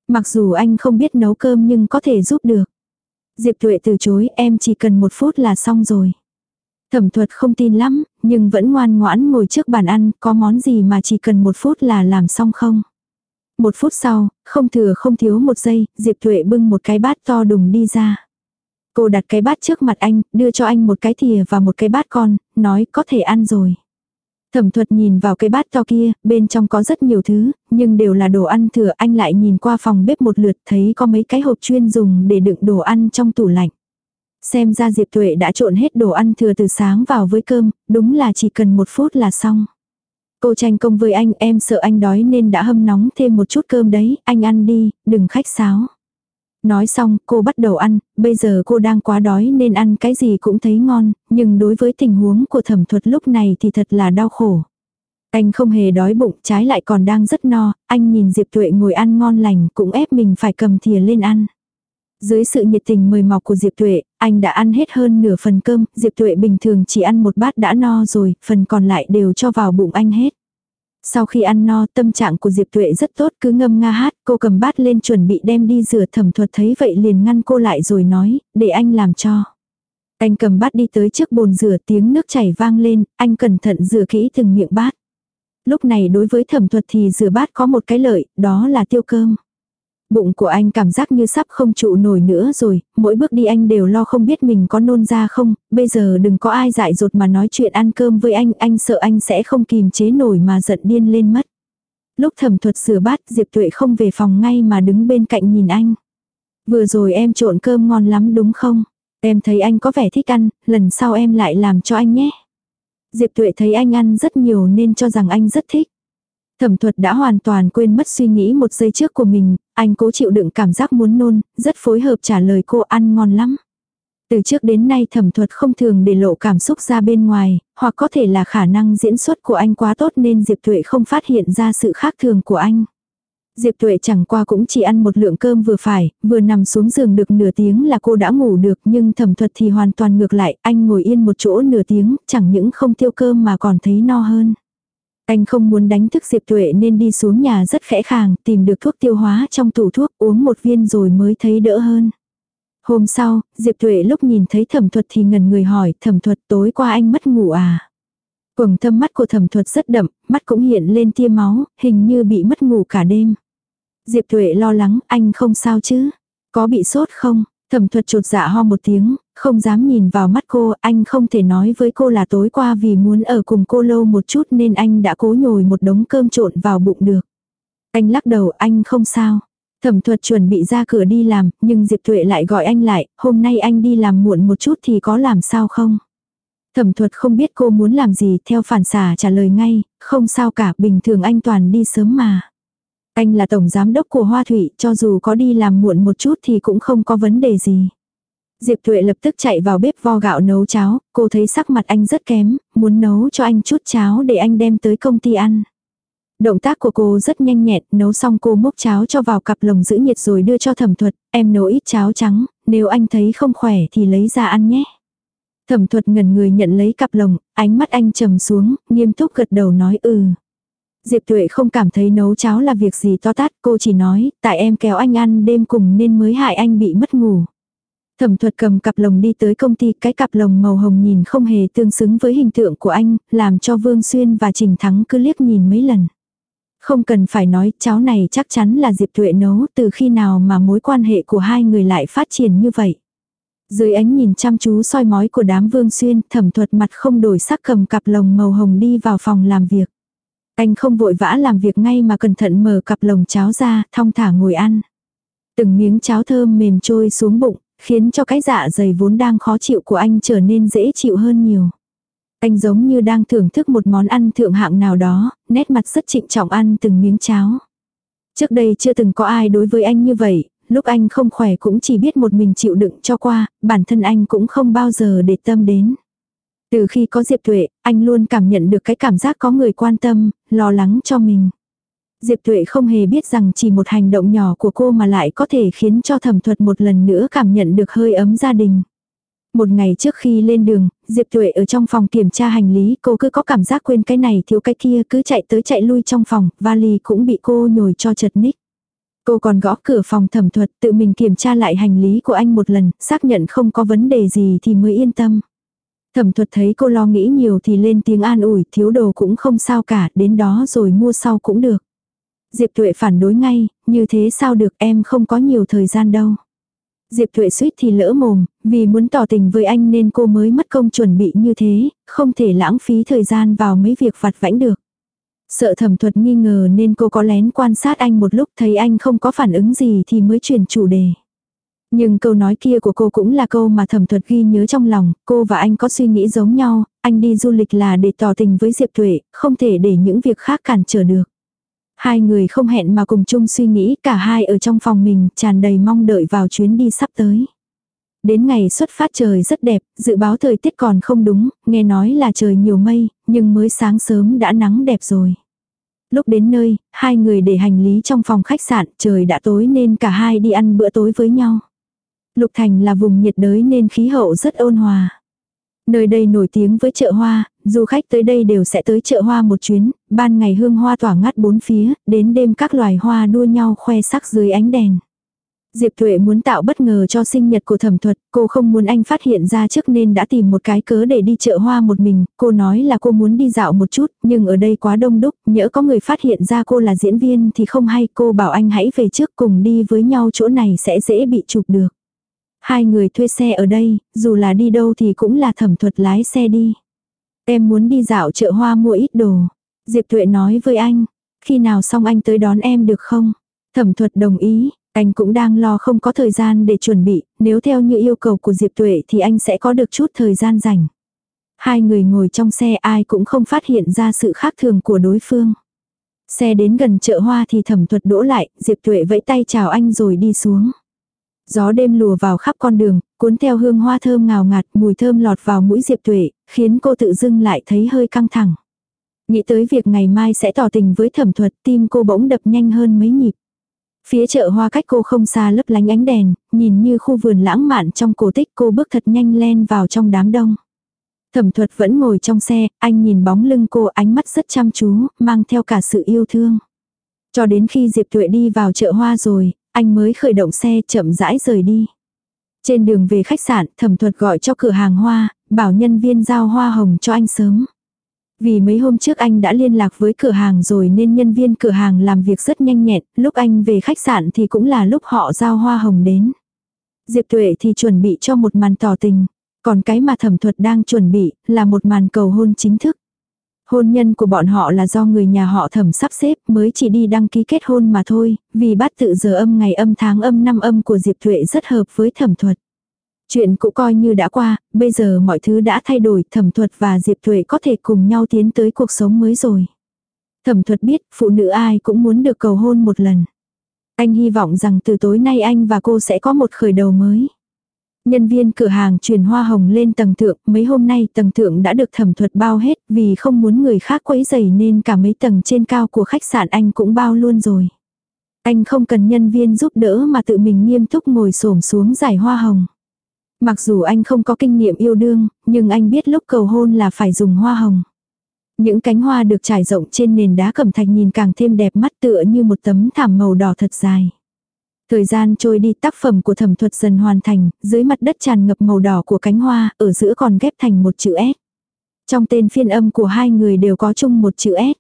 Mặc dù anh không biết nấu cơm nhưng có thể giúp được. Diệp Thuệ từ chối, em chỉ cần một phút là xong rồi. Thẩm thuật không tin lắm, nhưng vẫn ngoan ngoãn ngồi trước bàn ăn, có món gì mà chỉ cần một phút là làm xong không? Một phút sau, không thừa không thiếu một giây, Diệp Thuệ bưng một cái bát to đùng đi ra. Cô đặt cái bát trước mặt anh, đưa cho anh một cái thìa và một cái bát con, nói có thể ăn rồi. Thẩm thuật nhìn vào cái bát to kia, bên trong có rất nhiều thứ, nhưng đều là đồ ăn thừa. Anh lại nhìn qua phòng bếp một lượt thấy có mấy cái hộp chuyên dùng để đựng đồ ăn trong tủ lạnh. Xem ra Diệp Tuệ đã trộn hết đồ ăn thừa từ sáng vào với cơm, đúng là chỉ cần một phút là xong. Cô tranh công với anh, em sợ anh đói nên đã hâm nóng thêm một chút cơm đấy, anh ăn đi, đừng khách sáo. Nói xong, cô bắt đầu ăn, bây giờ cô đang quá đói nên ăn cái gì cũng thấy ngon, nhưng đối với tình huống của thẩm thuật lúc này thì thật là đau khổ. Anh không hề đói bụng, trái lại còn đang rất no, anh nhìn Diệp Tuệ ngồi ăn ngon lành, cũng ép mình phải cầm thìa lên ăn. Dưới sự nhiệt tình mời mọc của Diệp Tuệ, anh đã ăn hết hơn nửa phần cơm, Diệp Tuệ bình thường chỉ ăn một bát đã no rồi, phần còn lại đều cho vào bụng anh hết. Sau khi ăn no, tâm trạng của Diệp Tuệ rất tốt, cứ ngâm nga hát, cô cầm bát lên chuẩn bị đem đi rửa thẩm thuật thấy vậy liền ngăn cô lại rồi nói, để anh làm cho. Anh cầm bát đi tới trước bồn rửa tiếng nước chảy vang lên, anh cẩn thận rửa kỹ từng miệng bát. Lúc này đối với thẩm thuật thì rửa bát có một cái lợi, đó là tiêu cơm. Bụng của anh cảm giác như sắp không trụ nổi nữa rồi, mỗi bước đi anh đều lo không biết mình có nôn ra không, bây giờ đừng có ai dại dột mà nói chuyện ăn cơm với anh, anh sợ anh sẽ không kìm chế nổi mà giận điên lên mất. Lúc thẩm thuật sửa bát, Diệp Tuệ không về phòng ngay mà đứng bên cạnh nhìn anh. Vừa rồi em trộn cơm ngon lắm đúng không? Em thấy anh có vẻ thích ăn, lần sau em lại làm cho anh nhé. Diệp Tuệ thấy anh ăn rất nhiều nên cho rằng anh rất thích. Thẩm thuật đã hoàn toàn quên mất suy nghĩ một giây trước của mình, anh cố chịu đựng cảm giác muốn nôn, rất phối hợp trả lời cô ăn ngon lắm. Từ trước đến nay thẩm thuật không thường để lộ cảm xúc ra bên ngoài, hoặc có thể là khả năng diễn xuất của anh quá tốt nên Diệp Tuệ không phát hiện ra sự khác thường của anh. Diệp Tuệ chẳng qua cũng chỉ ăn một lượng cơm vừa phải, vừa nằm xuống giường được nửa tiếng là cô đã ngủ được nhưng thẩm thuật thì hoàn toàn ngược lại, anh ngồi yên một chỗ nửa tiếng, chẳng những không tiêu cơm mà còn thấy no hơn. Anh không muốn đánh thức Diệp Tuệ nên đi xuống nhà rất khẽ khàng, tìm được thuốc tiêu hóa trong tủ thuốc uống một viên rồi mới thấy đỡ hơn. Hôm sau, Diệp Tuệ lúc nhìn thấy thẩm thuật thì ngần người hỏi thẩm thuật tối qua anh mất ngủ à. Quầng thâm mắt của thẩm thuật rất đậm, mắt cũng hiện lên tia máu, hình như bị mất ngủ cả đêm. Diệp Tuệ lo lắng, anh không sao chứ? Có bị sốt không? Thẩm thuật trột dạ ho một tiếng, không dám nhìn vào mắt cô, anh không thể nói với cô là tối qua vì muốn ở cùng cô lâu một chút nên anh đã cố nhồi một đống cơm trộn vào bụng được. Anh lắc đầu, anh không sao. Thẩm thuật chuẩn bị ra cửa đi làm, nhưng Diệp Tuệ lại gọi anh lại, hôm nay anh đi làm muộn một chút thì có làm sao không? Thẩm thuật không biết cô muốn làm gì, theo phản xả trả lời ngay, không sao cả, bình thường anh toàn đi sớm mà. Anh là tổng giám đốc của Hoa Thụy, cho dù có đi làm muộn một chút thì cũng không có vấn đề gì. Diệp Thuệ lập tức chạy vào bếp vo gạo nấu cháo, cô thấy sắc mặt anh rất kém, muốn nấu cho anh chút cháo để anh đem tới công ty ăn. Động tác của cô rất nhanh nhẹn, nấu xong cô múc cháo cho vào cặp lồng giữ nhiệt rồi đưa cho thẩm thuật, em nấu ít cháo trắng, nếu anh thấy không khỏe thì lấy ra ăn nhé. Thẩm thuật ngẩn người nhận lấy cặp lồng, ánh mắt anh trầm xuống, nghiêm túc gật đầu nói ừ. Diệp Tuệ không cảm thấy nấu cháo là việc gì to tát, cô chỉ nói, tại em kéo anh ăn đêm cùng nên mới hại anh bị mất ngủ. Thẩm thuật cầm cặp lồng đi tới công ty, cái cặp lồng màu hồng nhìn không hề tương xứng với hình tượng của anh, làm cho Vương Xuyên và Trình Thắng cứ liếc nhìn mấy lần. Không cần phải nói, cháo này chắc chắn là Diệp Tuệ nấu từ khi nào mà mối quan hệ của hai người lại phát triển như vậy. Dưới ánh nhìn chăm chú soi mói của đám Vương Xuyên, thẩm thuật mặt không đổi sắc cầm cặp lồng màu hồng đi vào phòng làm việc. Anh không vội vã làm việc ngay mà cẩn thận mở cặp lồng cháo ra, thong thả ngồi ăn. Từng miếng cháo thơm mềm trôi xuống bụng, khiến cho cái dạ dày vốn đang khó chịu của anh trở nên dễ chịu hơn nhiều. Anh giống như đang thưởng thức một món ăn thượng hạng nào đó, nét mặt rất trịnh trọng ăn từng miếng cháo. Trước đây chưa từng có ai đối với anh như vậy, lúc anh không khỏe cũng chỉ biết một mình chịu đựng cho qua, bản thân anh cũng không bao giờ để tâm đến. Từ khi có Diệp Tuệ, anh luôn cảm nhận được cái cảm giác có người quan tâm, lo lắng cho mình. Diệp Tuệ không hề biết rằng chỉ một hành động nhỏ của cô mà lại có thể khiến cho thẩm thuật một lần nữa cảm nhận được hơi ấm gia đình. Một ngày trước khi lên đường, Diệp Tuệ ở trong phòng kiểm tra hành lý, cô cứ có cảm giác quên cái này thiếu cái kia cứ chạy tới chạy lui trong phòng, vali cũng bị cô nhồi cho chật ních. Cô còn gõ cửa phòng thẩm thuật tự mình kiểm tra lại hành lý của anh một lần, xác nhận không có vấn đề gì thì mới yên tâm. Thẩm thuật thấy cô lo nghĩ nhiều thì lên tiếng an ủi, thiếu đồ cũng không sao cả, đến đó rồi mua sau cũng được. Diệp Tuệ phản đối ngay, như thế sao được em không có nhiều thời gian đâu. Diệp Tuệ suýt thì lỡ mồm, vì muốn tỏ tình với anh nên cô mới mất công chuẩn bị như thế, không thể lãng phí thời gian vào mấy việc vặt vãnh được. Sợ thẩm thuật nghi ngờ nên cô có lén quan sát anh một lúc thấy anh không có phản ứng gì thì mới chuyển chủ đề. Nhưng câu nói kia của cô cũng là câu mà thẩm thuật ghi nhớ trong lòng, cô và anh có suy nghĩ giống nhau, anh đi du lịch là để tỏ tình với Diệp Tuệ, không thể để những việc khác cản trở được. Hai người không hẹn mà cùng chung suy nghĩ, cả hai ở trong phòng mình tràn đầy mong đợi vào chuyến đi sắp tới. Đến ngày xuất phát trời rất đẹp, dự báo thời tiết còn không đúng, nghe nói là trời nhiều mây, nhưng mới sáng sớm đã nắng đẹp rồi. Lúc đến nơi, hai người để hành lý trong phòng khách sạn, trời đã tối nên cả hai đi ăn bữa tối với nhau. Lục Thành là vùng nhiệt đới nên khí hậu rất ôn hòa. Nơi đây nổi tiếng với chợ hoa, du khách tới đây đều sẽ tới chợ hoa một chuyến, ban ngày hương hoa tỏa ngát bốn phía, đến đêm các loài hoa đua nhau khoe sắc dưới ánh đèn. Diệp Thuệ muốn tạo bất ngờ cho sinh nhật của thẩm thuật, cô không muốn anh phát hiện ra trước nên đã tìm một cái cớ để đi chợ hoa một mình, cô nói là cô muốn đi dạo một chút, nhưng ở đây quá đông đúc, nhỡ có người phát hiện ra cô là diễn viên thì không hay, cô bảo anh hãy về trước cùng đi với nhau chỗ này sẽ dễ bị chụp được. Hai người thuê xe ở đây, dù là đi đâu thì cũng là thẩm thuật lái xe đi. Em muốn đi dạo chợ hoa mua ít đồ. Diệp Tuệ nói với anh, khi nào xong anh tới đón em được không? Thẩm thuật đồng ý, anh cũng đang lo không có thời gian để chuẩn bị, nếu theo như yêu cầu của Diệp Tuệ thì anh sẽ có được chút thời gian rảnh. Hai người ngồi trong xe ai cũng không phát hiện ra sự khác thường của đối phương. Xe đến gần chợ hoa thì thẩm thuật đỗ lại, Diệp Tuệ vẫy tay chào anh rồi đi xuống. Gió đêm lùa vào khắp con đường, cuốn theo hương hoa thơm ngào ngạt, mùi thơm lọt vào mũi Diệp Tuệ, khiến cô tự dưng lại thấy hơi căng thẳng. Nghĩ tới việc ngày mai sẽ tỏ tình với thẩm thuật, tim cô bỗng đập nhanh hơn mấy nhịp. Phía chợ hoa cách cô không xa lấp lánh ánh đèn, nhìn như khu vườn lãng mạn trong cổ tích cô bước thật nhanh len vào trong đám đông. Thẩm thuật vẫn ngồi trong xe, anh nhìn bóng lưng cô ánh mắt rất chăm chú, mang theo cả sự yêu thương. Cho đến khi Diệp Tuệ đi vào chợ hoa rồi, anh mới khởi động xe chậm rãi rời đi. Trên đường về khách sạn, thẩm thuật gọi cho cửa hàng hoa, bảo nhân viên giao hoa hồng cho anh sớm. Vì mấy hôm trước anh đã liên lạc với cửa hàng rồi nên nhân viên cửa hàng làm việc rất nhanh nhẹn, lúc anh về khách sạn thì cũng là lúc họ giao hoa hồng đến. Diệp Tuệ thì chuẩn bị cho một màn tỏ tình, còn cái mà thẩm thuật đang chuẩn bị là một màn cầu hôn chính thức. Hôn nhân của bọn họ là do người nhà họ thẩm sắp xếp mới chỉ đi đăng ký kết hôn mà thôi, vì bát tự giờ âm ngày âm tháng âm năm âm của Diệp Thuệ rất hợp với thẩm thuật. Chuyện cũng coi như đã qua, bây giờ mọi thứ đã thay đổi, thẩm thuật và Diệp Thuệ có thể cùng nhau tiến tới cuộc sống mới rồi. Thẩm thuật biết, phụ nữ ai cũng muốn được cầu hôn một lần. Anh hy vọng rằng từ tối nay anh và cô sẽ có một khởi đầu mới. Nhân viên cửa hàng truyền hoa hồng lên tầng thượng, mấy hôm nay tầng thượng đã được thẩm thuật bao hết vì không muốn người khác quấy dày nên cả mấy tầng trên cao của khách sạn anh cũng bao luôn rồi. Anh không cần nhân viên giúp đỡ mà tự mình nghiêm túc ngồi xổm xuống giải hoa hồng. Mặc dù anh không có kinh nghiệm yêu đương, nhưng anh biết lúc cầu hôn là phải dùng hoa hồng. Những cánh hoa được trải rộng trên nền đá cẩm thạch nhìn càng thêm đẹp mắt tựa như một tấm thảm màu đỏ thật dài. Thời gian trôi đi tác phẩm của thẩm thuật dần hoàn thành, dưới mặt đất tràn ngập màu đỏ của cánh hoa, ở giữa còn ghép thành một chữ S. Trong tên phiên âm của hai người đều có chung một chữ S.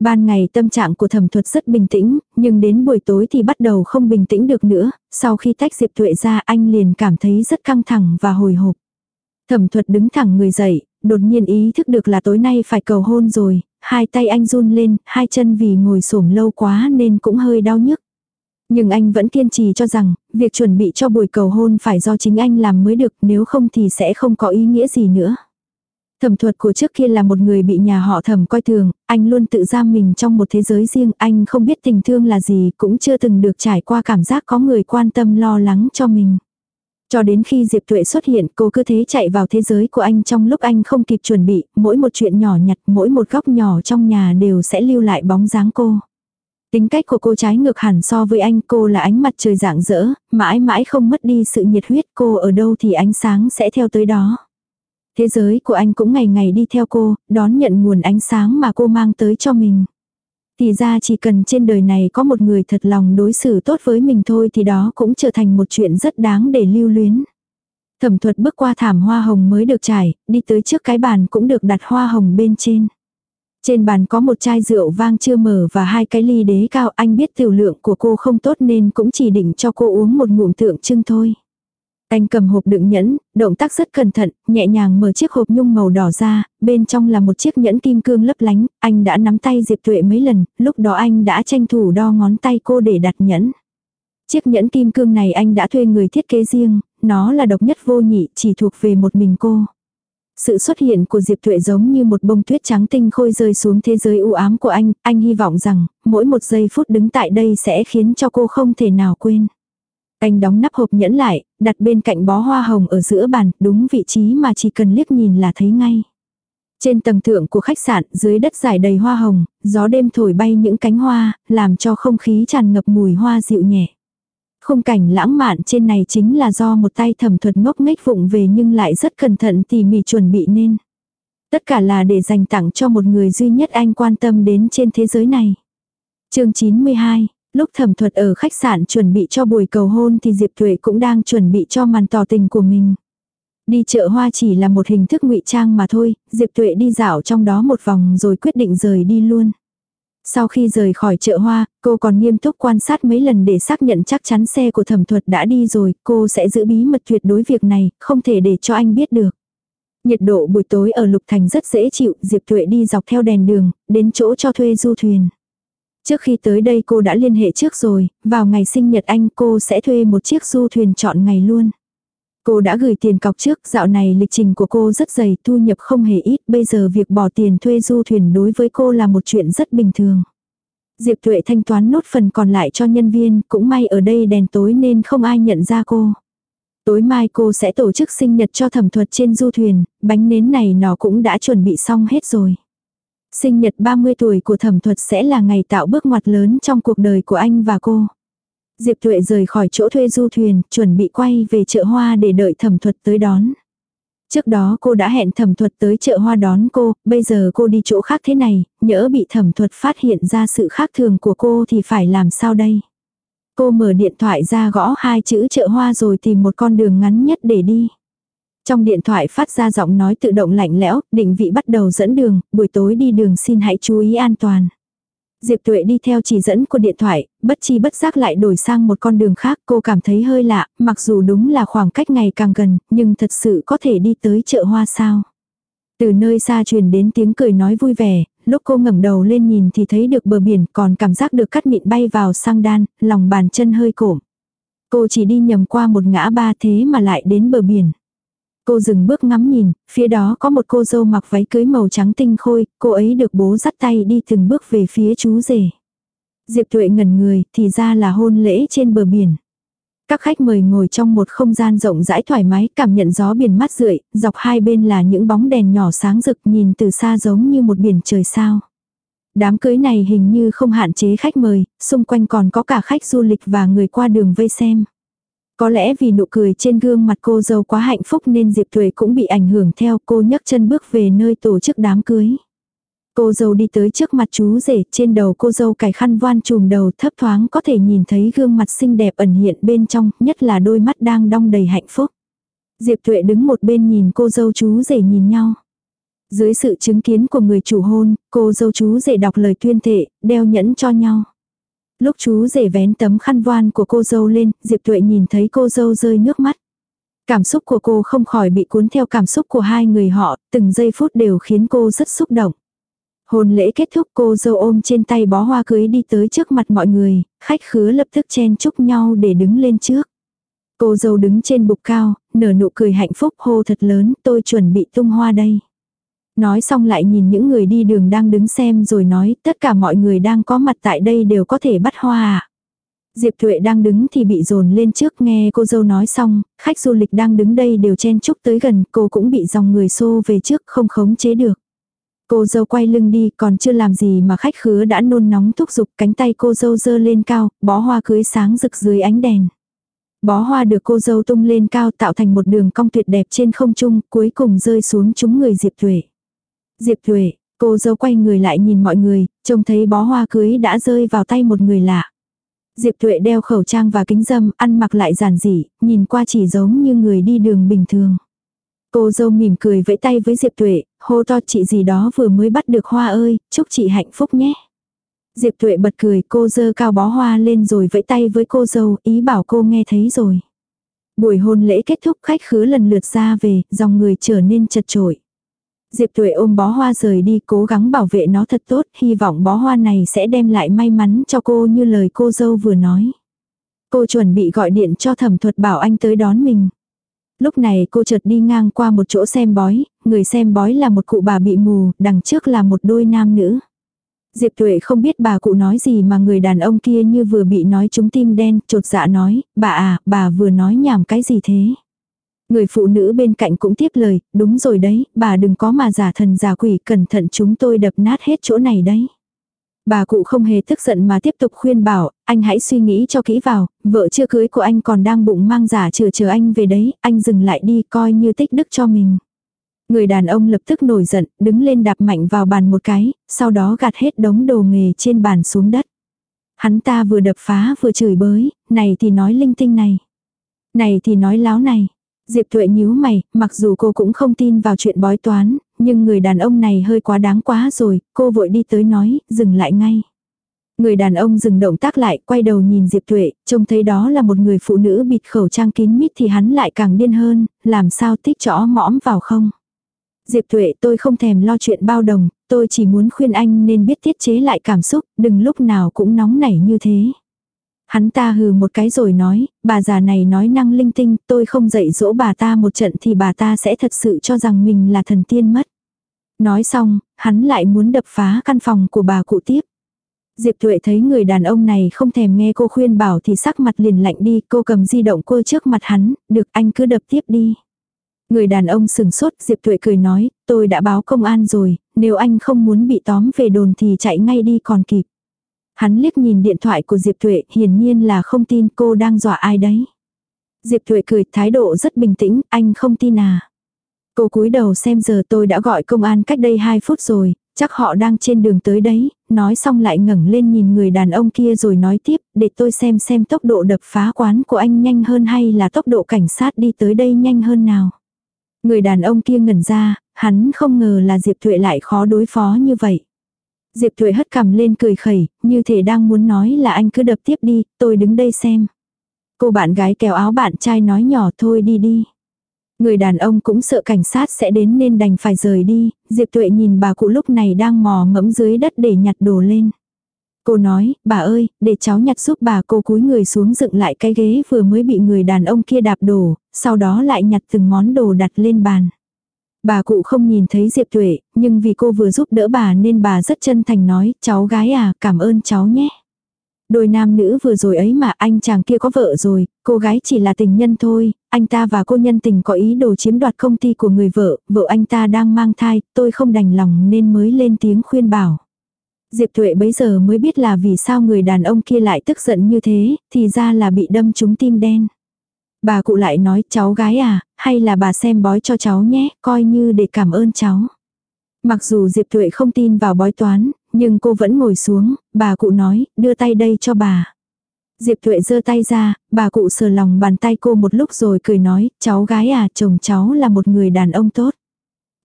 Ban ngày tâm trạng của thẩm thuật rất bình tĩnh, nhưng đến buổi tối thì bắt đầu không bình tĩnh được nữa, sau khi tách Diệp Thuệ ra anh liền cảm thấy rất căng thẳng và hồi hộp. Thẩm thuật đứng thẳng người dậy, đột nhiên ý thức được là tối nay phải cầu hôn rồi, hai tay anh run lên, hai chân vì ngồi xổm lâu quá nên cũng hơi đau nhức. Nhưng anh vẫn kiên trì cho rằng, việc chuẩn bị cho buổi cầu hôn phải do chính anh làm mới được, nếu không thì sẽ không có ý nghĩa gì nữa. Thẩm thuật của trước kia là một người bị nhà họ thẩm coi thường, anh luôn tự giam mình trong một thế giới riêng, anh không biết tình thương là gì, cũng chưa từng được trải qua cảm giác có người quan tâm lo lắng cho mình. Cho đến khi Diệp Tuệ xuất hiện, cô cứ thế chạy vào thế giới của anh trong lúc anh không kịp chuẩn bị, mỗi một chuyện nhỏ nhặt, mỗi một góc nhỏ trong nhà đều sẽ lưu lại bóng dáng cô. Tính cách của cô trái ngược hẳn so với anh cô là ánh mặt trời rạng rỡ mãi mãi không mất đi sự nhiệt huyết cô ở đâu thì ánh sáng sẽ theo tới đó. Thế giới của anh cũng ngày ngày đi theo cô, đón nhận nguồn ánh sáng mà cô mang tới cho mình. Thì ra chỉ cần trên đời này có một người thật lòng đối xử tốt với mình thôi thì đó cũng trở thành một chuyện rất đáng để lưu luyến. Thẩm thuật bước qua thảm hoa hồng mới được trải, đi tới trước cái bàn cũng được đặt hoa hồng bên trên. Trên bàn có một chai rượu vang chưa mở và hai cái ly đế cao anh biết tiểu lượng của cô không tốt nên cũng chỉ định cho cô uống một ngụm tượng trưng thôi. Anh cầm hộp đựng nhẫn, động tác rất cẩn thận, nhẹ nhàng mở chiếc hộp nhung màu đỏ ra, bên trong là một chiếc nhẫn kim cương lấp lánh, anh đã nắm tay Diệp Tuệ mấy lần, lúc đó anh đã tranh thủ đo ngón tay cô để đặt nhẫn. Chiếc nhẫn kim cương này anh đã thuê người thiết kế riêng, nó là độc nhất vô nhị, chỉ thuộc về một mình cô. Sự xuất hiện của Diệp Thuệ giống như một bông tuyết trắng tinh khôi rơi xuống thế giới u ám của anh, anh hy vọng rằng, mỗi một giây phút đứng tại đây sẽ khiến cho cô không thể nào quên. Anh đóng nắp hộp nhẫn lại, đặt bên cạnh bó hoa hồng ở giữa bàn, đúng vị trí mà chỉ cần liếc nhìn là thấy ngay. Trên tầng thượng của khách sạn, dưới đất dài đầy hoa hồng, gió đêm thổi bay những cánh hoa, làm cho không khí tràn ngập mùi hoa dịu nhẹ. Khung cảnh lãng mạn trên này chính là do một tay thẩm thuật ngốc nghếch vụng về nhưng lại rất cẩn thận tỉ mỉ chuẩn bị nên. Tất cả là để dành tặng cho một người duy nhất anh quan tâm đến trên thế giới này. chương 92, lúc thẩm thuật ở khách sạn chuẩn bị cho buổi cầu hôn thì Diệp Tuệ cũng đang chuẩn bị cho màn tỏ tình của mình. Đi chợ hoa chỉ là một hình thức ngụy trang mà thôi, Diệp Tuệ đi dạo trong đó một vòng rồi quyết định rời đi luôn. Sau khi rời khỏi chợ hoa, cô còn nghiêm túc quan sát mấy lần để xác nhận chắc chắn xe của thẩm thuật đã đi rồi, cô sẽ giữ bí mật tuyệt đối việc này, không thể để cho anh biết được. Nhiệt độ buổi tối ở Lục Thành rất dễ chịu, Diệp Tuệ đi dọc theo đèn đường, đến chỗ cho thuê du thuyền. Trước khi tới đây cô đã liên hệ trước rồi, vào ngày sinh nhật anh cô sẽ thuê một chiếc du thuyền chọn ngày luôn. Cô đã gửi tiền cọc trước, dạo này lịch trình của cô rất dày, thu nhập không hề ít, bây giờ việc bỏ tiền thuê du thuyền đối với cô là một chuyện rất bình thường. Diệp Tuệ thanh toán nốt phần còn lại cho nhân viên, cũng may ở đây đèn tối nên không ai nhận ra cô. Tối mai cô sẽ tổ chức sinh nhật cho thẩm thuật trên du thuyền, bánh nến này nó cũng đã chuẩn bị xong hết rồi. Sinh nhật 30 tuổi của thẩm thuật sẽ là ngày tạo bước ngoặt lớn trong cuộc đời của anh và cô. Diệp Tuệ rời khỏi chỗ thuê du thuyền, chuẩn bị quay về chợ hoa để đợi thẩm thuật tới đón. Trước đó cô đã hẹn thẩm thuật tới chợ hoa đón cô, bây giờ cô đi chỗ khác thế này, nhỡ bị thẩm thuật phát hiện ra sự khác thường của cô thì phải làm sao đây? Cô mở điện thoại ra gõ hai chữ chợ hoa rồi tìm một con đường ngắn nhất để đi. Trong điện thoại phát ra giọng nói tự động lạnh lẽo, định vị bắt đầu dẫn đường, buổi tối đi đường xin hãy chú ý an toàn. Diệp Tuệ đi theo chỉ dẫn của điện thoại, bất chi bất giác lại đổi sang một con đường khác, cô cảm thấy hơi lạ, mặc dù đúng là khoảng cách ngày càng gần, nhưng thật sự có thể đi tới chợ hoa sao. Từ nơi xa truyền đến tiếng cười nói vui vẻ, lúc cô ngẩng đầu lên nhìn thì thấy được bờ biển còn cảm giác được cắt mịn bay vào sang đan, lòng bàn chân hơi cổm. Cô chỉ đi nhầm qua một ngã ba thế mà lại đến bờ biển. Cô dừng bước ngắm nhìn, phía đó có một cô dâu mặc váy cưới màu trắng tinh khôi, cô ấy được bố dắt tay đi từng bước về phía chú rể. Diệp Tuệ ngẩn người, thì ra là hôn lễ trên bờ biển. Các khách mời ngồi trong một không gian rộng rãi thoải mái, cảm nhận gió biển mát rượi, dọc hai bên là những bóng đèn nhỏ sáng rực nhìn từ xa giống như một biển trời sao. Đám cưới này hình như không hạn chế khách mời, xung quanh còn có cả khách du lịch và người qua đường vây xem. Có lẽ vì nụ cười trên gương mặt cô dâu quá hạnh phúc nên Diệp Thuệ cũng bị ảnh hưởng theo cô nhấc chân bước về nơi tổ chức đám cưới. Cô dâu đi tới trước mặt chú rể, trên đầu cô dâu cài khăn voan trùm đầu thấp thoáng có thể nhìn thấy gương mặt xinh đẹp ẩn hiện bên trong, nhất là đôi mắt đang đong đầy hạnh phúc. Diệp Tuệ đứng một bên nhìn cô dâu chú rể nhìn nhau. Dưới sự chứng kiến của người chủ hôn, cô dâu chú rể đọc lời tuyên thệ, đeo nhẫn cho nhau. Lúc chú rể vén tấm khăn voan của cô dâu lên, Diệp Tuệ nhìn thấy cô dâu rơi nước mắt. Cảm xúc của cô không khỏi bị cuốn theo cảm xúc của hai người họ, từng giây phút đều khiến cô rất xúc động. Hôn lễ kết thúc cô dâu ôm trên tay bó hoa cưới đi tới trước mặt mọi người, khách khứa lập tức chen chúc nhau để đứng lên trước. Cô dâu đứng trên bục cao, nở nụ cười hạnh phúc hô thật lớn, tôi chuẩn bị tung hoa đây. Nói xong lại nhìn những người đi đường đang đứng xem rồi nói tất cả mọi người đang có mặt tại đây đều có thể bắt hoa à. Diệp Thuệ đang đứng thì bị dồn lên trước nghe cô dâu nói xong, khách du lịch đang đứng đây đều chen chúc tới gần, cô cũng bị dòng người xô về trước không khống chế được. Cô dâu quay lưng đi còn chưa làm gì mà khách khứa đã nôn nóng thúc giục cánh tay cô dâu dơ lên cao, bó hoa cưới sáng rực dưới ánh đèn. Bó hoa được cô dâu tung lên cao tạo thành một đường cong tuyệt đẹp trên không trung, cuối cùng rơi xuống chúng người Diệp Thuệ. Diệp Thuệ cô dâu quay người lại nhìn mọi người, trông thấy bó hoa cưới đã rơi vào tay một người lạ. Diệp Thuệ đeo khẩu trang và kính dâm, ăn mặc lại giản dị, nhìn qua chỉ giống như người đi đường bình thường. Cô dâu mỉm cười vẫy tay với Diệp Thuệ hô to chị gì đó vừa mới bắt được hoa ơi, chúc chị hạnh phúc nhé. Diệp Thuệ bật cười, cô dơ cao bó hoa lên rồi vẫy tay với cô dâu, ý bảo cô nghe thấy rồi. Buổi hôn lễ kết thúc khách khứa lần lượt ra về, dòng người trở nên chật trội. Diệp Tuệ ôm bó hoa rời đi cố gắng bảo vệ nó thật tốt, hy vọng bó hoa này sẽ đem lại may mắn cho cô như lời cô dâu vừa nói. Cô chuẩn bị gọi điện cho thẩm thuật bảo anh tới đón mình. Lúc này cô chợt đi ngang qua một chỗ xem bói, người xem bói là một cụ bà bị mù, đằng trước là một đôi nam nữ. Diệp Tuệ không biết bà cụ nói gì mà người đàn ông kia như vừa bị nói trúng tim đen, trột dạ nói, bà à, bà vừa nói nhảm cái gì thế? Người phụ nữ bên cạnh cũng tiếp lời, đúng rồi đấy, bà đừng có mà giả thần giả quỷ, cẩn thận chúng tôi đập nát hết chỗ này đấy. Bà cụ không hề tức giận mà tiếp tục khuyên bảo, anh hãy suy nghĩ cho kỹ vào, vợ chưa cưới của anh còn đang bụng mang giả chờ chờ anh về đấy, anh dừng lại đi coi như tích đức cho mình. Người đàn ông lập tức nổi giận, đứng lên đạp mạnh vào bàn một cái, sau đó gạt hết đống đồ nghề trên bàn xuống đất. Hắn ta vừa đập phá vừa chửi bới, này thì nói linh tinh này. Này thì nói láo này. Diệp Thuệ nhíu mày, mặc dù cô cũng không tin vào chuyện bói toán, nhưng người đàn ông này hơi quá đáng quá rồi, cô vội đi tới nói, dừng lại ngay. Người đàn ông dừng động tác lại, quay đầu nhìn Diệp Thuệ, trông thấy đó là một người phụ nữ bịt khẩu trang kín mít thì hắn lại càng điên hơn, làm sao tích chõ mõm vào không. Diệp Thuệ tôi không thèm lo chuyện bao đồng, tôi chỉ muốn khuyên anh nên biết tiết chế lại cảm xúc, đừng lúc nào cũng nóng nảy như thế. Hắn ta hừ một cái rồi nói, bà già này nói năng linh tinh, tôi không dạy dỗ bà ta một trận thì bà ta sẽ thật sự cho rằng mình là thần tiên mất. Nói xong, hắn lại muốn đập phá căn phòng của bà cụ tiếp. Diệp Tuệ thấy người đàn ông này không thèm nghe cô khuyên bảo thì sắc mặt liền lạnh đi, cô cầm di động cô trước mặt hắn, được anh cứ đập tiếp đi. Người đàn ông sừng sốt, Diệp Tuệ cười nói, tôi đã báo công an rồi, nếu anh không muốn bị tóm về đồn thì chạy ngay đi còn kịp. Hắn liếc nhìn điện thoại của Diệp Thuệ, hiển nhiên là không tin cô đang dọa ai đấy. Diệp Thuệ cười, thái độ rất bình tĩnh, anh không tin à. Cô cúi đầu xem giờ tôi đã gọi công an cách đây 2 phút rồi, chắc họ đang trên đường tới đấy, nói xong lại ngẩng lên nhìn người đàn ông kia rồi nói tiếp, để tôi xem xem tốc độ đập phá quán của anh nhanh hơn hay là tốc độ cảnh sát đi tới đây nhanh hơn nào. Người đàn ông kia ngẩn ra, hắn không ngờ là Diệp Thuệ lại khó đối phó như vậy. Diệp Thuệ hất cằm lên cười khẩy, như thể đang muốn nói là anh cứ đập tiếp đi, tôi đứng đây xem. Cô bạn gái kéo áo bạn trai nói nhỏ thôi đi đi. Người đàn ông cũng sợ cảnh sát sẽ đến nên đành phải rời đi, Diệp Tuệ nhìn bà cụ lúc này đang mò mẫm dưới đất để nhặt đồ lên. Cô nói, bà ơi, để cháu nhặt giúp bà cô cúi người xuống dựng lại cái ghế vừa mới bị người đàn ông kia đạp đổ, sau đó lại nhặt từng món đồ đặt lên bàn. Bà cụ không nhìn thấy Diệp Tuệ, nhưng vì cô vừa giúp đỡ bà nên bà rất chân thành nói, cháu gái à, cảm ơn cháu nhé. Đôi nam nữ vừa rồi ấy mà anh chàng kia có vợ rồi, cô gái chỉ là tình nhân thôi, anh ta và cô nhân tình có ý đồ chiếm đoạt công ty của người vợ, vợ anh ta đang mang thai, tôi không đành lòng nên mới lên tiếng khuyên bảo. Diệp Tuệ bấy giờ mới biết là vì sao người đàn ông kia lại tức giận như thế, thì ra là bị đâm trúng tim đen. Bà cụ lại nói cháu gái à, hay là bà xem bói cho cháu nhé, coi như để cảm ơn cháu. Mặc dù Diệp Tuệ không tin vào bói toán, nhưng cô vẫn ngồi xuống, bà cụ nói, đưa tay đây cho bà. Diệp Tuệ giơ tay ra, bà cụ sờ lòng bàn tay cô một lúc rồi cười nói, cháu gái à, chồng cháu là một người đàn ông tốt.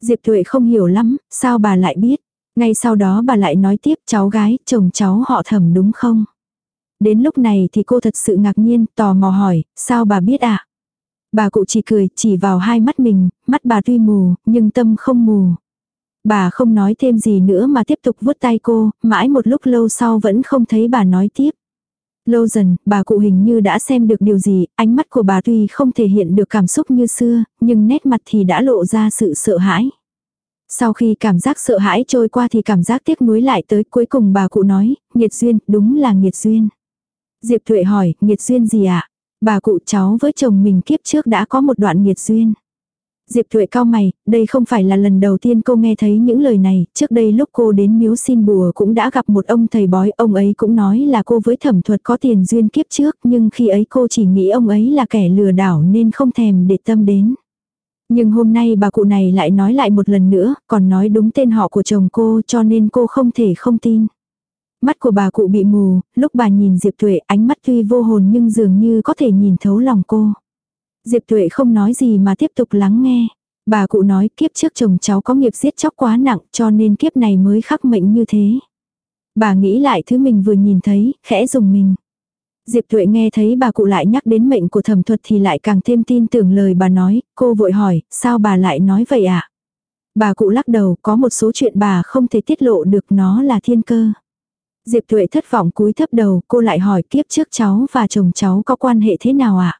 Diệp Tuệ không hiểu lắm, sao bà lại biết. Ngay sau đó bà lại nói tiếp cháu gái, chồng cháu họ thẩm đúng không? Đến lúc này thì cô thật sự ngạc nhiên, tò mò hỏi, sao bà biết ạ? À? Bà cụ chỉ cười, chỉ vào hai mắt mình, mắt bà tuy mù, nhưng tâm không mù. Bà không nói thêm gì nữa mà tiếp tục vuốt tay cô, mãi một lúc lâu sau vẫn không thấy bà nói tiếp. Lâu dần, bà cụ hình như đã xem được điều gì, ánh mắt của bà tuy không thể hiện được cảm xúc như xưa, nhưng nét mặt thì đã lộ ra sự sợ hãi. Sau khi cảm giác sợ hãi trôi qua thì cảm giác tiếc nuối lại tới cuối cùng bà cụ nói, nghiệt duyên, đúng là nghiệt duyên. Diệp Thuệ hỏi, nghiệt duyên gì ạ? À? Bà cụ cháu với chồng mình kiếp trước đã có một đoạn nghiệt duyên. Diệp Thụy cao mày, đây không phải là lần đầu tiên cô nghe thấy những lời này, trước đây lúc cô đến miếu xin bùa cũng đã gặp một ông thầy bói, ông ấy cũng nói là cô với thẩm thuật có tiền duyên kiếp trước, nhưng khi ấy cô chỉ nghĩ ông ấy là kẻ lừa đảo nên không thèm để tâm đến. Nhưng hôm nay bà cụ này lại nói lại một lần nữa, còn nói đúng tên họ của chồng cô cho nên cô không thể không tin. Mắt của bà cụ bị mù, lúc bà nhìn Diệp Tuệ ánh mắt tuy vô hồn nhưng dường như có thể nhìn thấu lòng cô. Diệp Tuệ không nói gì mà tiếp tục lắng nghe. Bà cụ nói kiếp trước chồng cháu có nghiệp giết chóc quá nặng cho nên kiếp này mới khắc mệnh như thế. Bà nghĩ lại thứ mình vừa nhìn thấy, khẽ dùng mình. Diệp Tuệ nghe thấy bà cụ lại nhắc đến mệnh của thẩm thuật thì lại càng thêm tin tưởng lời bà nói, cô vội hỏi, sao bà lại nói vậy ạ? À? Bà cụ lắc đầu, có một số chuyện bà không thể tiết lộ được nó là thiên cơ. Diệp Thuệ thất vọng cúi thấp đầu, cô lại hỏi kiếp trước cháu và chồng cháu có quan hệ thế nào ạ? À?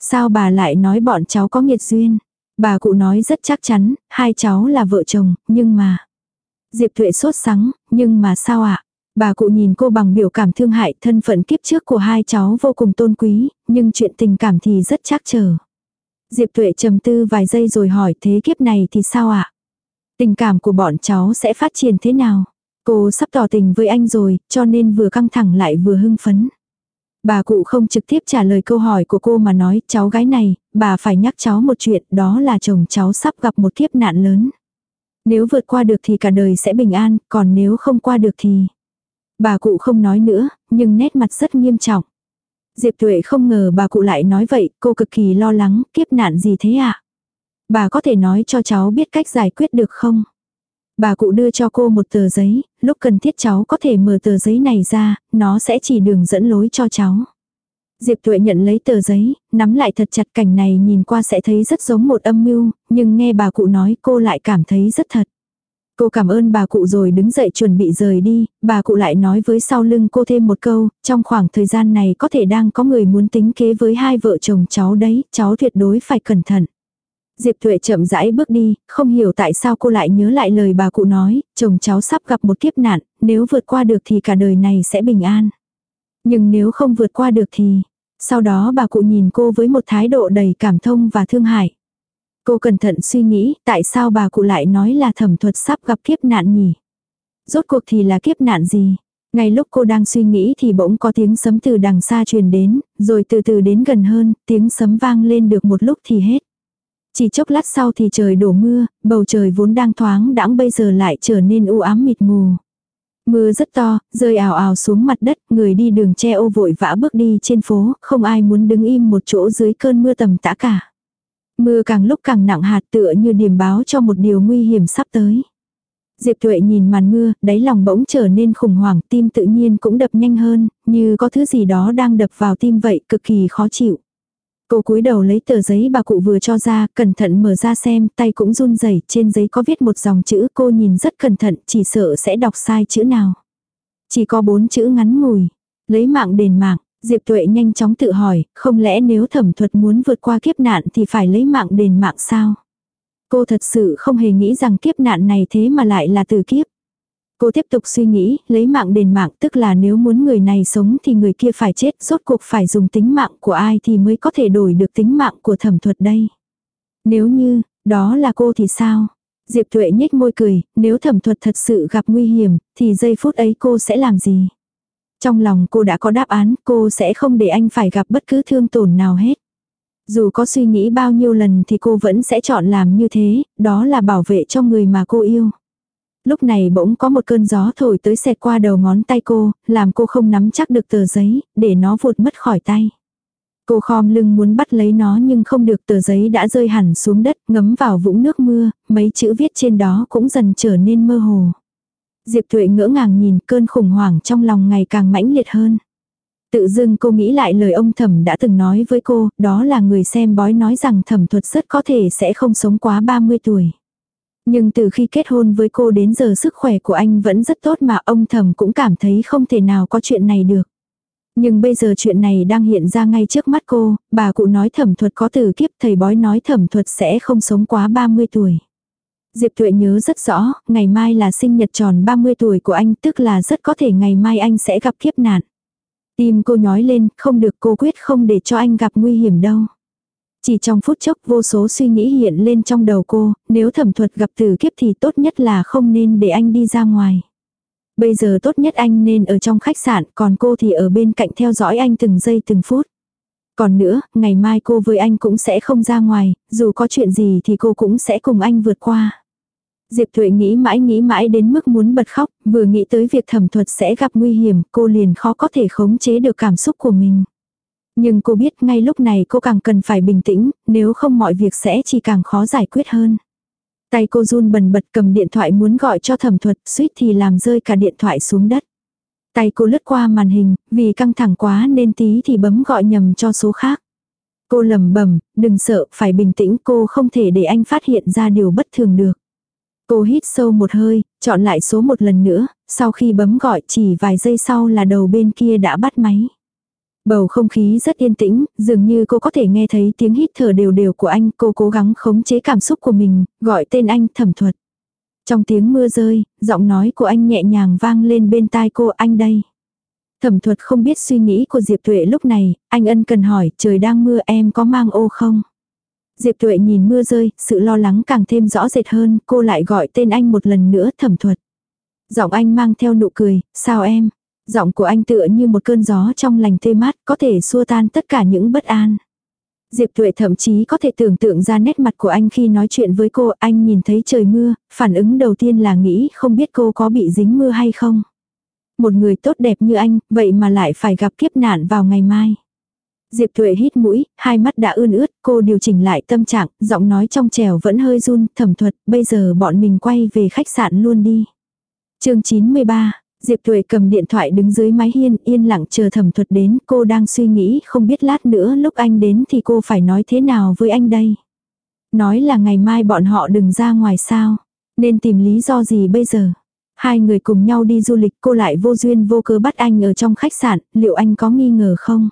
Sao bà lại nói bọn cháu có nghiệt duyên? Bà cụ nói rất chắc chắn, hai cháu là vợ chồng, nhưng mà... Diệp Thuệ sốt sắng, nhưng mà sao ạ? À? Bà cụ nhìn cô bằng biểu cảm thương hại thân phận kiếp trước của hai cháu vô cùng tôn quý, nhưng chuyện tình cảm thì rất chắc chờ. Diệp Tuệ trầm tư vài giây rồi hỏi thế kiếp này thì sao ạ? À? Tình cảm của bọn cháu sẽ phát triển thế nào? Cô sắp tỏ tình với anh rồi, cho nên vừa căng thẳng lại vừa hưng phấn. Bà cụ không trực tiếp trả lời câu hỏi của cô mà nói cháu gái này, bà phải nhắc cháu một chuyện đó là chồng cháu sắp gặp một kiếp nạn lớn. Nếu vượt qua được thì cả đời sẽ bình an, còn nếu không qua được thì... Bà cụ không nói nữa, nhưng nét mặt rất nghiêm trọng. Diệp Tuệ không ngờ bà cụ lại nói vậy, cô cực kỳ lo lắng, kiếp nạn gì thế ạ? À? Bà có thể nói cho cháu biết cách giải quyết được không? Bà cụ đưa cho cô một tờ giấy, lúc cần thiết cháu có thể mở tờ giấy này ra, nó sẽ chỉ đường dẫn lối cho cháu. Diệp Tuệ nhận lấy tờ giấy, nắm lại thật chặt cảnh này nhìn qua sẽ thấy rất giống một âm mưu, nhưng nghe bà cụ nói cô lại cảm thấy rất thật. Cô cảm ơn bà cụ rồi đứng dậy chuẩn bị rời đi, bà cụ lại nói với sau lưng cô thêm một câu, trong khoảng thời gian này có thể đang có người muốn tính kế với hai vợ chồng cháu đấy, cháu tuyệt đối phải cẩn thận. Diệp Thuệ chậm rãi bước đi, không hiểu tại sao cô lại nhớ lại lời bà cụ nói, chồng cháu sắp gặp một kiếp nạn, nếu vượt qua được thì cả đời này sẽ bình an. Nhưng nếu không vượt qua được thì... Sau đó bà cụ nhìn cô với một thái độ đầy cảm thông và thương hại. Cô cẩn thận suy nghĩ, tại sao bà cụ lại nói là thẩm thuật sắp gặp kiếp nạn nhỉ? Rốt cuộc thì là kiếp nạn gì? Ngay lúc cô đang suy nghĩ thì bỗng có tiếng sấm từ đằng xa truyền đến, rồi từ từ đến gần hơn, tiếng sấm vang lên được một lúc thì hết. Chỉ chốc lát sau thì trời đổ mưa, bầu trời vốn đang thoáng đãng bây giờ lại trở nên u ám mịt mù. Mưa rất to, rơi ảo ảo xuống mặt đất, người đi đường che ô vội vã bước đi trên phố, không ai muốn đứng im một chỗ dưới cơn mưa tầm tã cả. Mưa càng lúc càng nặng hạt tựa như điểm báo cho một điều nguy hiểm sắp tới. Diệp Tuệ nhìn màn mưa, đáy lòng bỗng trở nên khủng hoảng, tim tự nhiên cũng đập nhanh hơn, như có thứ gì đó đang đập vào tim vậy, cực kỳ khó chịu. Cô cúi đầu lấy tờ giấy bà cụ vừa cho ra, cẩn thận mở ra xem, tay cũng run rẩy, trên giấy có viết một dòng chữ, cô nhìn rất cẩn thận, chỉ sợ sẽ đọc sai chữ nào. Chỉ có bốn chữ ngắn ngủi, lấy mạng đền mạng, Diệp Tuệ nhanh chóng tự hỏi, không lẽ nếu thẩm thuật muốn vượt qua kiếp nạn thì phải lấy mạng đền mạng sao? Cô thật sự không hề nghĩ rằng kiếp nạn này thế mà lại là từ kiếp. Cô tiếp tục suy nghĩ, lấy mạng đền mạng tức là nếu muốn người này sống thì người kia phải chết, rốt cuộc phải dùng tính mạng của ai thì mới có thể đổi được tính mạng của thẩm thuật đây. Nếu như, đó là cô thì sao? Diệp Tuệ nhếch môi cười, nếu thẩm thuật thật sự gặp nguy hiểm, thì giây phút ấy cô sẽ làm gì? Trong lòng cô đã có đáp án, cô sẽ không để anh phải gặp bất cứ thương tổn nào hết. Dù có suy nghĩ bao nhiêu lần thì cô vẫn sẽ chọn làm như thế, đó là bảo vệ cho người mà cô yêu. Lúc này bỗng có một cơn gió thổi tới xẹt qua đầu ngón tay cô, làm cô không nắm chắc được tờ giấy, để nó vụt mất khỏi tay. Cô khom lưng muốn bắt lấy nó nhưng không được tờ giấy đã rơi hẳn xuống đất, ngấm vào vũng nước mưa, mấy chữ viết trên đó cũng dần trở nên mơ hồ. Diệp Tuệ ngỡ ngàng nhìn cơn khủng hoảng trong lòng ngày càng mãnh liệt hơn. Tự dưng cô nghĩ lại lời ông thẩm đã từng nói với cô, đó là người xem bói nói rằng thẩm thuật rất có thể sẽ không sống quá 30 tuổi. Nhưng từ khi kết hôn với cô đến giờ sức khỏe của anh vẫn rất tốt mà ông thầm cũng cảm thấy không thể nào có chuyện này được. Nhưng bây giờ chuyện này đang hiện ra ngay trước mắt cô, bà cụ nói thẩm thuật có từ kiếp thầy bói nói thẩm thuật sẽ không sống quá 30 tuổi. Diệp Tuệ nhớ rất rõ, ngày mai là sinh nhật tròn 30 tuổi của anh tức là rất có thể ngày mai anh sẽ gặp kiếp nạn. Tim cô nhói lên, không được cô quyết không để cho anh gặp nguy hiểm đâu. Chỉ trong phút chốc vô số suy nghĩ hiện lên trong đầu cô, nếu thẩm thuật gặp tử kiếp thì tốt nhất là không nên để anh đi ra ngoài. Bây giờ tốt nhất anh nên ở trong khách sạn, còn cô thì ở bên cạnh theo dõi anh từng giây từng phút. Còn nữa, ngày mai cô với anh cũng sẽ không ra ngoài, dù có chuyện gì thì cô cũng sẽ cùng anh vượt qua. Diệp Thuệ nghĩ mãi nghĩ mãi đến mức muốn bật khóc, vừa nghĩ tới việc thẩm thuật sẽ gặp nguy hiểm, cô liền khó có thể khống chế được cảm xúc của mình. Nhưng cô biết ngay lúc này cô càng cần phải bình tĩnh, nếu không mọi việc sẽ chỉ càng khó giải quyết hơn. Tay cô run bần bật cầm điện thoại muốn gọi cho thẩm thuật, suýt thì làm rơi cả điện thoại xuống đất. Tay cô lướt qua màn hình, vì căng thẳng quá nên tí thì bấm gọi nhầm cho số khác. Cô lầm bẩm đừng sợ, phải bình tĩnh cô không thể để anh phát hiện ra điều bất thường được. Cô hít sâu một hơi, chọn lại số một lần nữa, sau khi bấm gọi chỉ vài giây sau là đầu bên kia đã bắt máy. Bầu không khí rất yên tĩnh, dường như cô có thể nghe thấy tiếng hít thở đều đều của anh, cô cố gắng khống chế cảm xúc của mình, gọi tên anh thẩm thuật. Trong tiếng mưa rơi, giọng nói của anh nhẹ nhàng vang lên bên tai cô anh đây. Thẩm thuật không biết suy nghĩ của Diệp Tuệ lúc này, anh ân cần hỏi trời đang mưa em có mang ô không? Diệp Tuệ nhìn mưa rơi, sự lo lắng càng thêm rõ rệt hơn, cô lại gọi tên anh một lần nữa thẩm thuật. Giọng anh mang theo nụ cười, sao em? Giọng của anh tựa như một cơn gió trong lành tê mát, có thể xua tan tất cả những bất an. Diệp Tuệ thậm chí có thể tưởng tượng ra nét mặt của anh khi nói chuyện với cô, anh nhìn thấy trời mưa, phản ứng đầu tiên là nghĩ không biết cô có bị dính mưa hay không. Một người tốt đẹp như anh, vậy mà lại phải gặp kiếp nạn vào ngày mai. Diệp Tuệ hít mũi, hai mắt đã ươn ướt, cô điều chỉnh lại tâm trạng, giọng nói trong trèo vẫn hơi run, thẩm thuật, bây giờ bọn mình quay về khách sạn luôn đi. chương 93, Diệp Tuệ cầm điện thoại đứng dưới mái hiên yên lặng chờ thẩm thuật đến, cô đang suy nghĩ không biết lát nữa lúc anh đến thì cô phải nói thế nào với anh đây. Nói là ngày mai bọn họ đừng ra ngoài sao, nên tìm lý do gì bây giờ. Hai người cùng nhau đi du lịch cô lại vô duyên vô cớ bắt anh ở trong khách sạn, liệu anh có nghi ngờ không?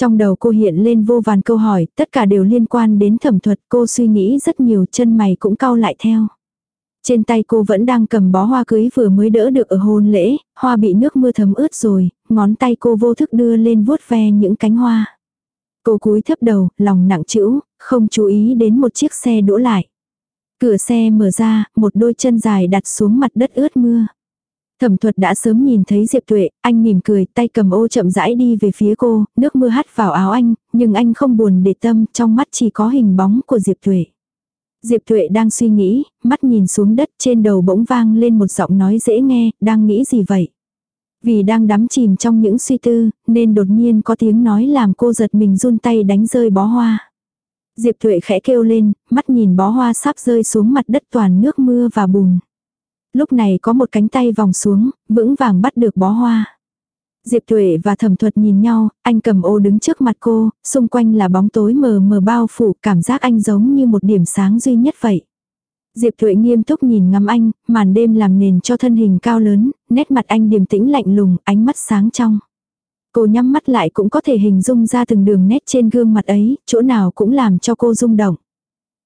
Trong đầu cô hiện lên vô vàn câu hỏi, tất cả đều liên quan đến thẩm thuật, cô suy nghĩ rất nhiều chân mày cũng cau lại theo. Trên tay cô vẫn đang cầm bó hoa cưới vừa mới đỡ được ở hôn lễ, hoa bị nước mưa thấm ướt rồi, ngón tay cô vô thức đưa lên vuốt ve những cánh hoa. Cô cúi thấp đầu, lòng nặng trĩu, không chú ý đến một chiếc xe đỗ lại. Cửa xe mở ra, một đôi chân dài đặt xuống mặt đất ướt mưa. Thẩm thuật đã sớm nhìn thấy Diệp Tuệ, anh mỉm cười, tay cầm ô chậm rãi đi về phía cô, nước mưa hắt vào áo anh, nhưng anh không buồn để tâm, trong mắt chỉ có hình bóng của Diệp Tuệ. Diệp Thuệ đang suy nghĩ, mắt nhìn xuống đất trên đầu bỗng vang lên một giọng nói dễ nghe, đang nghĩ gì vậy? Vì đang đắm chìm trong những suy tư, nên đột nhiên có tiếng nói làm cô giật mình run tay đánh rơi bó hoa. Diệp Thuệ khẽ kêu lên, mắt nhìn bó hoa sắp rơi xuống mặt đất toàn nước mưa và bùn. Lúc này có một cánh tay vòng xuống, vững vàng bắt được bó hoa. Diệp Tuệ và Thẩm Thuật nhìn nhau, anh cầm ô đứng trước mặt cô, xung quanh là bóng tối mờ mờ bao phủ, cảm giác anh giống như một điểm sáng duy nhất vậy. Diệp Thuệ nghiêm túc nhìn ngắm anh, màn đêm làm nền cho thân hình cao lớn, nét mặt anh điềm tĩnh lạnh lùng, ánh mắt sáng trong. Cô nhắm mắt lại cũng có thể hình dung ra từng đường nét trên gương mặt ấy, chỗ nào cũng làm cho cô rung động.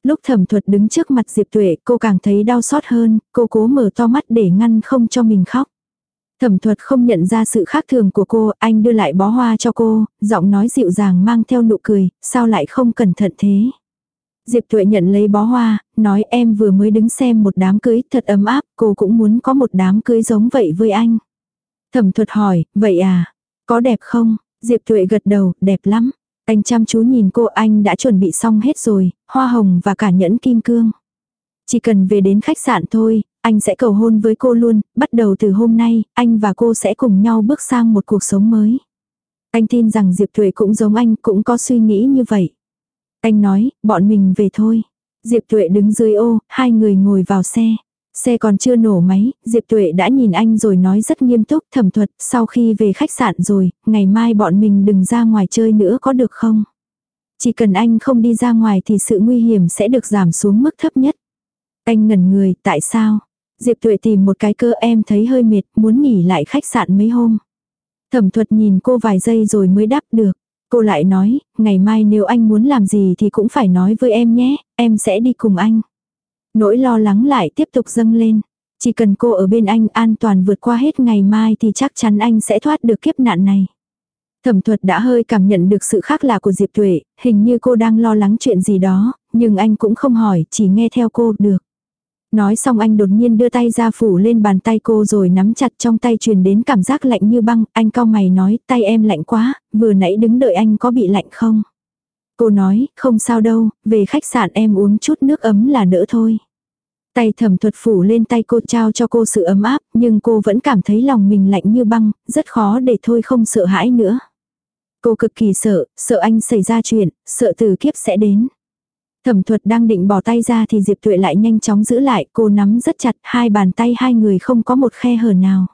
Lúc thẩm thuật đứng trước mặt Diệp Tuệ cô càng thấy đau xót hơn, cô cố mở to mắt để ngăn không cho mình khóc. Thẩm thuật không nhận ra sự khác thường của cô, anh đưa lại bó hoa cho cô, giọng nói dịu dàng mang theo nụ cười, sao lại không cẩn thận thế. Diệp Thuệ nhận lấy bó hoa, nói em vừa mới đứng xem một đám cưới thật ấm áp, cô cũng muốn có một đám cưới giống vậy với anh. Thẩm thuật hỏi, vậy à, có đẹp không? Diệp Thuệ gật đầu, đẹp lắm. Anh chăm chú nhìn cô anh đã chuẩn bị xong hết rồi, hoa hồng và cả nhẫn kim cương. Chỉ cần về đến khách sạn thôi, anh sẽ cầu hôn với cô luôn, bắt đầu từ hôm nay, anh và cô sẽ cùng nhau bước sang một cuộc sống mới. Anh tin rằng Diệp Tuệ cũng giống anh, cũng có suy nghĩ như vậy. Anh nói, bọn mình về thôi. Diệp Tuệ đứng dưới ô, hai người ngồi vào xe. Xe còn chưa nổ máy, Diệp Tuệ đã nhìn anh rồi nói rất nghiêm túc thẩm thuật, sau khi về khách sạn rồi, ngày mai bọn mình đừng ra ngoài chơi nữa có được không? Chỉ cần anh không đi ra ngoài thì sự nguy hiểm sẽ được giảm xuống mức thấp nhất. Anh ngẩn người, tại sao? Diệp Tuệ tìm một cái cơ em thấy hơi mệt, muốn nghỉ lại khách sạn mấy hôm. Thẩm thuật nhìn cô vài giây rồi mới đáp được. Cô lại nói, ngày mai nếu anh muốn làm gì thì cũng phải nói với em nhé, em sẽ đi cùng anh. Nỗi lo lắng lại tiếp tục dâng lên. Chỉ cần cô ở bên anh an toàn vượt qua hết ngày mai thì chắc chắn anh sẽ thoát được kiếp nạn này. Thẩm thuật đã hơi cảm nhận được sự khác lạ của Diệp Tuệ, hình như cô đang lo lắng chuyện gì đó, nhưng anh cũng không hỏi, chỉ nghe theo cô, được. Nói xong anh đột nhiên đưa tay ra phủ lên bàn tay cô rồi nắm chặt trong tay truyền đến cảm giác lạnh như băng, anh cau mày nói tay em lạnh quá, vừa nãy đứng đợi anh có bị lạnh không? Cô nói, không sao đâu, về khách sạn em uống chút nước ấm là đỡ thôi. Tay thẩm thuật phủ lên tay cô trao cho cô sự ấm áp, nhưng cô vẫn cảm thấy lòng mình lạnh như băng, rất khó để thôi không sợ hãi nữa. Cô cực kỳ sợ, sợ anh xảy ra chuyện, sợ từ kiếp sẽ đến. Thẩm thuật đang định bỏ tay ra thì Diệp Tuệ lại nhanh chóng giữ lại, cô nắm rất chặt, hai bàn tay hai người không có một khe hở nào.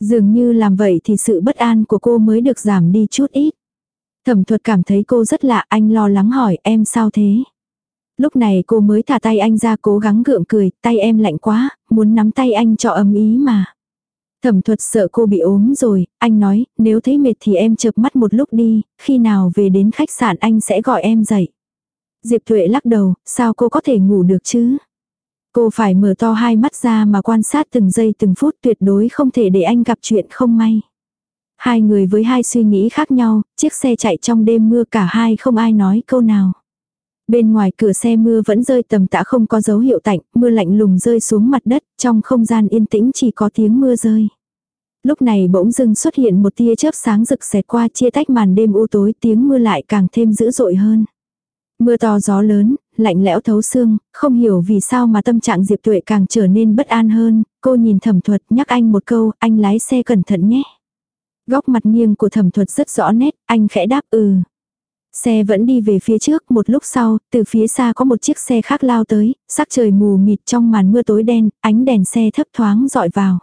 Dường như làm vậy thì sự bất an của cô mới được giảm đi chút ít. Thẩm thuật cảm thấy cô rất lạ, anh lo lắng hỏi em sao thế. Lúc này cô mới thả tay anh ra cố gắng gượng cười, tay em lạnh quá, muốn nắm tay anh cho ấm ý mà. Thẩm thuật sợ cô bị ốm rồi, anh nói, nếu thấy mệt thì em chợp mắt một lúc đi, khi nào về đến khách sạn anh sẽ gọi em dậy. Diệp Thuệ lắc đầu, sao cô có thể ngủ được chứ? Cô phải mở to hai mắt ra mà quan sát từng giây từng phút tuyệt đối không thể để anh gặp chuyện không may. Hai người với hai suy nghĩ khác nhau, chiếc xe chạy trong đêm mưa cả hai không ai nói câu nào. Bên ngoài cửa xe mưa vẫn rơi tầm tã không có dấu hiệu tạnh, mưa lạnh lùng rơi xuống mặt đất, trong không gian yên tĩnh chỉ có tiếng mưa rơi. Lúc này bỗng dưng xuất hiện một tia chớp sáng rực xẹt qua chia tách màn đêm u tối tiếng mưa lại càng thêm dữ dội hơn. Mưa to gió lớn, lạnh lẽo thấu xương, không hiểu vì sao mà tâm trạng Diệp Tuệ càng trở nên bất an hơn, cô nhìn thẩm thuật nhắc anh một câu, anh lái xe cẩn thận nhé. Góc mặt nghiêng của thẩm thuật rất rõ nét, anh khẽ đáp ừ. Xe vẫn đi về phía trước, một lúc sau, từ phía xa có một chiếc xe khác lao tới, sắc trời mù mịt trong màn mưa tối đen, ánh đèn xe thấp thoáng dọi vào.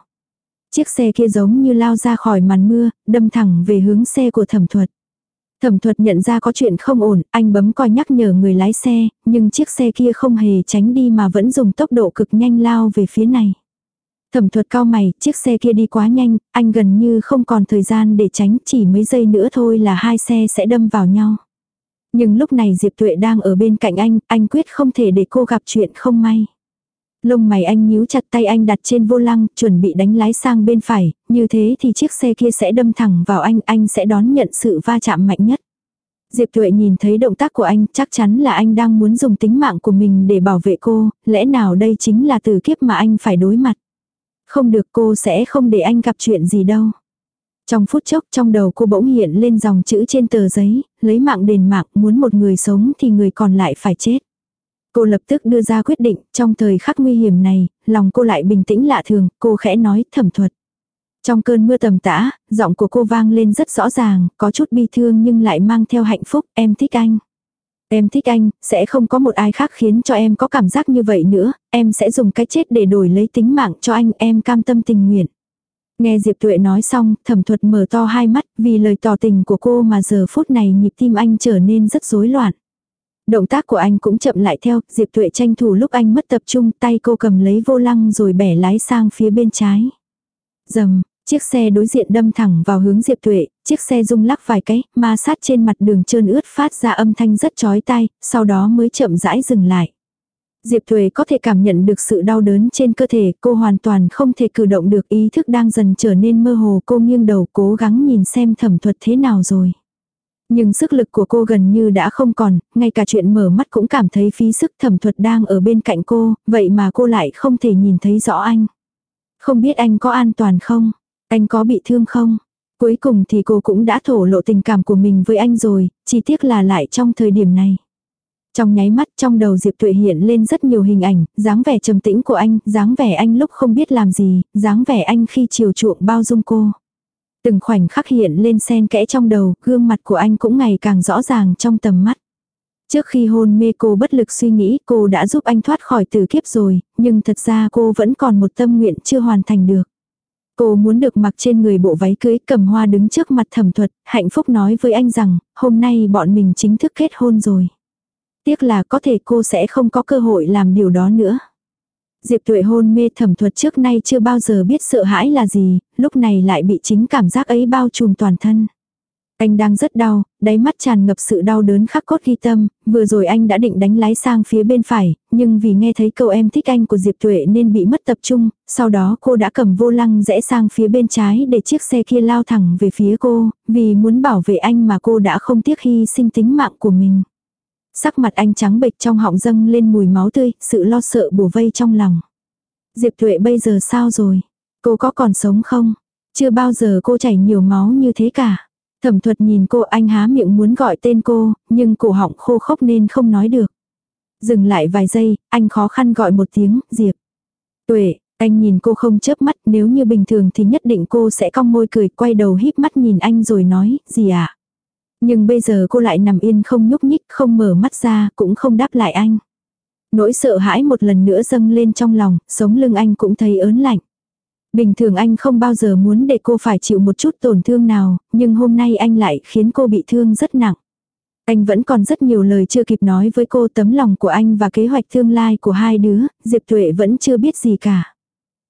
Chiếc xe kia giống như lao ra khỏi màn mưa, đâm thẳng về hướng xe của thẩm thuật. Thẩm thuật nhận ra có chuyện không ổn, anh bấm coi nhắc nhở người lái xe, nhưng chiếc xe kia không hề tránh đi mà vẫn dùng tốc độ cực nhanh lao về phía này. Thẩm thuật cao mày, chiếc xe kia đi quá nhanh, anh gần như không còn thời gian để tránh, chỉ mấy giây nữa thôi là hai xe sẽ đâm vào nhau. Nhưng lúc này Diệp Tuệ đang ở bên cạnh anh, anh quyết không thể để cô gặp chuyện không may. Lông mày anh nhíu chặt tay anh đặt trên vô lăng, chuẩn bị đánh lái sang bên phải, như thế thì chiếc xe kia sẽ đâm thẳng vào anh, anh sẽ đón nhận sự va chạm mạnh nhất. Diệp Tuệ nhìn thấy động tác của anh, chắc chắn là anh đang muốn dùng tính mạng của mình để bảo vệ cô, lẽ nào đây chính là từ kiếp mà anh phải đối mặt. Không được cô sẽ không để anh gặp chuyện gì đâu. Trong phút chốc trong đầu cô bỗng hiện lên dòng chữ trên tờ giấy, lấy mạng đền mạng, muốn một người sống thì người còn lại phải chết. Cô lập tức đưa ra quyết định, trong thời khắc nguy hiểm này, lòng cô lại bình tĩnh lạ thường, cô khẽ nói thẩm thuật. Trong cơn mưa tầm tã, giọng của cô vang lên rất rõ ràng, có chút bi thương nhưng lại mang theo hạnh phúc, em thích anh. Em thích anh, sẽ không có một ai khác khiến cho em có cảm giác như vậy nữa, em sẽ dùng cái chết để đổi lấy tính mạng cho anh, em cam tâm tình nguyện. Nghe Diệp Tuệ nói xong, thẩm thuật mở to hai mắt, vì lời tỏ tình của cô mà giờ phút này nhịp tim anh trở nên rất rối loạn. Động tác của anh cũng chậm lại theo, Diệp Tuệ tranh thủ lúc anh mất tập trung, tay cô cầm lấy vô lăng rồi bẻ lái sang phía bên trái. Dầm, chiếc xe đối diện đâm thẳng vào hướng Diệp Tuệ, chiếc xe rung lắc vài cái, ma sát trên mặt đường trơn ướt phát ra âm thanh rất chói tai, sau đó mới chậm rãi dừng lại. Diệp Thuệ có thể cảm nhận được sự đau đớn trên cơ thể, cô hoàn toàn không thể cử động được ý thức đang dần trở nên mơ hồ cô nghiêng đầu cố gắng nhìn xem thẩm thuật thế nào rồi. Nhưng sức lực của cô gần như đã không còn, ngay cả chuyện mở mắt cũng cảm thấy phí sức thẩm thuật đang ở bên cạnh cô, vậy mà cô lại không thể nhìn thấy rõ anh. Không biết anh có an toàn không? Anh có bị thương không? Cuối cùng thì cô cũng đã thổ lộ tình cảm của mình với anh rồi, chỉ tiếc là lại trong thời điểm này. Trong nháy mắt trong đầu Diệp Tuệ hiện lên rất nhiều hình ảnh, dáng vẻ trầm tĩnh của anh, dáng vẻ anh lúc không biết làm gì, dáng vẻ anh khi chiều chuộng bao dung cô. Từng khoảnh khắc hiện lên sen kẽ trong đầu, gương mặt của anh cũng ngày càng rõ ràng trong tầm mắt. Trước khi hôn mê cô bất lực suy nghĩ cô đã giúp anh thoát khỏi tử kiếp rồi, nhưng thật ra cô vẫn còn một tâm nguyện chưa hoàn thành được. Cô muốn được mặc trên người bộ váy cưới cầm hoa đứng trước mặt thẩm thuật, hạnh phúc nói với anh rằng, hôm nay bọn mình chính thức kết hôn rồi. Tiếc là có thể cô sẽ không có cơ hội làm điều đó nữa. Diệp tuệ hôn mê thẩm thuật trước nay chưa bao giờ biết sợ hãi là gì, lúc này lại bị chính cảm giác ấy bao trùm toàn thân. Anh đang rất đau, đáy mắt tràn ngập sự đau đớn khắc cốt ghi tâm, vừa rồi anh đã định đánh lái sang phía bên phải, nhưng vì nghe thấy câu em thích anh của Diệp Tuệ nên bị mất tập trung, sau đó cô đã cầm vô lăng rẽ sang phía bên trái để chiếc xe kia lao thẳng về phía cô, vì muốn bảo vệ anh mà cô đã không tiếc hy sinh tính mạng của mình. Sắc mặt anh trắng bệch trong họng dâng lên mùi máu tươi, sự lo sợ bùa vây trong lòng. Diệp Thụy bây giờ sao rồi? Cô có còn sống không? Chưa bao giờ cô chảy nhiều máu như thế cả. Thẩm thuật nhìn cô anh há miệng muốn gọi tên cô, nhưng cổ họng khô khốc nên không nói được. Dừng lại vài giây, anh khó khăn gọi một tiếng, Diệp. Tuệ, anh nhìn cô không chớp mắt, nếu như bình thường thì nhất định cô sẽ cong môi cười, quay đầu híp mắt nhìn anh rồi nói, gì ạ? À? Nhưng bây giờ cô lại nằm yên không nhúc nhích, không mở mắt ra, cũng không đáp lại anh. Nỗi sợ hãi một lần nữa dâng lên trong lòng, sống lưng anh cũng thấy ớn lạnh. Bình thường anh không bao giờ muốn để cô phải chịu một chút tổn thương nào, nhưng hôm nay anh lại khiến cô bị thương rất nặng. Anh vẫn còn rất nhiều lời chưa kịp nói với cô tấm lòng của anh và kế hoạch tương lai của hai đứa, Diệp Tuệ vẫn chưa biết gì cả.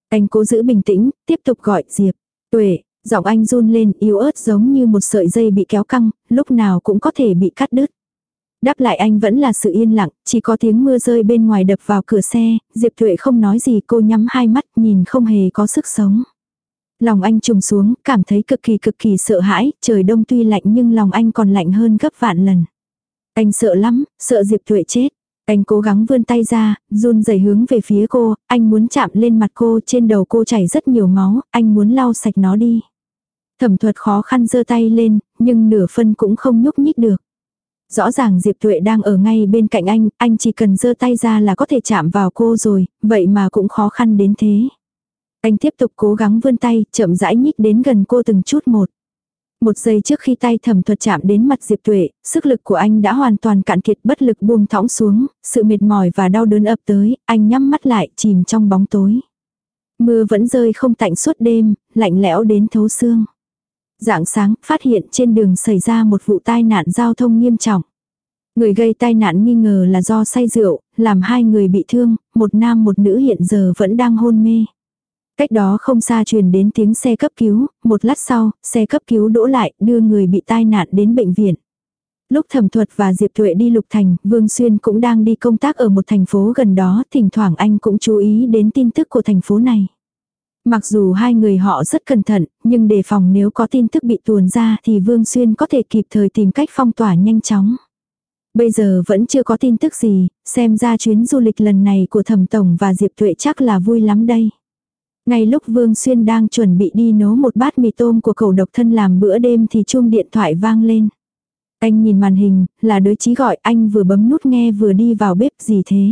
Anh cố giữ bình tĩnh, tiếp tục gọi Diệp. Tuệ, giọng anh run lên yếu ớt giống như một sợi dây bị kéo căng, lúc nào cũng có thể bị cắt đứt. Đáp lại anh vẫn là sự yên lặng, chỉ có tiếng mưa rơi bên ngoài đập vào cửa xe, Diệp Thuệ không nói gì cô nhắm hai mắt nhìn không hề có sức sống. Lòng anh trùng xuống, cảm thấy cực kỳ cực kỳ sợ hãi, trời đông tuy lạnh nhưng lòng anh còn lạnh hơn gấp vạn lần. Anh sợ lắm, sợ Diệp Thuệ chết. Anh cố gắng vươn tay ra, run rẩy hướng về phía cô, anh muốn chạm lên mặt cô, trên đầu cô chảy rất nhiều máu, anh muốn lau sạch nó đi. Thẩm thuật khó khăn giơ tay lên, nhưng nửa phân cũng không nhúc nhích được. Rõ ràng Diệp Tuệ đang ở ngay bên cạnh anh, anh chỉ cần giơ tay ra là có thể chạm vào cô rồi, vậy mà cũng khó khăn đến thế. Anh tiếp tục cố gắng vươn tay, chậm rãi nhích đến gần cô từng chút một. Một giây trước khi tay thẩm thuật chạm đến mặt Diệp Tuệ, sức lực của anh đã hoàn toàn cạn kiệt bất lực buông thõng xuống, sự mệt mỏi và đau đớn ập tới, anh nhắm mắt lại, chìm trong bóng tối. Mưa vẫn rơi không tạnh suốt đêm, lạnh lẽo đến thấu xương. Dạng sáng, phát hiện trên đường xảy ra một vụ tai nạn giao thông nghiêm trọng. Người gây tai nạn nghi ngờ là do say rượu, làm hai người bị thương, một nam một nữ hiện giờ vẫn đang hôn mê. Cách đó không xa truyền đến tiếng xe cấp cứu, một lát sau, xe cấp cứu đỗ lại, đưa người bị tai nạn đến bệnh viện. Lúc thẩm thuật và Diệp Tuệ đi lục thành, Vương Xuyên cũng đang đi công tác ở một thành phố gần đó, thỉnh thoảng anh cũng chú ý đến tin tức của thành phố này. Mặc dù hai người họ rất cẩn thận, nhưng đề phòng nếu có tin tức bị tuồn ra thì Vương Xuyên có thể kịp thời tìm cách phong tỏa nhanh chóng. Bây giờ vẫn chưa có tin tức gì, xem ra chuyến du lịch lần này của Thẩm Tổng và Diệp Tuệ chắc là vui lắm đây. Ngay lúc Vương Xuyên đang chuẩn bị đi nấu một bát mì tôm của cầu độc thân làm bữa đêm thì chuông điện thoại vang lên. Anh nhìn màn hình, là đứa chí gọi anh vừa bấm nút nghe vừa đi vào bếp gì thế.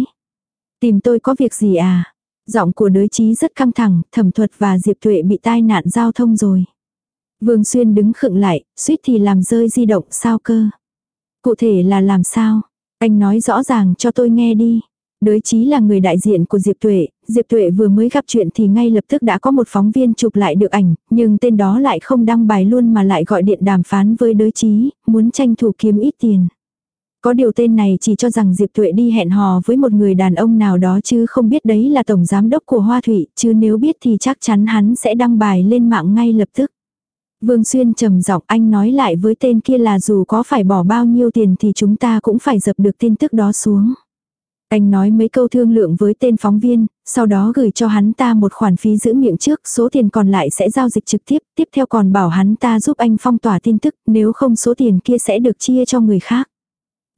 Tìm tôi có việc gì à? Giọng của đới trí rất căng thẳng, thẩm thuật và Diệp Tuệ bị tai nạn giao thông rồi. Vương Xuyên đứng khựng lại, suýt thì làm rơi di động sao cơ. Cụ thể là làm sao? Anh nói rõ ràng cho tôi nghe đi. Đới chí là người đại diện của Diệp Tuệ, Diệp Tuệ vừa mới gặp chuyện thì ngay lập tức đã có một phóng viên chụp lại được ảnh, nhưng tên đó lại không đăng bài luôn mà lại gọi điện đàm phán với đới chí, muốn tranh thủ kiếm ít tiền. Có điều tên này chỉ cho rằng Diệp Tuệ đi hẹn hò với một người đàn ông nào đó chứ không biết đấy là tổng giám đốc của Hoa Thủy, chứ nếu biết thì chắc chắn hắn sẽ đăng bài lên mạng ngay lập tức. Vương Xuyên trầm giọng anh nói lại với tên kia là dù có phải bỏ bao nhiêu tiền thì chúng ta cũng phải dập được tin tức đó xuống. Anh nói mấy câu thương lượng với tên phóng viên, sau đó gửi cho hắn ta một khoản phí giữ miệng trước, số tiền còn lại sẽ giao dịch trực tiếp, tiếp theo còn bảo hắn ta giúp anh phong tỏa tin tức, nếu không số tiền kia sẽ được chia cho người khác.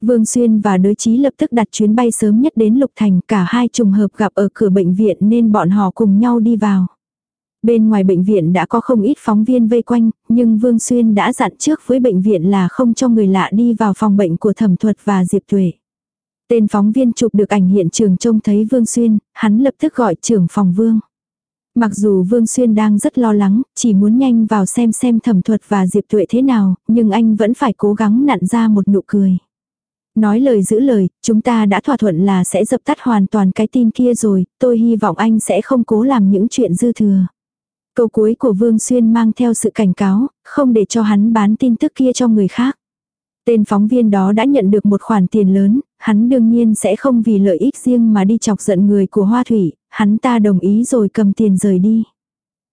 Vương Xuyên và đối chí lập tức đặt chuyến bay sớm nhất đến Lục Thành, cả hai trùng hợp gặp ở cửa bệnh viện nên bọn họ cùng nhau đi vào. Bên ngoài bệnh viện đã có không ít phóng viên vây quanh, nhưng Vương Xuyên đã dặn trước với bệnh viện là không cho người lạ đi vào phòng bệnh của thẩm thuật và Diệp Tuệ. Tên phóng viên chụp được ảnh hiện trường trông thấy Vương Xuyên, hắn lập tức gọi trưởng phòng Vương. Mặc dù Vương Xuyên đang rất lo lắng, chỉ muốn nhanh vào xem xem thẩm thuật và Diệp Tuệ thế nào, nhưng anh vẫn phải cố gắng nặn ra một nụ cười. Nói lời giữ lời, chúng ta đã thỏa thuận là sẽ dập tắt hoàn toàn cái tin kia rồi, tôi hy vọng anh sẽ không cố làm những chuyện dư thừa. Câu cuối của Vương Xuyên mang theo sự cảnh cáo, không để cho hắn bán tin tức kia cho người khác. Tên phóng viên đó đã nhận được một khoản tiền lớn, hắn đương nhiên sẽ không vì lợi ích riêng mà đi chọc giận người của Hoa Thủy, hắn ta đồng ý rồi cầm tiền rời đi.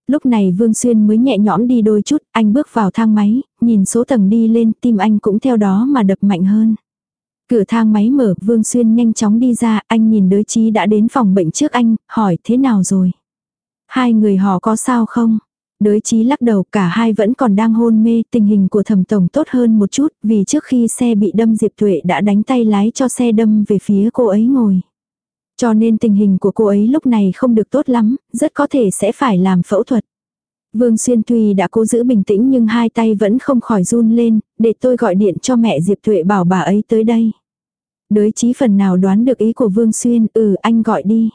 Lúc này Vương Xuyên mới nhẹ nhõm đi đôi chút, anh bước vào thang máy, nhìn số tầng đi lên, tim anh cũng theo đó mà đập mạnh hơn. Cửa thang máy mở, Vương Xuyên nhanh chóng đi ra, anh nhìn đới trí đã đến phòng bệnh trước anh, hỏi thế nào rồi. Hai người họ có sao không? Đới trí lắc đầu cả hai vẫn còn đang hôn mê, tình hình của thẩm tổng tốt hơn một chút, vì trước khi xe bị đâm Diệp Thuệ đã đánh tay lái cho xe đâm về phía cô ấy ngồi. Cho nên tình hình của cô ấy lúc này không được tốt lắm, rất có thể sẽ phải làm phẫu thuật. Vương Xuyên tuy đã cố giữ bình tĩnh nhưng hai tay vẫn không khỏi run lên, để tôi gọi điện cho mẹ Diệp Thuệ bảo bà ấy tới đây. Đới chí phần nào đoán được ý của Vương Xuyên, ừ anh gọi đi.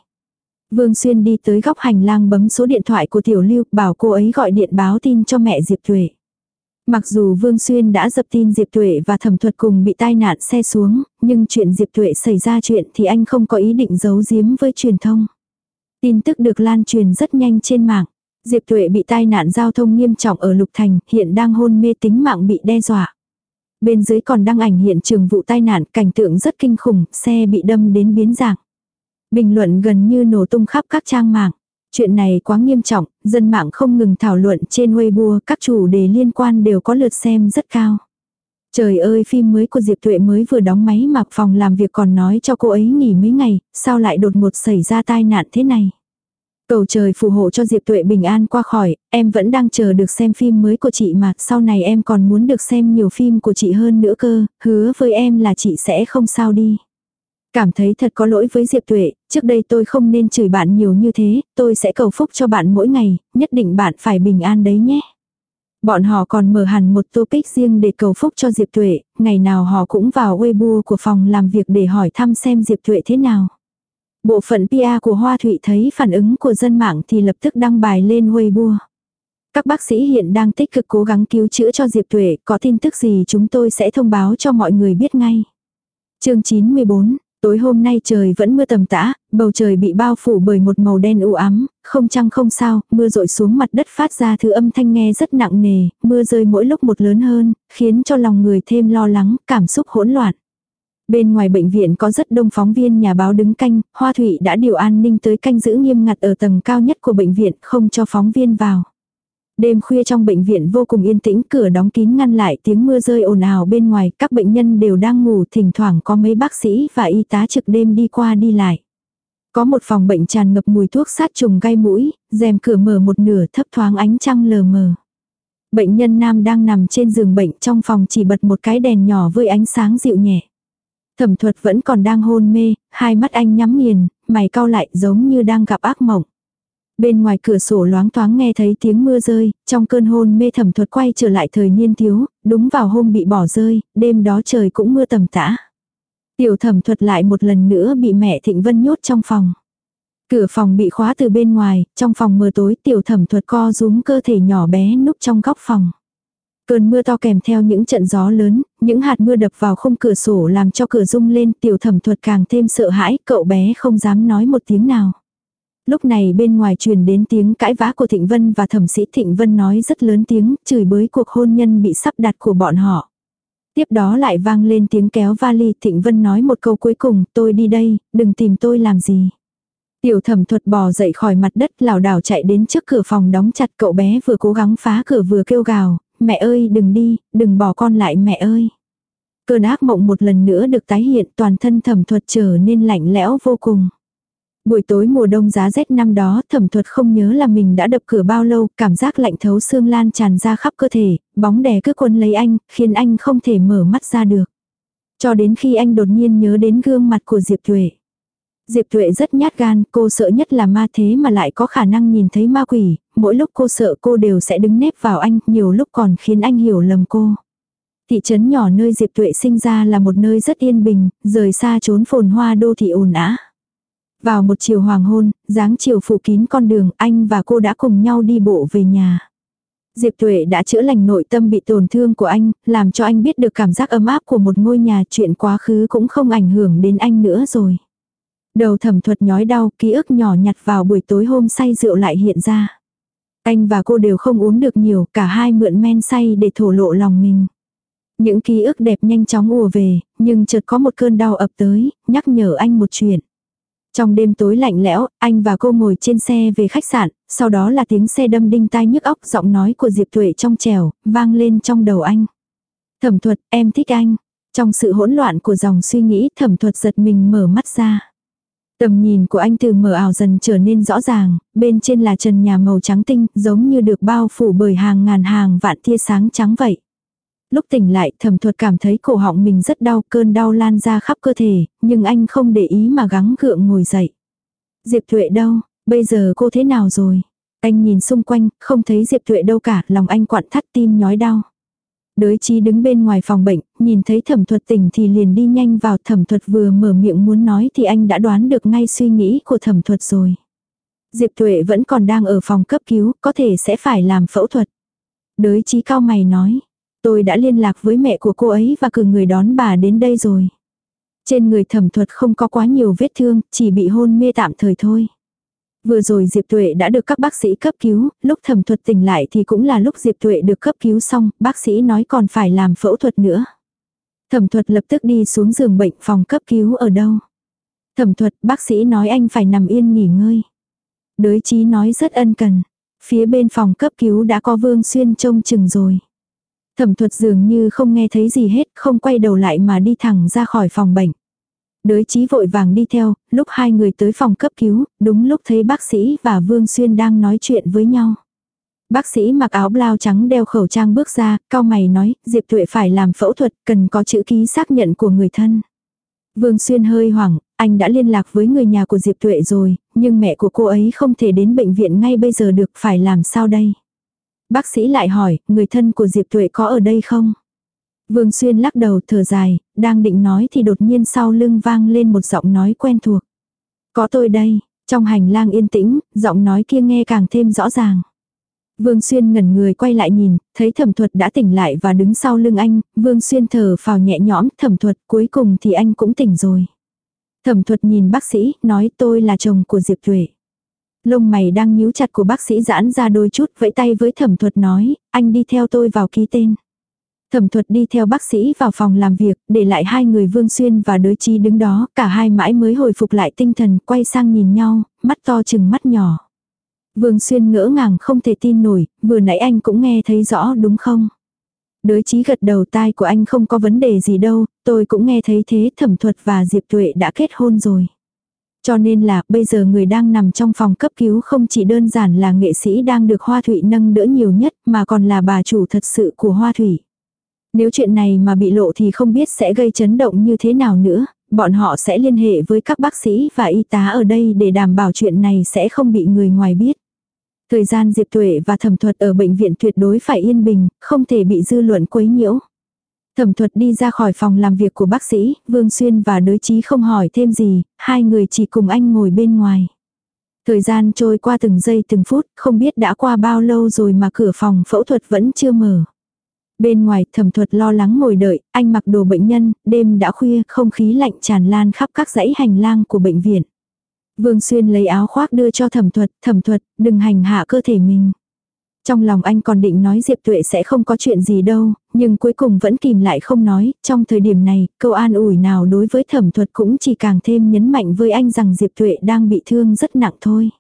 Vương Xuyên đi tới góc hành lang bấm số điện thoại của Tiểu Lưu, bảo cô ấy gọi điện báo tin cho mẹ Diệp Thuệ. Mặc dù Vương Xuyên đã dập tin Diệp Tuệ và thẩm thuật cùng bị tai nạn xe xuống, nhưng chuyện Diệp Tuệ xảy ra chuyện thì anh không có ý định giấu giếm với truyền thông. Tin tức được lan truyền rất nhanh trên mạng. Diệp Thuệ bị tai nạn giao thông nghiêm trọng ở Lục Thành, hiện đang hôn mê tính mạng bị đe dọa. Bên dưới còn đăng ảnh hiện trường vụ tai nạn, cảnh tượng rất kinh khủng, xe bị đâm đến biến dạng. Bình luận gần như nổ tung khắp các trang mạng. Chuyện này quá nghiêm trọng, dân mạng không ngừng thảo luận trên Weibo, các chủ đề liên quan đều có lượt xem rất cao. Trời ơi phim mới của Diệp Tuệ mới vừa đóng máy mặc phòng làm việc còn nói cho cô ấy nghỉ mấy ngày, sao lại đột ngột xảy ra tai nạn thế này. Cầu trời phù hộ cho Diệp Tuệ bình an qua khỏi, em vẫn đang chờ được xem phim mới của chị mà, sau này em còn muốn được xem nhiều phim của chị hơn nữa cơ, hứa với em là chị sẽ không sao đi. Cảm thấy thật có lỗi với Diệp Tuệ, trước đây tôi không nên chửi bạn nhiều như thế, tôi sẽ cầu phúc cho bạn mỗi ngày, nhất định bạn phải bình an đấy nhé. Bọn họ còn mở hẳn một topic riêng để cầu phúc cho Diệp Tuệ, ngày nào họ cũng vào Weibo của phòng làm việc để hỏi thăm xem Diệp Tuệ thế nào. Bộ phận PR của Hoa Thụy thấy phản ứng của dân mạng thì lập tức đăng bài lên Weibo. Các bác sĩ hiện đang tích cực cố gắng cứu chữa cho Diệp Tuệ, có tin tức gì chúng tôi sẽ thông báo cho mọi người biết ngay. chương 94 Tối hôm nay trời vẫn mưa tầm tã, bầu trời bị bao phủ bởi một màu đen u ám, không trăng không sao, mưa rội xuống mặt đất phát ra thứ âm thanh nghe rất nặng nề, mưa rơi mỗi lúc một lớn hơn, khiến cho lòng người thêm lo lắng, cảm xúc hỗn loạn. Bên ngoài bệnh viện có rất đông phóng viên nhà báo đứng canh, Hoa Thụy đã điều an ninh tới canh giữ nghiêm ngặt ở tầng cao nhất của bệnh viện, không cho phóng viên vào. Đêm khuya trong bệnh viện vô cùng yên tĩnh, cửa đóng kín ngăn lại tiếng mưa rơi ồn ào bên ngoài, các bệnh nhân đều đang ngủ, thỉnh thoảng có mấy bác sĩ và y tá trực đêm đi qua đi lại. Có một phòng bệnh tràn ngập mùi thuốc sát trùng gai mũi, rèm cửa mở một nửa thấp thoáng ánh trăng lờ mờ. Bệnh nhân nam đang nằm trên giường bệnh trong phòng chỉ bật một cái đèn nhỏ với ánh sáng dịu nhẹ. Thẩm thuật vẫn còn đang hôn mê, hai mắt anh nhắm nghiền, mày cau lại giống như đang gặp ác mộng. Bên ngoài cửa sổ loáng thoáng nghe thấy tiếng mưa rơi, trong cơn hôn mê thẩm thuật quay trở lại thời niên thiếu, đúng vào hôm bị bỏ rơi, đêm đó trời cũng mưa tầm tã. Tiểu thẩm thuật lại một lần nữa bị mẹ Thịnh Vân nhốt trong phòng. Cửa phòng bị khóa từ bên ngoài, trong phòng mờ tối tiểu thẩm thuật co rúm cơ thể nhỏ bé núp trong góc phòng. Cơn mưa to kèm theo những trận gió lớn, những hạt mưa đập vào khung cửa sổ làm cho cửa rung lên tiểu thẩm thuật càng thêm sợ hãi, cậu bé không dám nói một tiếng nào. Lúc này bên ngoài truyền đến tiếng cãi vã của Thịnh Vân và thẩm sĩ Thịnh Vân nói rất lớn tiếng, chửi bới cuộc hôn nhân bị sắp đặt của bọn họ. Tiếp đó lại vang lên tiếng kéo vali, Thịnh Vân nói một câu cuối cùng, tôi đi đây, đừng tìm tôi làm gì. Tiểu thẩm thuật bò dậy khỏi mặt đất lảo đảo chạy đến trước cửa phòng đóng chặt cậu bé vừa cố gắng phá cửa vừa kêu gào, mẹ ơi đừng đi, đừng bỏ con lại mẹ ơi. Cơn ác mộng một lần nữa được tái hiện toàn thân thẩm thuật trở nên lạnh lẽo vô cùng. Buổi tối mùa đông giá rét năm đó thẩm thuật không nhớ là mình đã đập cửa bao lâu, cảm giác lạnh thấu xương lan tràn ra khắp cơ thể, bóng đè cứ quân lấy anh, khiến anh không thể mở mắt ra được. Cho đến khi anh đột nhiên nhớ đến gương mặt của Diệp Tuệ. Diệp Tuệ rất nhát gan, cô sợ nhất là ma thế mà lại có khả năng nhìn thấy ma quỷ, mỗi lúc cô sợ cô đều sẽ đứng nép vào anh, nhiều lúc còn khiến anh hiểu lầm cô. Thị trấn nhỏ nơi Diệp Tuệ sinh ra là một nơi rất yên bình, rời xa trốn phồn hoa đô thị ồn ã. Vào một chiều hoàng hôn, dáng chiều phủ kín con đường, anh và cô đã cùng nhau đi bộ về nhà. Diệp Tuệ đã chữa lành nội tâm bị tổn thương của anh, làm cho anh biết được cảm giác ấm áp của một ngôi nhà chuyện quá khứ cũng không ảnh hưởng đến anh nữa rồi. Đầu thẩm thuật nhói đau, ký ức nhỏ nhặt vào buổi tối hôm say rượu lại hiện ra. Anh và cô đều không uống được nhiều, cả hai mượn men say để thổ lộ lòng mình. Những ký ức đẹp nhanh chóng ùa về, nhưng chợt có một cơn đau ập tới, nhắc nhở anh một chuyện. Trong đêm tối lạnh lẽo, anh và cô ngồi trên xe về khách sạn, sau đó là tiếng xe đâm đinh tai nhức óc giọng nói của Diệp Tuệ trong trèo, vang lên trong đầu anh. Thẩm thuật, em thích anh. Trong sự hỗn loạn của dòng suy nghĩ thẩm thuật giật mình mở mắt ra. Tầm nhìn của anh từ mờ ảo dần trở nên rõ ràng, bên trên là trần nhà màu trắng tinh, giống như được bao phủ bởi hàng ngàn hàng vạn tia sáng trắng vậy. Lúc tỉnh lại thẩm thuật cảm thấy cổ họng mình rất đau, cơn đau lan ra khắp cơ thể, nhưng anh không để ý mà gắng gượng ngồi dậy. Diệp Thuệ đâu, bây giờ cô thế nào rồi? Anh nhìn xung quanh, không thấy Diệp Thuệ đâu cả, lòng anh quặn thắt tim nhói đau. Đới chí đứng bên ngoài phòng bệnh, nhìn thấy thẩm thuật tỉnh thì liền đi nhanh vào thẩm thuật vừa mở miệng muốn nói thì anh đã đoán được ngay suy nghĩ của thẩm thuật rồi. Diệp Tuệ vẫn còn đang ở phòng cấp cứu, có thể sẽ phải làm phẫu thuật. Đới chí cao mày nói, tôi đã liên lạc với mẹ của cô ấy và cử người đón bà đến đây rồi. Trên người thẩm thuật không có quá nhiều vết thương, chỉ bị hôn mê tạm thời thôi. Vừa rồi Diệp Tuệ đã được các bác sĩ cấp cứu, lúc thẩm thuật tỉnh lại thì cũng là lúc Diệp Tuệ được cấp cứu xong, bác sĩ nói còn phải làm phẫu thuật nữa. Thẩm thuật lập tức đi xuống giường bệnh phòng cấp cứu ở đâu. Thẩm thuật bác sĩ nói anh phải nằm yên nghỉ ngơi. Đới chí nói rất ân cần. Phía bên phòng cấp cứu đã có Vương Xuyên trông chừng rồi. Thẩm thuật dường như không nghe thấy gì hết, không quay đầu lại mà đi thẳng ra khỏi phòng bệnh. Đới chí vội vàng đi theo, lúc hai người tới phòng cấp cứu, đúng lúc thấy bác sĩ và Vương Xuyên đang nói chuyện với nhau. Bác sĩ mặc áo blau trắng đeo khẩu trang bước ra, cao mày nói, Diệp Tuệ phải làm phẫu thuật, cần có chữ ký xác nhận của người thân. Vương Xuyên hơi hoảng, anh đã liên lạc với người nhà của Diệp Tuệ rồi, nhưng mẹ của cô ấy không thể đến bệnh viện ngay bây giờ được, phải làm sao đây? Bác sĩ lại hỏi, người thân của Diệp Tuệ có ở đây không? Vương Xuyên lắc đầu thở dài, đang định nói thì đột nhiên sau lưng vang lên một giọng nói quen thuộc. Có tôi đây, trong hành lang yên tĩnh, giọng nói kia nghe càng thêm rõ ràng. Vương Xuyên ngẩn người quay lại nhìn, thấy thẩm thuật đã tỉnh lại và đứng sau lưng anh, Vương Xuyên thở phào nhẹ nhõm, thẩm thuật cuối cùng thì anh cũng tỉnh rồi. Thẩm thuật nhìn bác sĩ, nói tôi là chồng của Diệp Thuệ. Lông mày đang nhíu chặt của bác sĩ giãn ra đôi chút, vẫy tay với thẩm thuật nói, anh đi theo tôi vào ký tên. Thẩm thuật đi theo bác sĩ vào phòng làm việc, để lại hai người Vương Xuyên và đới chi đứng đó, cả hai mãi mới hồi phục lại tinh thần, quay sang nhìn nhau, mắt to chừng mắt nhỏ. Vương Xuyên ngỡ ngàng không thể tin nổi, vừa nãy anh cũng nghe thấy rõ đúng không? Đới chí gật đầu tai của anh không có vấn đề gì đâu, tôi cũng nghe thấy thế thẩm thuật và Diệp Tuệ đã kết hôn rồi. Cho nên là bây giờ người đang nằm trong phòng cấp cứu không chỉ đơn giản là nghệ sĩ đang được Hoa Thụy nâng đỡ nhiều nhất mà còn là bà chủ thật sự của Hoa Thụy. Nếu chuyện này mà bị lộ thì không biết sẽ gây chấn động như thế nào nữa, bọn họ sẽ liên hệ với các bác sĩ và y tá ở đây để đảm bảo chuyện này sẽ không bị người ngoài biết. Thời gian Diệp Tuệ và thẩm thuật ở bệnh viện tuyệt đối phải yên bình, không thể bị dư luận quấy nhiễu. Thẩm thuật đi ra khỏi phòng làm việc của bác sĩ, Vương Xuyên và đới chí không hỏi thêm gì, hai người chỉ cùng anh ngồi bên ngoài. Thời gian trôi qua từng giây từng phút, không biết đã qua bao lâu rồi mà cửa phòng phẫu thuật vẫn chưa mở. Bên ngoài thẩm thuật lo lắng ngồi đợi, anh mặc đồ bệnh nhân, đêm đã khuya, không khí lạnh tràn lan khắp các dãy hành lang của bệnh viện. Vương Xuyên lấy áo khoác đưa cho thẩm thuật, thẩm thuật, đừng hành hạ cơ thể mình. Trong lòng anh còn định nói Diệp Tuệ sẽ không có chuyện gì đâu, nhưng cuối cùng vẫn kìm lại không nói, trong thời điểm này, câu an ủi nào đối với thẩm thuật cũng chỉ càng thêm nhấn mạnh với anh rằng Diệp Tuệ đang bị thương rất nặng thôi.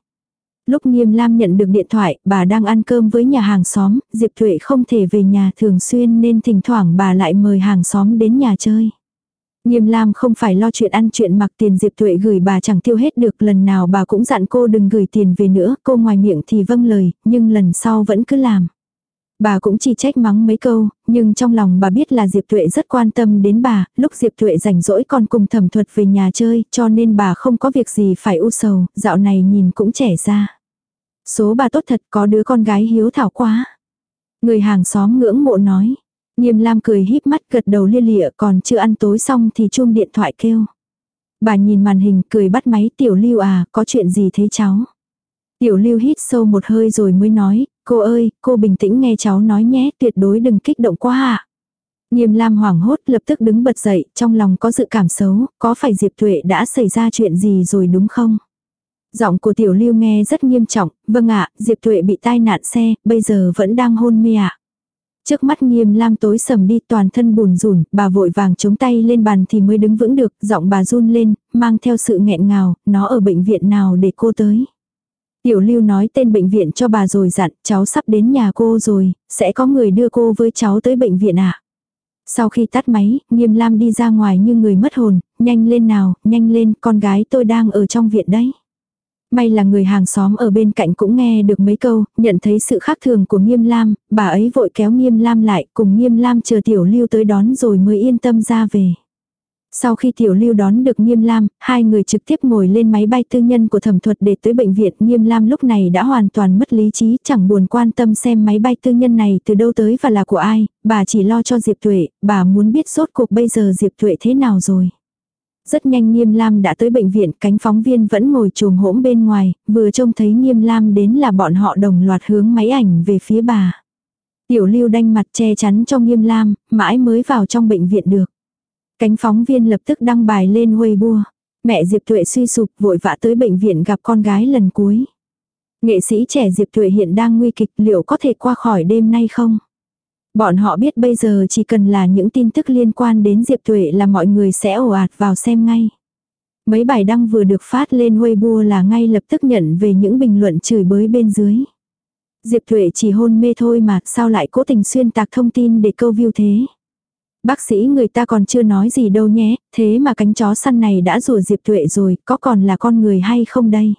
Lúc Nghiêm Lam nhận được điện thoại, bà đang ăn cơm với nhà hàng xóm, Diệp Thụy không thể về nhà thường xuyên nên thỉnh thoảng bà lại mời hàng xóm đến nhà chơi. Nghiêm Lam không phải lo chuyện ăn chuyện mặc tiền Diệp Thụy gửi bà chẳng tiêu hết được lần nào bà cũng dặn cô đừng gửi tiền về nữa, cô ngoài miệng thì vâng lời, nhưng lần sau vẫn cứ làm. Bà cũng chỉ trách mắng mấy câu, nhưng trong lòng bà biết là Diệp Thuệ rất quan tâm đến bà, lúc Diệp Thuệ rảnh rỗi còn cùng thẩm thuật về nhà chơi, cho nên bà không có việc gì phải u sầu, dạo này nhìn cũng trẻ ra. Số bà tốt thật có đứa con gái hiếu thảo quá. Người hàng xóm ngưỡng mộ nói. Nghiêm Lam cười híp mắt gật đầu lia lịa còn chưa ăn tối xong thì chuông điện thoại kêu. Bà nhìn màn hình cười bắt máy tiểu lưu à có chuyện gì thế cháu. Tiểu lưu hít sâu một hơi rồi mới nói, cô ơi, cô bình tĩnh nghe cháu nói nhé, tuyệt đối đừng kích động quá à. Nghiêm Lam hoảng hốt lập tức đứng bật dậy, trong lòng có dự cảm xấu, có phải Diệp Tuệ đã xảy ra chuyện gì rồi đúng không? Giọng của tiểu lưu nghe rất nghiêm trọng, vâng ạ, Diệp Tuệ bị tai nạn xe, bây giờ vẫn đang hôn mê ạ. Trước mắt nghiêm lam tối sầm đi toàn thân bùn rùn, bà vội vàng chống tay lên bàn thì mới đứng vững được, giọng bà run lên, mang theo sự nghẹn ngào, nó ở bệnh viện nào để cô tới. Tiểu lưu nói tên bệnh viện cho bà rồi dặn, cháu sắp đến nhà cô rồi, sẽ có người đưa cô với cháu tới bệnh viện ạ. À? Sau khi tắt máy, nghiêm lam đi ra ngoài như người mất hồn, nhanh lên nào, nhanh lên, con gái tôi đang ở trong viện đấy. May là người hàng xóm ở bên cạnh cũng nghe được mấy câu, nhận thấy sự khác thường của Nghiêm Lam, bà ấy vội kéo Nghiêm Lam lại, cùng Nghiêm Lam chờ Tiểu Lưu tới đón rồi mới yên tâm ra về. Sau khi Tiểu Lưu đón được Nghiêm Lam, hai người trực tiếp ngồi lên máy bay tư nhân của thẩm thuật để tới bệnh viện. Nghiêm Lam lúc này đã hoàn toàn mất lý trí, chẳng buồn quan tâm xem máy bay tư nhân này từ đâu tới và là của ai, bà chỉ lo cho Diệp Tuệ, bà muốn biết rốt cuộc bây giờ Diệp Tuệ thế nào rồi. Rất nhanh Nghiêm Lam đã tới bệnh viện, cánh phóng viên vẫn ngồi chuồng hỗn bên ngoài, vừa trông thấy Nghiêm Lam đến là bọn họ đồng loạt hướng máy ảnh về phía bà. Tiểu lưu đanh mặt che chắn cho Nghiêm Lam, mãi mới vào trong bệnh viện được. Cánh phóng viên lập tức đăng bài lên Weibo. Mẹ Diệp Tuệ suy sụp vội vã tới bệnh viện gặp con gái lần cuối. Nghệ sĩ trẻ Diệp Tuệ hiện đang nguy kịch liệu có thể qua khỏi đêm nay không? Bọn họ biết bây giờ chỉ cần là những tin tức liên quan đến Diệp Tuệ là mọi người sẽ ồ ạt vào xem ngay. Mấy bài đăng vừa được phát lên Weibo là ngay lập tức nhận về những bình luận chửi bới bên dưới. Diệp Thuệ chỉ hôn mê thôi mà sao lại cố tình xuyên tạc thông tin để câu view thế. Bác sĩ người ta còn chưa nói gì đâu nhé, thế mà cánh chó săn này đã rùa Diệp Thuệ rồi, có còn là con người hay không đây?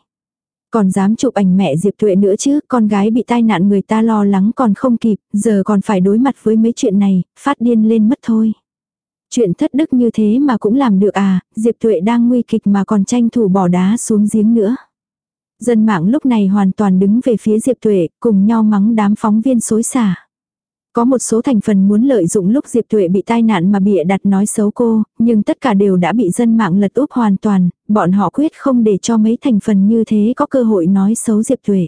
Còn dám chụp ảnh mẹ Diệp Tuệ nữa chứ, con gái bị tai nạn người ta lo lắng còn không kịp, giờ còn phải đối mặt với mấy chuyện này, phát điên lên mất thôi. Chuyện thất đức như thế mà cũng làm được à, Diệp Tuệ đang nguy kịch mà còn tranh thủ bỏ đá xuống giếng nữa. Dân mạng lúc này hoàn toàn đứng về phía Diệp Tuệ, cùng nhau mắng đám phóng viên xối xả. Có một số thành phần muốn lợi dụng lúc Diệp Tuệ bị tai nạn mà bịa đặt nói xấu cô, nhưng tất cả đều đã bị dân mạng lật úp hoàn toàn, bọn họ quyết không để cho mấy thành phần như thế có cơ hội nói xấu Diệp Tuệ.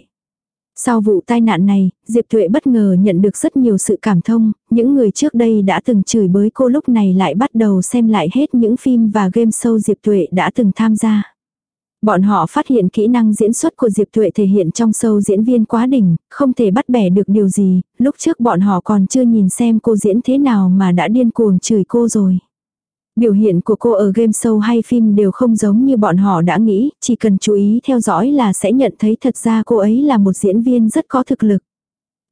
Sau vụ tai nạn này, Diệp Tuệ bất ngờ nhận được rất nhiều sự cảm thông, những người trước đây đã từng chửi bới cô lúc này lại bắt đầu xem lại hết những phim và game show Diệp Tuệ đã từng tham gia. Bọn họ phát hiện kỹ năng diễn xuất của Diệp Thuệ thể hiện trong sâu diễn viên quá đỉnh, không thể bắt bẻ được điều gì, lúc trước bọn họ còn chưa nhìn xem cô diễn thế nào mà đã điên cuồng chửi cô rồi. Biểu hiện của cô ở game show hay phim đều không giống như bọn họ đã nghĩ, chỉ cần chú ý theo dõi là sẽ nhận thấy thật ra cô ấy là một diễn viên rất có thực lực.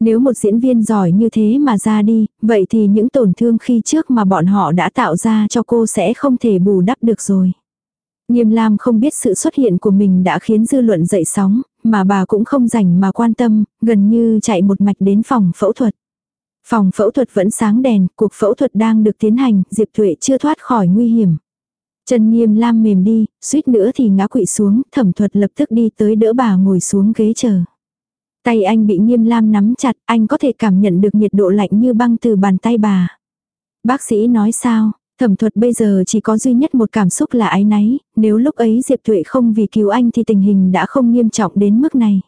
Nếu một diễn viên giỏi như thế mà ra đi, vậy thì những tổn thương khi trước mà bọn họ đã tạo ra cho cô sẽ không thể bù đắp được rồi. Nghiêm Lam không biết sự xuất hiện của mình đã khiến dư luận dậy sóng, mà bà cũng không rảnh mà quan tâm, gần như chạy một mạch đến phòng phẫu thuật. Phòng phẫu thuật vẫn sáng đèn, cuộc phẫu thuật đang được tiến hành, Diệp Thuệ chưa thoát khỏi nguy hiểm. Chân Nghiêm Lam mềm đi, suýt nữa thì ngã quỵ xuống, thẩm thuật lập tức đi tới đỡ bà ngồi xuống ghế chờ. Tay anh bị Nghiêm Lam nắm chặt, anh có thể cảm nhận được nhiệt độ lạnh như băng từ bàn tay bà. Bác sĩ nói sao, Thẩm thuật bây giờ chỉ có duy nhất một cảm xúc là ái náy, nếu lúc ấy Diệp Thụy không vì cứu anh thì tình hình đã không nghiêm trọng đến mức này.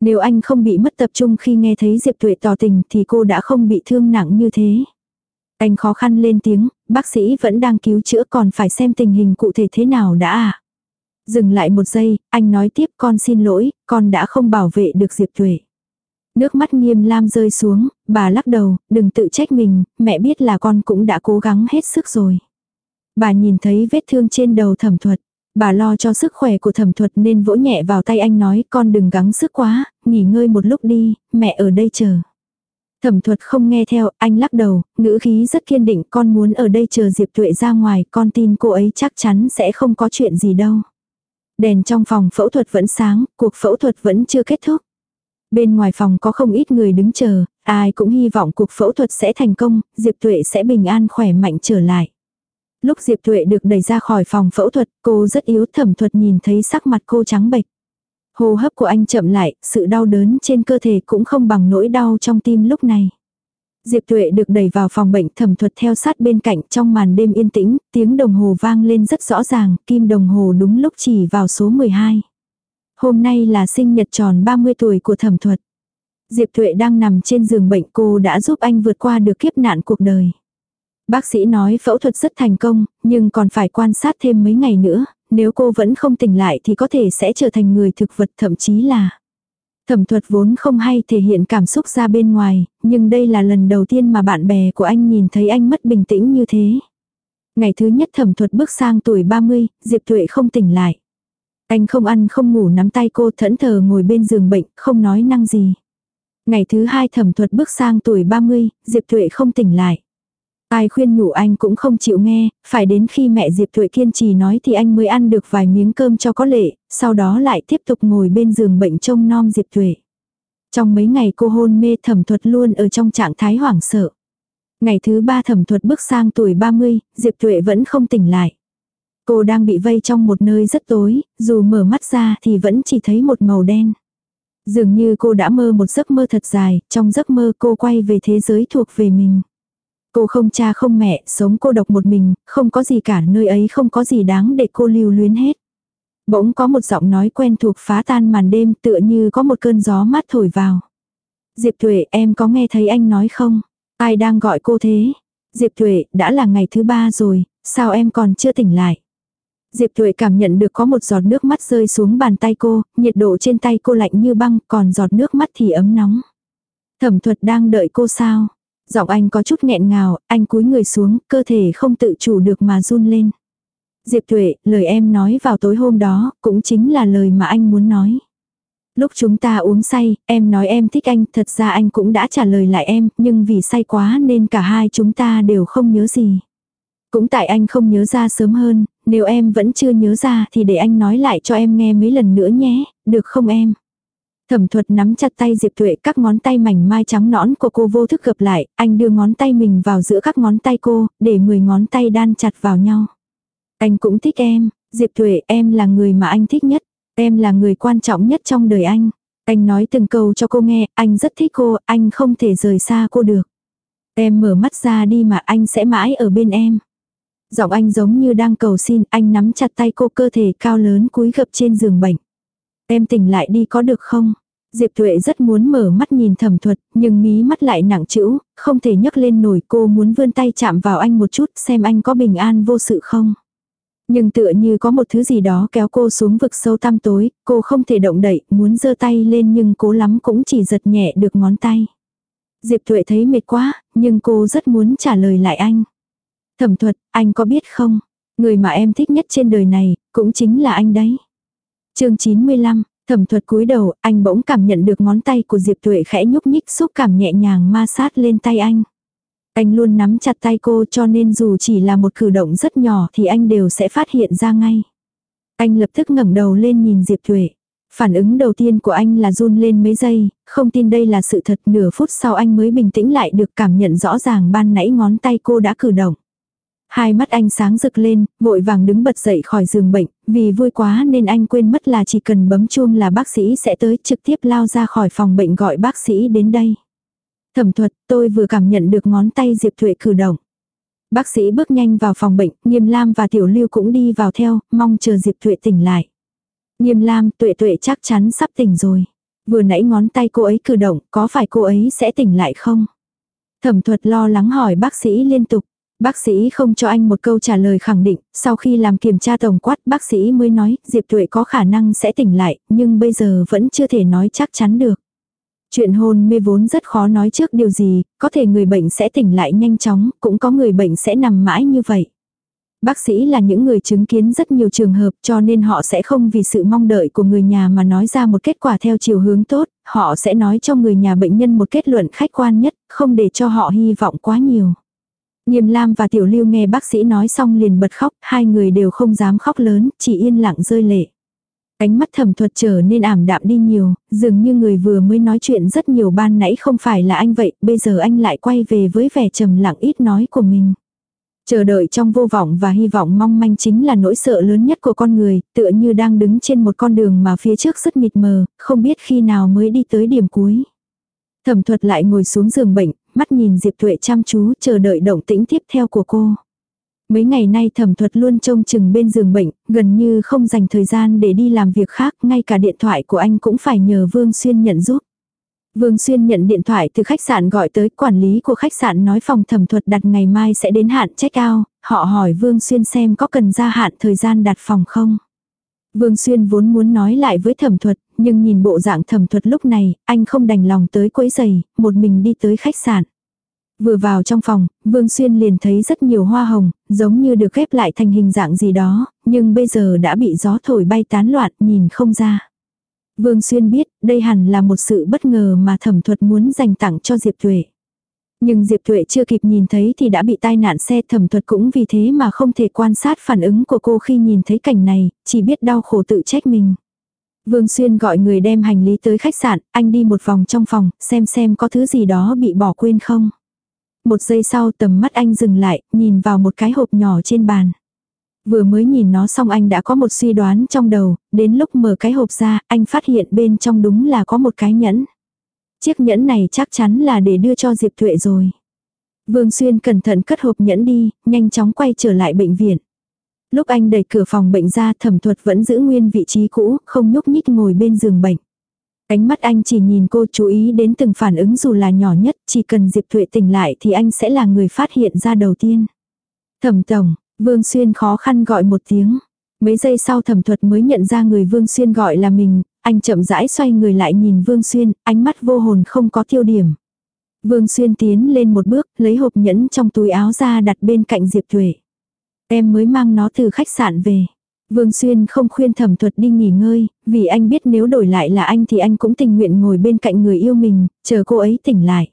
Nếu anh không bị mất tập trung khi nghe thấy Diệp Thụy tỏ tình thì cô đã không bị thương nặng như thế. Anh khó khăn lên tiếng, bác sĩ vẫn đang cứu chữa còn phải xem tình hình cụ thể thế nào đã à. Dừng lại một giây, anh nói tiếp con xin lỗi, con đã không bảo vệ được Diệp Thụy. Nước mắt nghiêm lam rơi xuống, bà lắc đầu, đừng tự trách mình, mẹ biết là con cũng đã cố gắng hết sức rồi. Bà nhìn thấy vết thương trên đầu thẩm thuật. Bà lo cho sức khỏe của thẩm thuật nên vỗ nhẹ vào tay anh nói con đừng gắng sức quá, nghỉ ngơi một lúc đi, mẹ ở đây chờ. Thẩm thuật không nghe theo, anh lắc đầu, ngữ khí rất kiên định con muốn ở đây chờ Diệp Tuệ ra ngoài, con tin cô ấy chắc chắn sẽ không có chuyện gì đâu. Đèn trong phòng phẫu thuật vẫn sáng, cuộc phẫu thuật vẫn chưa kết thúc. Bên ngoài phòng có không ít người đứng chờ, ai cũng hy vọng cuộc phẫu thuật sẽ thành công, Diệp Tuệ sẽ bình an khỏe mạnh trở lại. Lúc Diệp Tuệ được đẩy ra khỏi phòng phẫu thuật, cô rất yếu thẩm thuật nhìn thấy sắc mặt cô trắng bệch. Hô hấp của anh chậm lại, sự đau đớn trên cơ thể cũng không bằng nỗi đau trong tim lúc này. Diệp Tuệ được đẩy vào phòng bệnh thẩm thuật theo sát bên cạnh trong màn đêm yên tĩnh, tiếng đồng hồ vang lên rất rõ ràng, kim đồng hồ đúng lúc chỉ vào số 12. Hôm nay là sinh nhật tròn 30 tuổi của thẩm thuật. Diệp Thuệ đang nằm trên giường bệnh cô đã giúp anh vượt qua được kiếp nạn cuộc đời. Bác sĩ nói phẫu thuật rất thành công, nhưng còn phải quan sát thêm mấy ngày nữa, nếu cô vẫn không tỉnh lại thì có thể sẽ trở thành người thực vật thậm chí là Thẩm thuật vốn không hay thể hiện cảm xúc ra bên ngoài, nhưng đây là lần đầu tiên mà bạn bè của anh nhìn thấy anh mất bình tĩnh như thế. Ngày thứ nhất thẩm thuật bước sang tuổi 30, Diệp Thuệ không tỉnh lại. Anh không ăn không ngủ nắm tay cô thẫn thờ ngồi bên giường bệnh, không nói năng gì. Ngày thứ hai thẩm thuật bước sang tuổi 30, Diệp Thuệ không tỉnh lại. Ai khuyên nhủ anh cũng không chịu nghe, phải đến khi mẹ Diệp Thuệ kiên trì nói thì anh mới ăn được vài miếng cơm cho có lệ, sau đó lại tiếp tục ngồi bên giường bệnh trông nom Diệp Thuệ. Trong mấy ngày cô hôn mê thẩm thuật luôn ở trong trạng thái hoảng sợ. Ngày thứ ba thẩm thuật bước sang tuổi 30, Diệp Thuệ vẫn không tỉnh lại. Cô đang bị vây trong một nơi rất tối, dù mở mắt ra thì vẫn chỉ thấy một màu đen. Dường như cô đã mơ một giấc mơ thật dài, trong giấc mơ cô quay về thế giới thuộc về mình. Cô không cha không mẹ, sống cô độc một mình, không có gì cả, nơi ấy không có gì đáng để cô lưu luyến hết. Bỗng có một giọng nói quen thuộc phá tan màn đêm tựa như có một cơn gió mát thổi vào. Diệp Tuệ em có nghe thấy anh nói không? Ai đang gọi cô thế? Diệp Tuệ, đã là ngày thứ ba rồi, sao em còn chưa tỉnh lại? Diệp Thuệ cảm nhận được có một giọt nước mắt rơi xuống bàn tay cô, nhiệt độ trên tay cô lạnh như băng, còn giọt nước mắt thì ấm nóng. Thẩm thuật đang đợi cô sao? Giọng anh có chút nghẹn ngào, anh cúi người xuống, cơ thể không tự chủ được mà run lên. Diệp Thuệ, lời em nói vào tối hôm đó, cũng chính là lời mà anh muốn nói. Lúc chúng ta uống say, em nói em thích anh, thật ra anh cũng đã trả lời lại em, nhưng vì say quá nên cả hai chúng ta đều không nhớ gì. Cũng tại anh không nhớ ra sớm hơn, nếu em vẫn chưa nhớ ra thì để anh nói lại cho em nghe mấy lần nữa nhé, được không em? Thẩm thuật nắm chặt tay Diệp Tuệ các ngón tay mảnh mai trắng nõn của cô vô thức gập lại, anh đưa ngón tay mình vào giữa các ngón tay cô, để 10 ngón tay đan chặt vào nhau. Anh cũng thích em, Diệp Tuệ em là người mà anh thích nhất, em là người quan trọng nhất trong đời anh. Anh nói từng câu cho cô nghe, anh rất thích cô, anh không thể rời xa cô được. Em mở mắt ra đi mà anh sẽ mãi ở bên em. Giọng anh giống như đang cầu xin, anh nắm chặt tay cô cơ thể cao lớn cúi gập trên giường bệnh. Em tỉnh lại đi có được không? Diệp Tuệ rất muốn mở mắt nhìn thẩm thuật, nhưng mí mắt lại nặng chữ, không thể nhấc lên nổi cô muốn vươn tay chạm vào anh một chút xem anh có bình an vô sự không. Nhưng tựa như có một thứ gì đó kéo cô xuống vực sâu tăm tối, cô không thể động đậy, muốn giơ tay lên nhưng cố lắm cũng chỉ giật nhẹ được ngón tay. Diệp Tuệ thấy mệt quá, nhưng cô rất muốn trả lời lại anh. Thẩm thuật, anh có biết không? Người mà em thích nhất trên đời này, cũng chính là anh đấy. chương 95, thẩm thuật cúi đầu, anh bỗng cảm nhận được ngón tay của Diệp Tuệ khẽ nhúc nhích xúc cảm nhẹ nhàng ma sát lên tay anh. Anh luôn nắm chặt tay cô cho nên dù chỉ là một cử động rất nhỏ thì anh đều sẽ phát hiện ra ngay. Anh lập tức ngẩng đầu lên nhìn Diệp Tuệ. Phản ứng đầu tiên của anh là run lên mấy giây, không tin đây là sự thật nửa phút sau anh mới bình tĩnh lại được cảm nhận rõ ràng ban nãy ngón tay cô đã cử động. Hai mắt anh sáng rực lên, vội vàng đứng bật dậy khỏi giường bệnh, vì vui quá nên anh quên mất là chỉ cần bấm chuông là bác sĩ sẽ tới trực tiếp lao ra khỏi phòng bệnh gọi bác sĩ đến đây. Thẩm thuật, tôi vừa cảm nhận được ngón tay Diệp Thuệ cử động. Bác sĩ bước nhanh vào phòng bệnh, Nghiêm Lam và Tiểu Lưu cũng đi vào theo, mong chờ Diệp Thuệ tỉnh lại. Nghiêm Lam, Tuệ Tuệ chắc chắn sắp tỉnh rồi. Vừa nãy ngón tay cô ấy cử động, có phải cô ấy sẽ tỉnh lại không? Thẩm thuật lo lắng hỏi bác sĩ liên tục. Bác sĩ không cho anh một câu trả lời khẳng định, sau khi làm kiểm tra tổng quát bác sĩ mới nói Diệp Tuệ có khả năng sẽ tỉnh lại, nhưng bây giờ vẫn chưa thể nói chắc chắn được. Chuyện hôn mê vốn rất khó nói trước điều gì, có thể người bệnh sẽ tỉnh lại nhanh chóng, cũng có người bệnh sẽ nằm mãi như vậy. Bác sĩ là những người chứng kiến rất nhiều trường hợp cho nên họ sẽ không vì sự mong đợi của người nhà mà nói ra một kết quả theo chiều hướng tốt, họ sẽ nói cho người nhà bệnh nhân một kết luận khách quan nhất, không để cho họ hy vọng quá nhiều. Nghiêm Lam và Tiểu Lưu nghe bác sĩ nói xong liền bật khóc, hai người đều không dám khóc lớn, chỉ yên lặng rơi lệ. Ánh mắt thẩm thuật trở nên ảm đạm đi nhiều, dường như người vừa mới nói chuyện rất nhiều ban nãy không phải là anh vậy, bây giờ anh lại quay về với vẻ trầm lặng ít nói của mình. Chờ đợi trong vô vọng và hy vọng mong manh chính là nỗi sợ lớn nhất của con người, tựa như đang đứng trên một con đường mà phía trước rất mịt mờ, không biết khi nào mới đi tới điểm cuối. Thẩm thuật lại ngồi xuống giường bệnh, mắt nhìn Diệp Thuệ chăm chú chờ đợi động tĩnh tiếp theo của cô. Mấy ngày nay thẩm thuật luôn trông chừng bên giường bệnh, gần như không dành thời gian để đi làm việc khác, ngay cả điện thoại của anh cũng phải nhờ Vương Xuyên nhận giúp. Vương Xuyên nhận điện thoại từ khách sạn gọi tới quản lý của khách sạn nói phòng thẩm thuật đặt ngày mai sẽ đến hạn check out, họ hỏi Vương Xuyên xem có cần gia hạn thời gian đặt phòng không. Vương Xuyên vốn muốn nói lại với thẩm thuật, nhưng nhìn bộ dạng thẩm thuật lúc này, anh không đành lòng tới quấy giày, một mình đi tới khách sạn. Vừa vào trong phòng, Vương Xuyên liền thấy rất nhiều hoa hồng, giống như được ghép lại thành hình dạng gì đó, nhưng bây giờ đã bị gió thổi bay tán loạn, nhìn không ra. Vương Xuyên biết, đây hẳn là một sự bất ngờ mà thẩm thuật muốn dành tặng cho Diệp Tuệ. Nhưng Diệp Thuệ chưa kịp nhìn thấy thì đã bị tai nạn xe thẩm thuật cũng vì thế mà không thể quan sát phản ứng của cô khi nhìn thấy cảnh này, chỉ biết đau khổ tự trách mình. Vương Xuyên gọi người đem hành lý tới khách sạn, anh đi một vòng trong phòng, xem xem có thứ gì đó bị bỏ quên không. Một giây sau tầm mắt anh dừng lại, nhìn vào một cái hộp nhỏ trên bàn. Vừa mới nhìn nó xong anh đã có một suy đoán trong đầu, đến lúc mở cái hộp ra, anh phát hiện bên trong đúng là có một cái nhẫn. Chiếc nhẫn này chắc chắn là để đưa cho Diệp Thuệ rồi. Vương Xuyên cẩn thận cất hộp nhẫn đi, nhanh chóng quay trở lại bệnh viện. Lúc anh đẩy cửa phòng bệnh ra thẩm thuật vẫn giữ nguyên vị trí cũ, không nhúc nhích ngồi bên giường bệnh. Ánh mắt anh chỉ nhìn cô chú ý đến từng phản ứng dù là nhỏ nhất, chỉ cần Diệp Thuệ tỉnh lại thì anh sẽ là người phát hiện ra đầu tiên. Thẩm tổng, Vương Xuyên khó khăn gọi một tiếng. Mấy giây sau thẩm thuật mới nhận ra người Vương Xuyên gọi là mình, anh chậm rãi xoay người lại nhìn Vương Xuyên, ánh mắt vô hồn không có tiêu điểm. Vương Xuyên tiến lên một bước, lấy hộp nhẫn trong túi áo ra đặt bên cạnh Diệp Thuệ. Em mới mang nó từ khách sạn về. Vương Xuyên không khuyên thẩm thuật đi nghỉ ngơi, vì anh biết nếu đổi lại là anh thì anh cũng tình nguyện ngồi bên cạnh người yêu mình, chờ cô ấy tỉnh lại.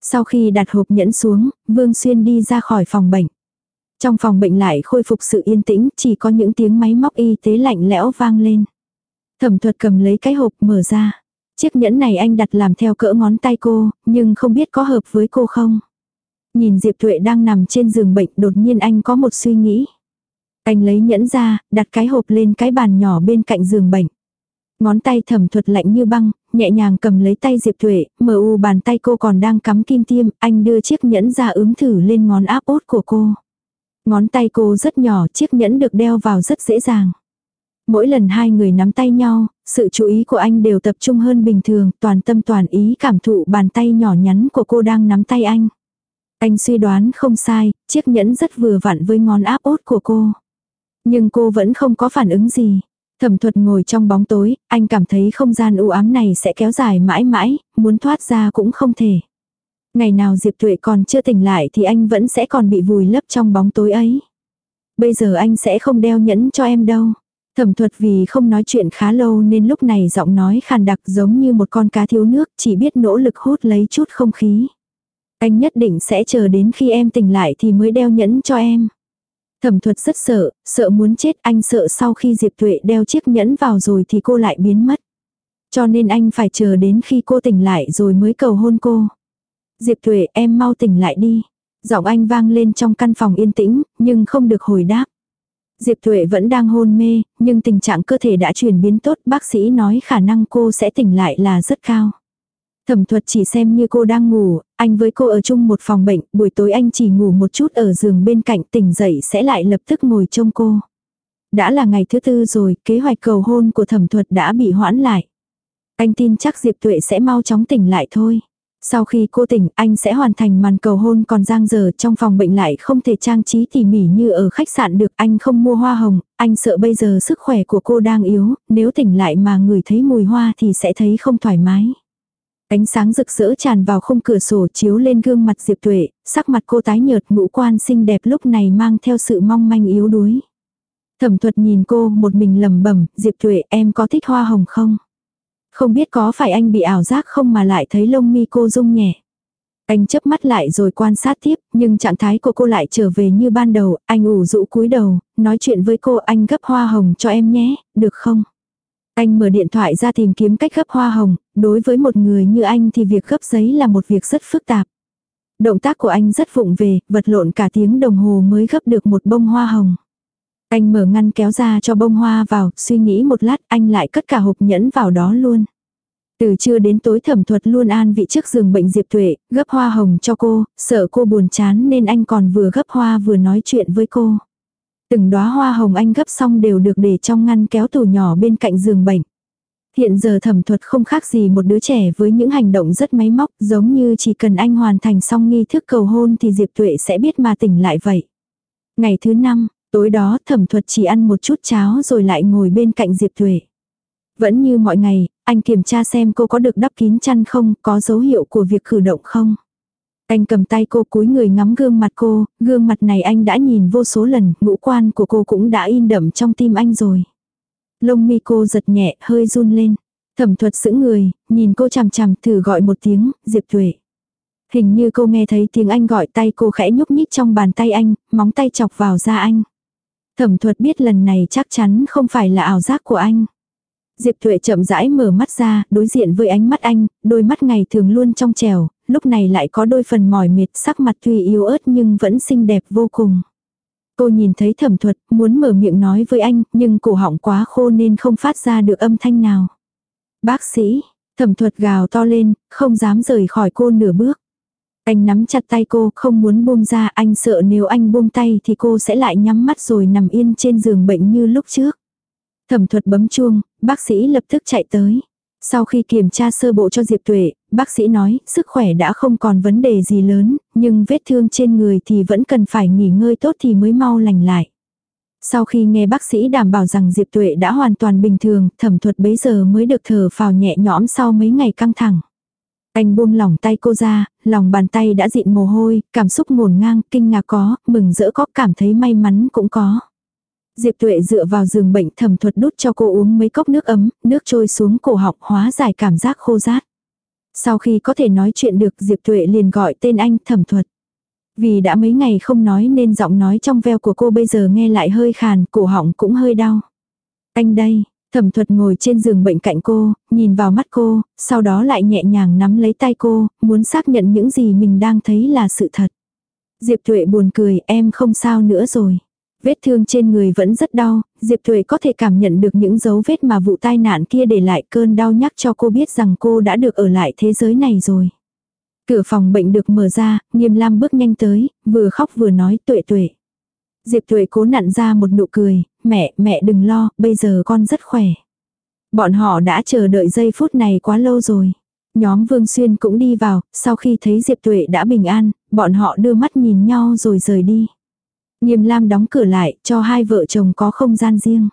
Sau khi đặt hộp nhẫn xuống, Vương Xuyên đi ra khỏi phòng bệnh. Trong phòng bệnh lại khôi phục sự yên tĩnh, chỉ có những tiếng máy móc y tế lạnh lẽo vang lên. Thẩm thuật cầm lấy cái hộp mở ra. Chiếc nhẫn này anh đặt làm theo cỡ ngón tay cô, nhưng không biết có hợp với cô không. Nhìn Diệp Tuệ đang nằm trên giường bệnh đột nhiên anh có một suy nghĩ. Anh lấy nhẫn ra, đặt cái hộp lên cái bàn nhỏ bên cạnh giường bệnh. Ngón tay thẩm thuật lạnh như băng, nhẹ nhàng cầm lấy tay Diệp Tuệ, mờ u bàn tay cô còn đang cắm kim tiêm, anh đưa chiếc nhẫn ra ướm thử lên ngón áp ốt của cô. Ngón tay cô rất nhỏ, chiếc nhẫn được đeo vào rất dễ dàng. Mỗi lần hai người nắm tay nhau, sự chú ý của anh đều tập trung hơn bình thường, toàn tâm toàn ý cảm thụ bàn tay nhỏ nhắn của cô đang nắm tay anh. Anh suy đoán không sai, chiếc nhẫn rất vừa vặn với ngón áp ốt của cô. Nhưng cô vẫn không có phản ứng gì. Thẩm thuật ngồi trong bóng tối, anh cảm thấy không gian u ám này sẽ kéo dài mãi mãi, muốn thoát ra cũng không thể. Ngày nào Diệp Tuệ còn chưa tỉnh lại thì anh vẫn sẽ còn bị vùi lấp trong bóng tối ấy. Bây giờ anh sẽ không đeo nhẫn cho em đâu. Thẩm thuật vì không nói chuyện khá lâu nên lúc này giọng nói khàn đặc giống như một con cá thiếu nước chỉ biết nỗ lực hút lấy chút không khí. Anh nhất định sẽ chờ đến khi em tỉnh lại thì mới đeo nhẫn cho em. Thẩm thuật rất sợ, sợ muốn chết anh sợ sau khi Diệp Tuệ đeo chiếc nhẫn vào rồi thì cô lại biến mất. Cho nên anh phải chờ đến khi cô tỉnh lại rồi mới cầu hôn cô. Diệp Tuệ em mau tỉnh lại đi. Giọng anh vang lên trong căn phòng yên tĩnh, nhưng không được hồi đáp. Diệp Thuệ vẫn đang hôn mê, nhưng tình trạng cơ thể đã chuyển biến tốt, bác sĩ nói khả năng cô sẽ tỉnh lại là rất cao. Thẩm thuật chỉ xem như cô đang ngủ, anh với cô ở chung một phòng bệnh, buổi tối anh chỉ ngủ một chút ở giường bên cạnh tỉnh dậy sẽ lại lập tức ngồi trông cô. Đã là ngày thứ tư rồi, kế hoạch cầu hôn của thẩm thuật đã bị hoãn lại. Anh tin chắc Diệp Tuệ sẽ mau chóng tỉnh lại thôi. Sau khi cô tỉnh, anh sẽ hoàn thành màn cầu hôn còn giang giờ trong phòng bệnh lại không thể trang trí tỉ mỉ như ở khách sạn được. Anh không mua hoa hồng, anh sợ bây giờ sức khỏe của cô đang yếu, nếu tỉnh lại mà người thấy mùi hoa thì sẽ thấy không thoải mái. Ánh sáng rực rỡ tràn vào khung cửa sổ chiếu lên gương mặt Diệp Tuệ, sắc mặt cô tái nhợt ngũ quan xinh đẹp lúc này mang theo sự mong manh yếu đuối. Thẩm thuật nhìn cô một mình lầm bẩm Diệp Tuệ em có thích hoa hồng không? Không biết có phải anh bị ảo giác không mà lại thấy lông mi cô rung nhẹ. Anh chớp mắt lại rồi quan sát tiếp, nhưng trạng thái của cô lại trở về như ban đầu, anh ủ rũ cúi đầu, nói chuyện với cô anh gấp hoa hồng cho em nhé, được không? Anh mở điện thoại ra tìm kiếm cách gấp hoa hồng, đối với một người như anh thì việc gấp giấy là một việc rất phức tạp. Động tác của anh rất vụng về, vật lộn cả tiếng đồng hồ mới gấp được một bông hoa hồng. Anh mở ngăn kéo ra cho bông hoa vào, suy nghĩ một lát anh lại cất cả hộp nhẫn vào đó luôn. Từ trưa đến tối thẩm thuật luôn an vị trước giường bệnh Diệp Tuệ, gấp hoa hồng cho cô, sợ cô buồn chán nên anh còn vừa gấp hoa vừa nói chuyện với cô. Từng đóa hoa hồng anh gấp xong đều được để trong ngăn kéo tủ nhỏ bên cạnh giường bệnh. Hiện giờ thẩm thuật không khác gì một đứa trẻ với những hành động rất máy móc giống như chỉ cần anh hoàn thành xong nghi thức cầu hôn thì Diệp Tuệ sẽ biết mà tỉnh lại vậy. Ngày thứ năm, Tối đó thẩm thuật chỉ ăn một chút cháo rồi lại ngồi bên cạnh Diệp Thuệ. Vẫn như mọi ngày, anh kiểm tra xem cô có được đắp kín chăn không, có dấu hiệu của việc cử động không. Anh cầm tay cô cúi người ngắm gương mặt cô, gương mặt này anh đã nhìn vô số lần, ngũ quan của cô cũng đã in đậm trong tim anh rồi. Lông mi cô giật nhẹ, hơi run lên. Thẩm thuật sững người, nhìn cô chằm chằm thử gọi một tiếng, Diệp Thuệ. Hình như cô nghe thấy tiếng anh gọi tay cô khẽ nhúc nhích trong bàn tay anh, móng tay chọc vào da anh. Thẩm thuật biết lần này chắc chắn không phải là ảo giác của anh. Diệp Thuệ chậm rãi mở mắt ra, đối diện với ánh mắt anh, đôi mắt ngày thường luôn trong trèo, lúc này lại có đôi phần mỏi mệt, sắc mặt tuy yếu ớt nhưng vẫn xinh đẹp vô cùng. Cô nhìn thấy thẩm thuật, muốn mở miệng nói với anh, nhưng cổ họng quá khô nên không phát ra được âm thanh nào. Bác sĩ, thẩm thuật gào to lên, không dám rời khỏi cô nửa bước. Anh nắm chặt tay cô, không muốn buông ra, anh sợ nếu anh buông tay thì cô sẽ lại nhắm mắt rồi nằm yên trên giường bệnh như lúc trước. Thẩm thuật bấm chuông, bác sĩ lập tức chạy tới. Sau khi kiểm tra sơ bộ cho Diệp Tuệ, bác sĩ nói sức khỏe đã không còn vấn đề gì lớn, nhưng vết thương trên người thì vẫn cần phải nghỉ ngơi tốt thì mới mau lành lại. Sau khi nghe bác sĩ đảm bảo rằng Diệp Tuệ đã hoàn toàn bình thường, thẩm thuật bấy giờ mới được thở phào nhẹ nhõm sau mấy ngày căng thẳng. Anh buông lỏng tay cô ra, lòng bàn tay đã dịn mồ hôi, cảm xúc ngổn ngang, kinh ngạc có, mừng rỡ có, cảm thấy may mắn cũng có. Diệp Tuệ dựa vào giường bệnh thẩm thuật đút cho cô uống mấy cốc nước ấm, nước trôi xuống cổ họng hóa giải cảm giác khô rát. Sau khi có thể nói chuyện được Diệp Tuệ liền gọi tên anh thẩm thuật. Vì đã mấy ngày không nói nên giọng nói trong veo của cô bây giờ nghe lại hơi khàn, cổ họng cũng hơi đau. Anh đây, thẩm thuật ngồi trên giường bệnh cạnh cô, nhìn vào mắt cô, sau đó lại nhẹ nhàng nắm lấy tay cô, muốn xác nhận những gì mình đang thấy là sự thật. Diệp Thuệ buồn cười, em không sao nữa rồi. Vết thương trên người vẫn rất đau, Diệp Thuệ có thể cảm nhận được những dấu vết mà vụ tai nạn kia để lại cơn đau nhắc cho cô biết rằng cô đã được ở lại thế giới này rồi. Cửa phòng bệnh được mở ra, nghiêm lam bước nhanh tới, vừa khóc vừa nói tuệ tuệ. Diệp Thuệ cố nặn ra một nụ cười, mẹ, mẹ đừng lo, bây giờ con rất khỏe. Bọn họ đã chờ đợi giây phút này quá lâu rồi. Nhóm Vương Xuyên cũng đi vào, sau khi thấy Diệp Tuệ đã bình an, bọn họ đưa mắt nhìn nhau rồi rời đi. Nghiêm Lam đóng cửa lại, cho hai vợ chồng có không gian riêng.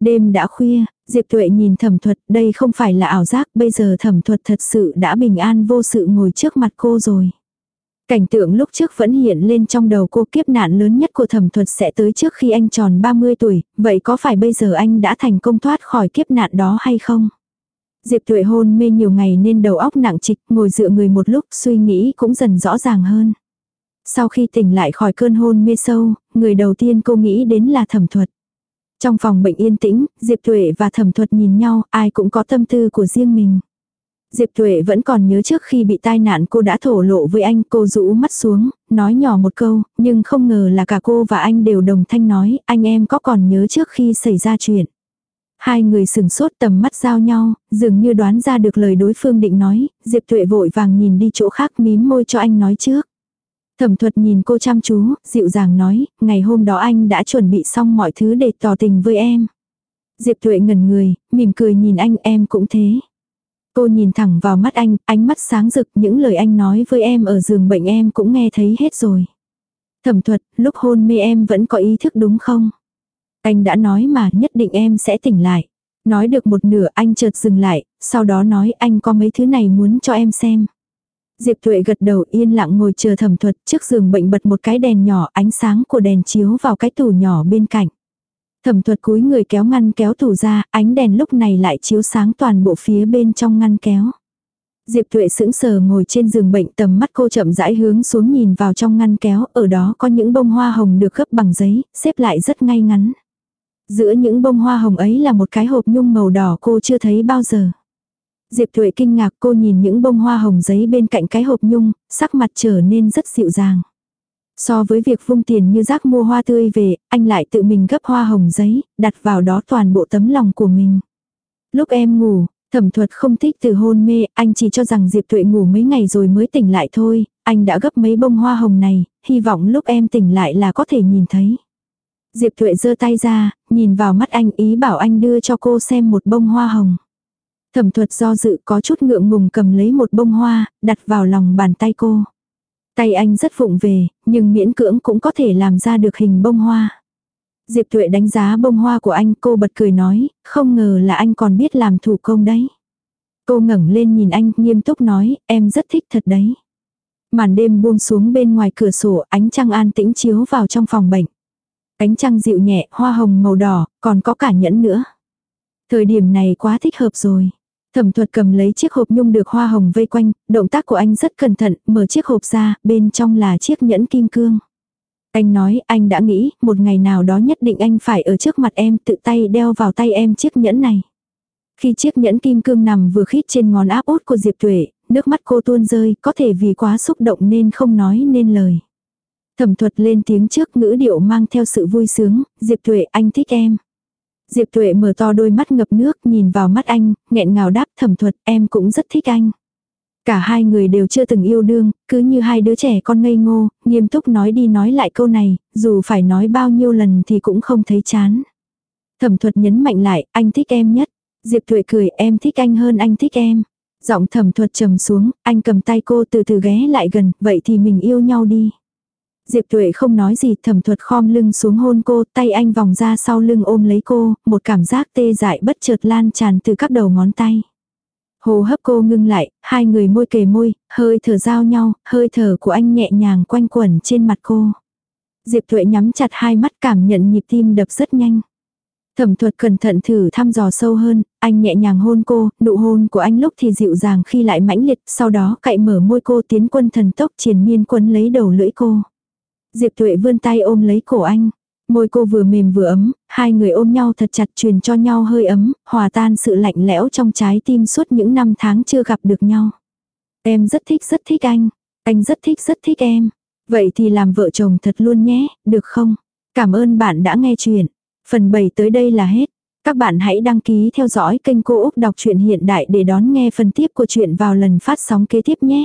Đêm đã khuya, Diệp Tuệ nhìn thẩm thuật, đây không phải là ảo giác, bây giờ thẩm thuật thật sự đã bình an vô sự ngồi trước mặt cô rồi. Cảnh tượng lúc trước vẫn hiện lên trong đầu cô kiếp nạn lớn nhất của thẩm thuật sẽ tới trước khi anh tròn 30 tuổi, vậy có phải bây giờ anh đã thành công thoát khỏi kiếp nạn đó hay không? Diệp Tuệ hôn mê nhiều ngày nên đầu óc nặng trịch, ngồi dựa người một lúc suy nghĩ cũng dần rõ ràng hơn. Sau khi tỉnh lại khỏi cơn hôn mê sâu, người đầu tiên cô nghĩ đến là thẩm thuật. Trong phòng bệnh yên tĩnh, Diệp Tuệ và thẩm thuật nhìn nhau, ai cũng có tâm tư của riêng mình. Diệp Tuệ vẫn còn nhớ trước khi bị tai nạn cô đã thổ lộ với anh, cô rũ mắt xuống, nói nhỏ một câu, nhưng không ngờ là cả cô và anh đều đồng thanh nói, anh em có còn nhớ trước khi xảy ra chuyện. Hai người sừng sốt tầm mắt giao nhau, dường như đoán ra được lời đối phương định nói, Diệp Tuệ vội vàng nhìn đi chỗ khác mím môi cho anh nói trước. Thẩm thuật nhìn cô chăm chú, dịu dàng nói, ngày hôm đó anh đã chuẩn bị xong mọi thứ để tỏ tình với em. Diệp Tuệ ngẩn người, mỉm cười nhìn anh em cũng thế. Cô nhìn thẳng vào mắt anh, ánh mắt sáng rực những lời anh nói với em ở giường bệnh em cũng nghe thấy hết rồi. Thẩm thuật, lúc hôn mê em vẫn có ý thức đúng không? Anh đã nói mà nhất định em sẽ tỉnh lại. Nói được một nửa anh chợt dừng lại, sau đó nói anh có mấy thứ này muốn cho em xem. Diệp Tuệ gật đầu yên lặng ngồi chờ thẩm thuật trước giường bệnh bật một cái đèn nhỏ ánh sáng của đèn chiếu vào cái tủ nhỏ bên cạnh. Thẩm thuật cúi người kéo ngăn kéo tủ ra, ánh đèn lúc này lại chiếu sáng toàn bộ phía bên trong ngăn kéo. Diệp Tuệ sững sờ ngồi trên giường bệnh tầm mắt cô chậm rãi hướng xuống nhìn vào trong ngăn kéo, ở đó có những bông hoa hồng được gấp bằng giấy, xếp lại rất ngay ngắn. Giữa những bông hoa hồng ấy là một cái hộp nhung màu đỏ cô chưa thấy bao giờ. Diệp Tuệ kinh ngạc cô nhìn những bông hoa hồng giấy bên cạnh cái hộp nhung, sắc mặt trở nên rất dịu dàng. So với việc vung tiền như rác mua hoa tươi về, anh lại tự mình gấp hoa hồng giấy, đặt vào đó toàn bộ tấm lòng của mình. Lúc em ngủ, thẩm thuật không thích từ hôn mê, anh chỉ cho rằng Diệp Tuệ ngủ mấy ngày rồi mới tỉnh lại thôi, anh đã gấp mấy bông hoa hồng này, hy vọng lúc em tỉnh lại là có thể nhìn thấy. Diệp Tuệ giơ tay ra, nhìn vào mắt anh ý bảo anh đưa cho cô xem một bông hoa hồng. Thẩm thuật do dự có chút ngượng ngùng cầm lấy một bông hoa, đặt vào lòng bàn tay cô. Tay anh rất vụng về, nhưng miễn cưỡng cũng có thể làm ra được hình bông hoa. Diệp Tuệ đánh giá bông hoa của anh cô bật cười nói, không ngờ là anh còn biết làm thủ công đấy. Cô ngẩng lên nhìn anh nghiêm túc nói, em rất thích thật đấy. Màn đêm buông xuống bên ngoài cửa sổ ánh trăng an tĩnh chiếu vào trong phòng bệnh. Cánh trăng dịu nhẹ, hoa hồng màu đỏ, còn có cả nhẫn nữa. Thời điểm này quá thích hợp rồi. Thẩm thuật cầm lấy chiếc hộp nhung được hoa hồng vây quanh, động tác của anh rất cẩn thận, mở chiếc hộp ra, bên trong là chiếc nhẫn kim cương. Anh nói, anh đã nghĩ, một ngày nào đó nhất định anh phải ở trước mặt em tự tay đeo vào tay em chiếc nhẫn này. Khi chiếc nhẫn kim cương nằm vừa khít trên ngón áp út của Diệp Tuệ, nước mắt cô tuôn rơi, có thể vì quá xúc động nên không nói nên lời. Thẩm thuật lên tiếng trước ngữ điệu mang theo sự vui sướng, Diệp Tuệ anh thích em. Diệp Tuệ mở to đôi mắt ngập nước nhìn vào mắt anh, nghẹn ngào đáp thẩm thuật em cũng rất thích anh. Cả hai người đều chưa từng yêu đương, cứ như hai đứa trẻ con ngây ngô, nghiêm túc nói đi nói lại câu này, dù phải nói bao nhiêu lần thì cũng không thấy chán. Thẩm thuật nhấn mạnh lại, anh thích em nhất. Diệp Tuệ cười, em thích anh hơn anh thích em. Giọng thẩm thuật trầm xuống, anh cầm tay cô từ từ ghé lại gần, vậy thì mình yêu nhau đi. Diệp Tuệ không nói gì, thẩm thuật khom lưng xuống hôn cô, tay anh vòng ra sau lưng ôm lấy cô, một cảm giác tê dại bất chợt lan tràn từ các đầu ngón tay. Hồ hấp cô ngưng lại, hai người môi kề môi, hơi thở giao nhau, hơi thở của anh nhẹ nhàng quanh quẩn trên mặt cô. Diệp Thuệ nhắm chặt hai mắt cảm nhận nhịp tim đập rất nhanh. Thẩm thuật cẩn thận thử thăm dò sâu hơn, anh nhẹ nhàng hôn cô, nụ hôn của anh lúc thì dịu dàng khi lại mãnh liệt, sau đó cậy mở môi cô tiến quân thần tốc triền miên quân lấy đầu lưỡi cô. Diệp Tuệ vươn tay ôm lấy cổ anh. Môi cô vừa mềm vừa ấm, hai người ôm nhau thật chặt truyền cho nhau hơi ấm, hòa tan sự lạnh lẽo trong trái tim suốt những năm tháng chưa gặp được nhau. Em rất thích rất thích anh. Anh rất thích rất thích em. Vậy thì làm vợ chồng thật luôn nhé, được không? Cảm ơn bạn đã nghe chuyện. Phần 7 tới đây là hết. Các bạn hãy đăng ký theo dõi kênh Cô Úc Đọc truyện Hiện Đại để đón nghe phần tiếp của chuyện vào lần phát sóng kế tiếp nhé.